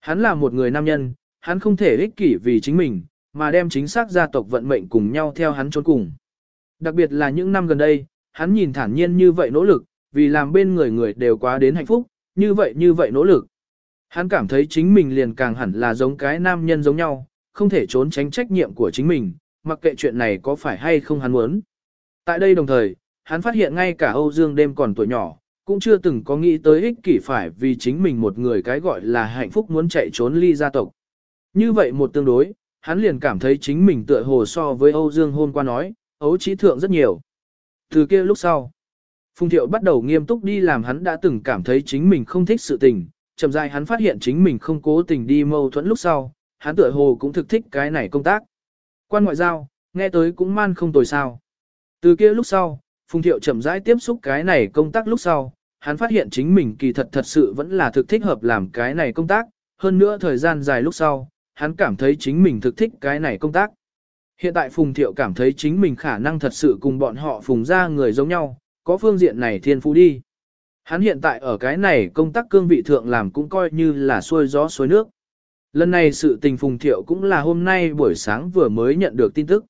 Hắn là một người nam nhân, hắn không thể ích kỷ vì chính mình, mà đem chính xác gia tộc vận mệnh cùng nhau theo hắn trốn cùng. Đặc biệt là những năm gần đây, hắn nhìn thản nhiên như vậy nỗ lực, vì làm bên người người đều quá đến hạnh phúc, như vậy như vậy nỗ lực. Hắn cảm thấy chính mình liền càng hẳn là giống cái nam nhân giống nhau, không thể trốn tránh trách nhiệm của chính mình, mặc kệ chuyện này có phải hay không hắn muốn. Tại đây đồng thời, hắn phát hiện ngay cả Âu Dương đêm còn tuổi nhỏ, cũng chưa từng có nghĩ tới ích kỷ phải vì chính mình một người cái gọi là hạnh phúc muốn chạy trốn ly gia tộc. Như vậy một tương đối, hắn liền cảm thấy chính mình tựa hồ so với Âu Dương hôm qua nói, ấu trí thượng rất nhiều. Từ kia lúc sau, Phùng Thiệu bắt đầu nghiêm túc đi làm hắn đã từng cảm thấy chính mình không thích sự tình, chậm dài hắn phát hiện chính mình không cố tình đi mâu thuẫn lúc sau, hắn tựa hồ cũng thực thích cái này công tác. Quan ngoại giao, nghe tới cũng man không tồi sao. Từ kia lúc sau, Phùng Thiệu chậm rãi tiếp xúc cái này công tác lúc sau, hắn phát hiện chính mình kỳ thật thật sự vẫn là thực thích hợp làm cái này công tác, hơn nữa thời gian dài lúc sau, hắn cảm thấy chính mình thực thích cái này công tác. Hiện tại Phùng Thiệu cảm thấy chính mình khả năng thật sự cùng bọn họ phùng ra người giống nhau, có phương diện này thiên phú đi. Hắn hiện tại ở cái này công tác cương vị thượng làm cũng coi như là xuôi gió xuôi nước. Lần này sự tình Phùng Thiệu cũng là hôm nay buổi sáng vừa mới nhận được tin tức.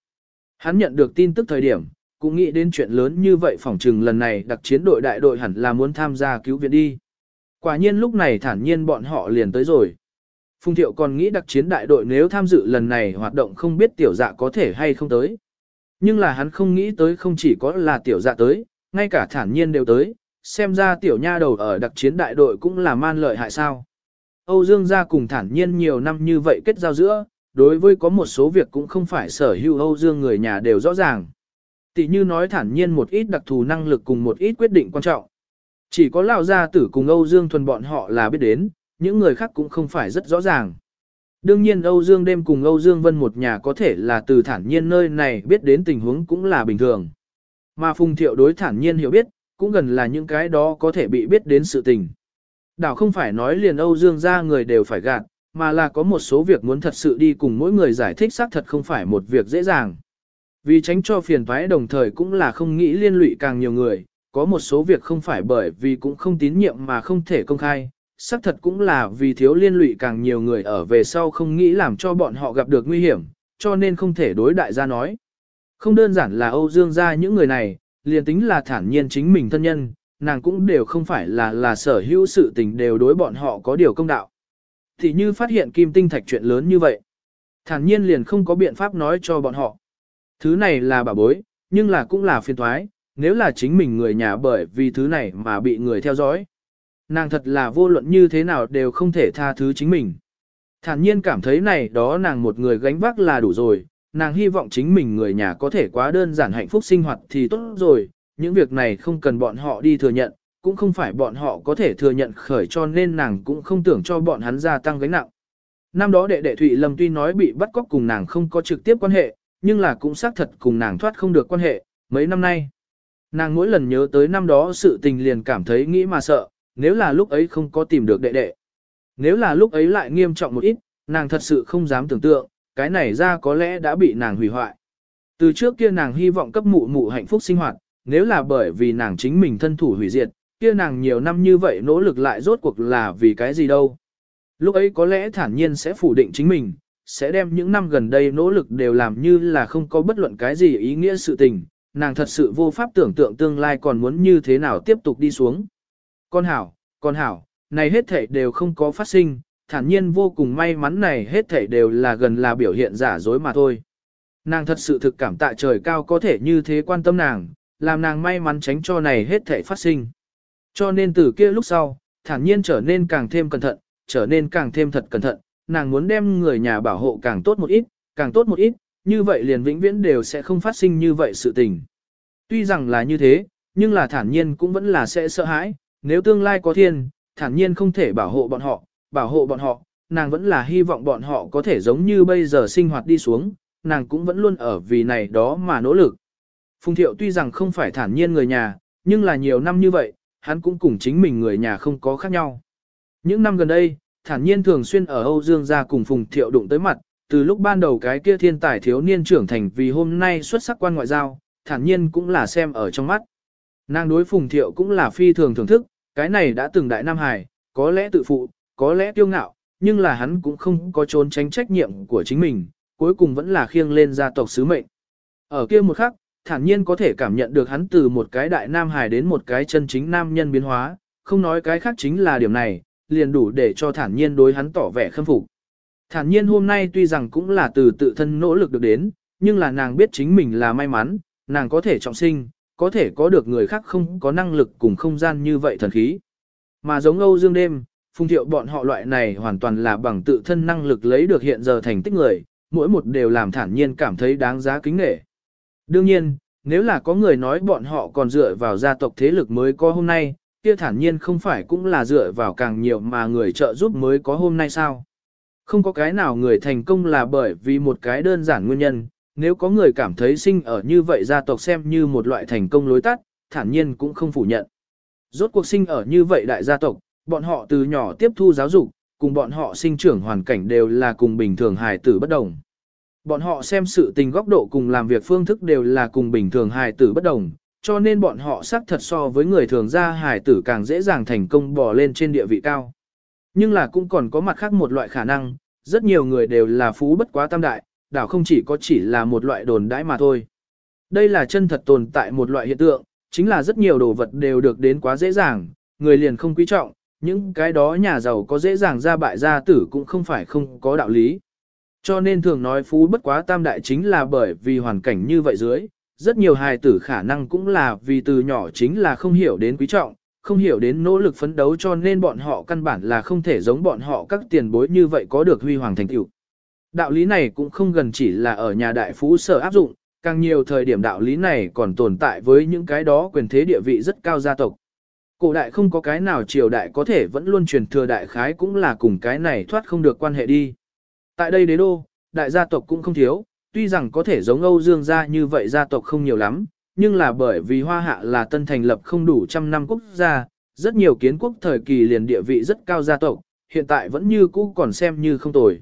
Hắn nhận được tin tức thời điểm, cũng nghĩ đến chuyện lớn như vậy phỏng chừng lần này đặc chiến đội đại đội hẳn là muốn tham gia cứu viện đi. Quả nhiên lúc này thản nhiên bọn họ liền tới rồi. Phùng Thiệu còn nghĩ đặc chiến đại đội nếu tham dự lần này hoạt động không biết tiểu dạ có thể hay không tới. Nhưng là hắn không nghĩ tới không chỉ có là tiểu dạ tới, ngay cả thản nhiên đều tới, xem ra tiểu nha đầu ở đặc chiến đại đội cũng là man lợi hại sao. Âu Dương gia cùng thản nhiên nhiều năm như vậy kết giao giữa, đối với có một số việc cũng không phải sở hữu Âu Dương người nhà đều rõ ràng. Tỷ như nói thản nhiên một ít đặc thù năng lực cùng một ít quyết định quan trọng. Chỉ có lão gia tử cùng Âu Dương thuần bọn họ là biết đến, những người khác cũng không phải rất rõ ràng. Đương nhiên Âu Dương đêm cùng Âu Dương Vân một nhà có thể là từ thản nhiên nơi này biết đến tình huống cũng là bình thường. Mà Phùng Thiệu đối thản nhiên hiểu biết, cũng gần là những cái đó có thể bị biết đến sự tình. Đảo không phải nói liền Âu Dương ra người đều phải gạt, mà là có một số việc muốn thật sự đi cùng mỗi người giải thích xác thật không phải một việc dễ dàng. Vì tránh cho phiền toái đồng thời cũng là không nghĩ liên lụy càng nhiều người, có một số việc không phải bởi vì cũng không tín nhiệm mà không thể công khai, xác thật cũng là vì thiếu liên lụy càng nhiều người ở về sau không nghĩ làm cho bọn họ gặp được nguy hiểm, cho nên không thể đối đại gia nói. Không đơn giản là Âu Dương gia những người này, liền tính là thản nhiên chính mình thân nhân, nàng cũng đều không phải là là sở hữu sự tình đều đối bọn họ có điều công đạo. Thì như phát hiện kim tinh thạch chuyện lớn như vậy, thản nhiên liền không có biện pháp nói cho bọn họ. Thứ này là bà bối, nhưng là cũng là phiền thoái, nếu là chính mình người nhà bởi vì thứ này mà bị người theo dõi. Nàng thật là vô luận như thế nào đều không thể tha thứ chính mình. Thản nhiên cảm thấy này đó nàng một người gánh vác là đủ rồi, nàng hy vọng chính mình người nhà có thể quá đơn giản hạnh phúc sinh hoạt thì tốt rồi, những việc này không cần bọn họ đi thừa nhận, cũng không phải bọn họ có thể thừa nhận khởi cho nên nàng cũng không tưởng cho bọn hắn gia tăng gánh nặng. Năm đó đệ đệ Thụy Lâm tuy nói bị bắt cóc cùng nàng không có trực tiếp quan hệ, nhưng là cũng xác thật cùng nàng thoát không được quan hệ, mấy năm nay. Nàng mỗi lần nhớ tới năm đó sự tình liền cảm thấy nghĩ mà sợ, nếu là lúc ấy không có tìm được đệ đệ. Nếu là lúc ấy lại nghiêm trọng một ít, nàng thật sự không dám tưởng tượng, cái này ra có lẽ đã bị nàng hủy hoại. Từ trước kia nàng hy vọng cấp mụ mụ hạnh phúc sinh hoạt, nếu là bởi vì nàng chính mình thân thủ hủy diệt, kia nàng nhiều năm như vậy nỗ lực lại rốt cuộc là vì cái gì đâu. Lúc ấy có lẽ thản nhiên sẽ phủ định chính mình, sẽ đem những năm gần đây nỗ lực đều làm như là không có bất luận cái gì ý nghĩa sự tình, nàng thật sự vô pháp tưởng tượng tương lai còn muốn như thế nào tiếp tục đi xuống. Con hảo, con hảo, này hết thể đều không có phát sinh, thản nhiên vô cùng may mắn này hết thảy đều là gần là biểu hiện giả dối mà thôi. Nàng thật sự thực cảm tạ trời cao có thể như thế quan tâm nàng, làm nàng may mắn tránh cho này hết thảy phát sinh. Cho nên từ kia lúc sau, thản nhiên trở nên càng thêm cẩn thận, trở nên càng thêm thật cẩn thận, nàng muốn đem người nhà bảo hộ càng tốt một ít, càng tốt một ít, như vậy liền vĩnh viễn đều sẽ không phát sinh như vậy sự tình. Tuy rằng là như thế, nhưng là thản nhiên cũng vẫn là sẽ sợ hãi, nếu tương lai có thiên, thản nhiên không thể bảo hộ bọn họ, bảo hộ bọn họ, nàng vẫn là hy vọng bọn họ có thể giống như bây giờ sinh hoạt đi xuống, nàng cũng vẫn luôn ở vì này đó mà nỗ lực. Phùng Thiệu tuy rằng không phải thản nhiên người nhà, nhưng là nhiều năm như vậy, hắn cũng cùng chính mình người nhà không có khác nhau. Những năm gần đây, thản nhiên thường xuyên ở Âu Dương gia cùng Phùng Thiệu đụng tới mặt, từ lúc ban đầu cái kia thiên tài thiếu niên trưởng thành vì hôm nay xuất sắc quan ngoại giao, thản nhiên cũng là xem ở trong mắt. Nàng đối Phùng Thiệu cũng là phi thường thưởng thức, cái này đã từng đại Nam Hải, có lẽ tự phụ, có lẽ tiêu ngạo, nhưng là hắn cũng không có trốn tránh trách nhiệm của chính mình, cuối cùng vẫn là khiêng lên gia tộc sứ mệnh. Ở kia một khắc, thản nhiên có thể cảm nhận được hắn từ một cái đại nam hài đến một cái chân chính nam nhân biến hóa, không nói cái khác chính là điểm này, liền đủ để cho thản nhiên đối hắn tỏ vẻ khâm phục. Thản nhiên hôm nay tuy rằng cũng là từ tự thân nỗ lực được đến, nhưng là nàng biết chính mình là may mắn, nàng có thể trọng sinh, có thể có được người khác không có năng lực cùng không gian như vậy thần khí. Mà giống Âu Dương đêm, phung thiệu bọn họ loại này hoàn toàn là bằng tự thân năng lực lấy được hiện giờ thành tích người, mỗi một đều làm thản nhiên cảm thấy đáng giá kính nghệ. Đương nhiên, nếu là có người nói bọn họ còn dựa vào gia tộc thế lực mới có hôm nay, kia thản nhiên không phải cũng là dựa vào càng nhiều mà người trợ giúp mới có hôm nay sao. Không có cái nào người thành công là bởi vì một cái đơn giản nguyên nhân, nếu có người cảm thấy sinh ở như vậy gia tộc xem như một loại thành công lối tắt, thản nhiên cũng không phủ nhận. Rốt cuộc sinh ở như vậy đại gia tộc, bọn họ từ nhỏ tiếp thu giáo dục, cùng bọn họ sinh trưởng hoàn cảnh đều là cùng bình thường hài tử bất đồng. Bọn họ xem sự tình góc độ cùng làm việc phương thức đều là cùng bình thường hài tử bất đồng, cho nên bọn họ xác thật so với người thường ra hài tử càng dễ dàng thành công bò lên trên địa vị cao. Nhưng là cũng còn có mặt khác một loại khả năng, rất nhiều người đều là phú bất quá tam đại, đảo không chỉ có chỉ là một loại đồn đãi mà thôi. Đây là chân thật tồn tại một loại hiện tượng, chính là rất nhiều đồ vật đều được đến quá dễ dàng, người liền không quý trọng, những cái đó nhà giàu có dễ dàng ra bại gia tử cũng không phải không có đạo lý. Cho nên thường nói phú bất quá tam đại chính là bởi vì hoàn cảnh như vậy dưới, rất nhiều hài tử khả năng cũng là vì từ nhỏ chính là không hiểu đến quý trọng, không hiểu đến nỗ lực phấn đấu cho nên bọn họ căn bản là không thể giống bọn họ các tiền bối như vậy có được huy hoàng thành tựu. Đạo lý này cũng không gần chỉ là ở nhà đại phú sở áp dụng, càng nhiều thời điểm đạo lý này còn tồn tại với những cái đó quyền thế địa vị rất cao gia tộc. Cổ đại không có cái nào triều đại có thể vẫn luôn truyền thừa đại khái cũng là cùng cái này thoát không được quan hệ đi. Tại đây đế đô, đại gia tộc cũng không thiếu, tuy rằng có thể giống Âu Dương gia như vậy gia tộc không nhiều lắm, nhưng là bởi vì Hoa Hạ là tân thành lập không đủ trăm năm quốc gia, rất nhiều kiến quốc thời kỳ liền địa vị rất cao gia tộc, hiện tại vẫn như cũ còn xem như không tồi.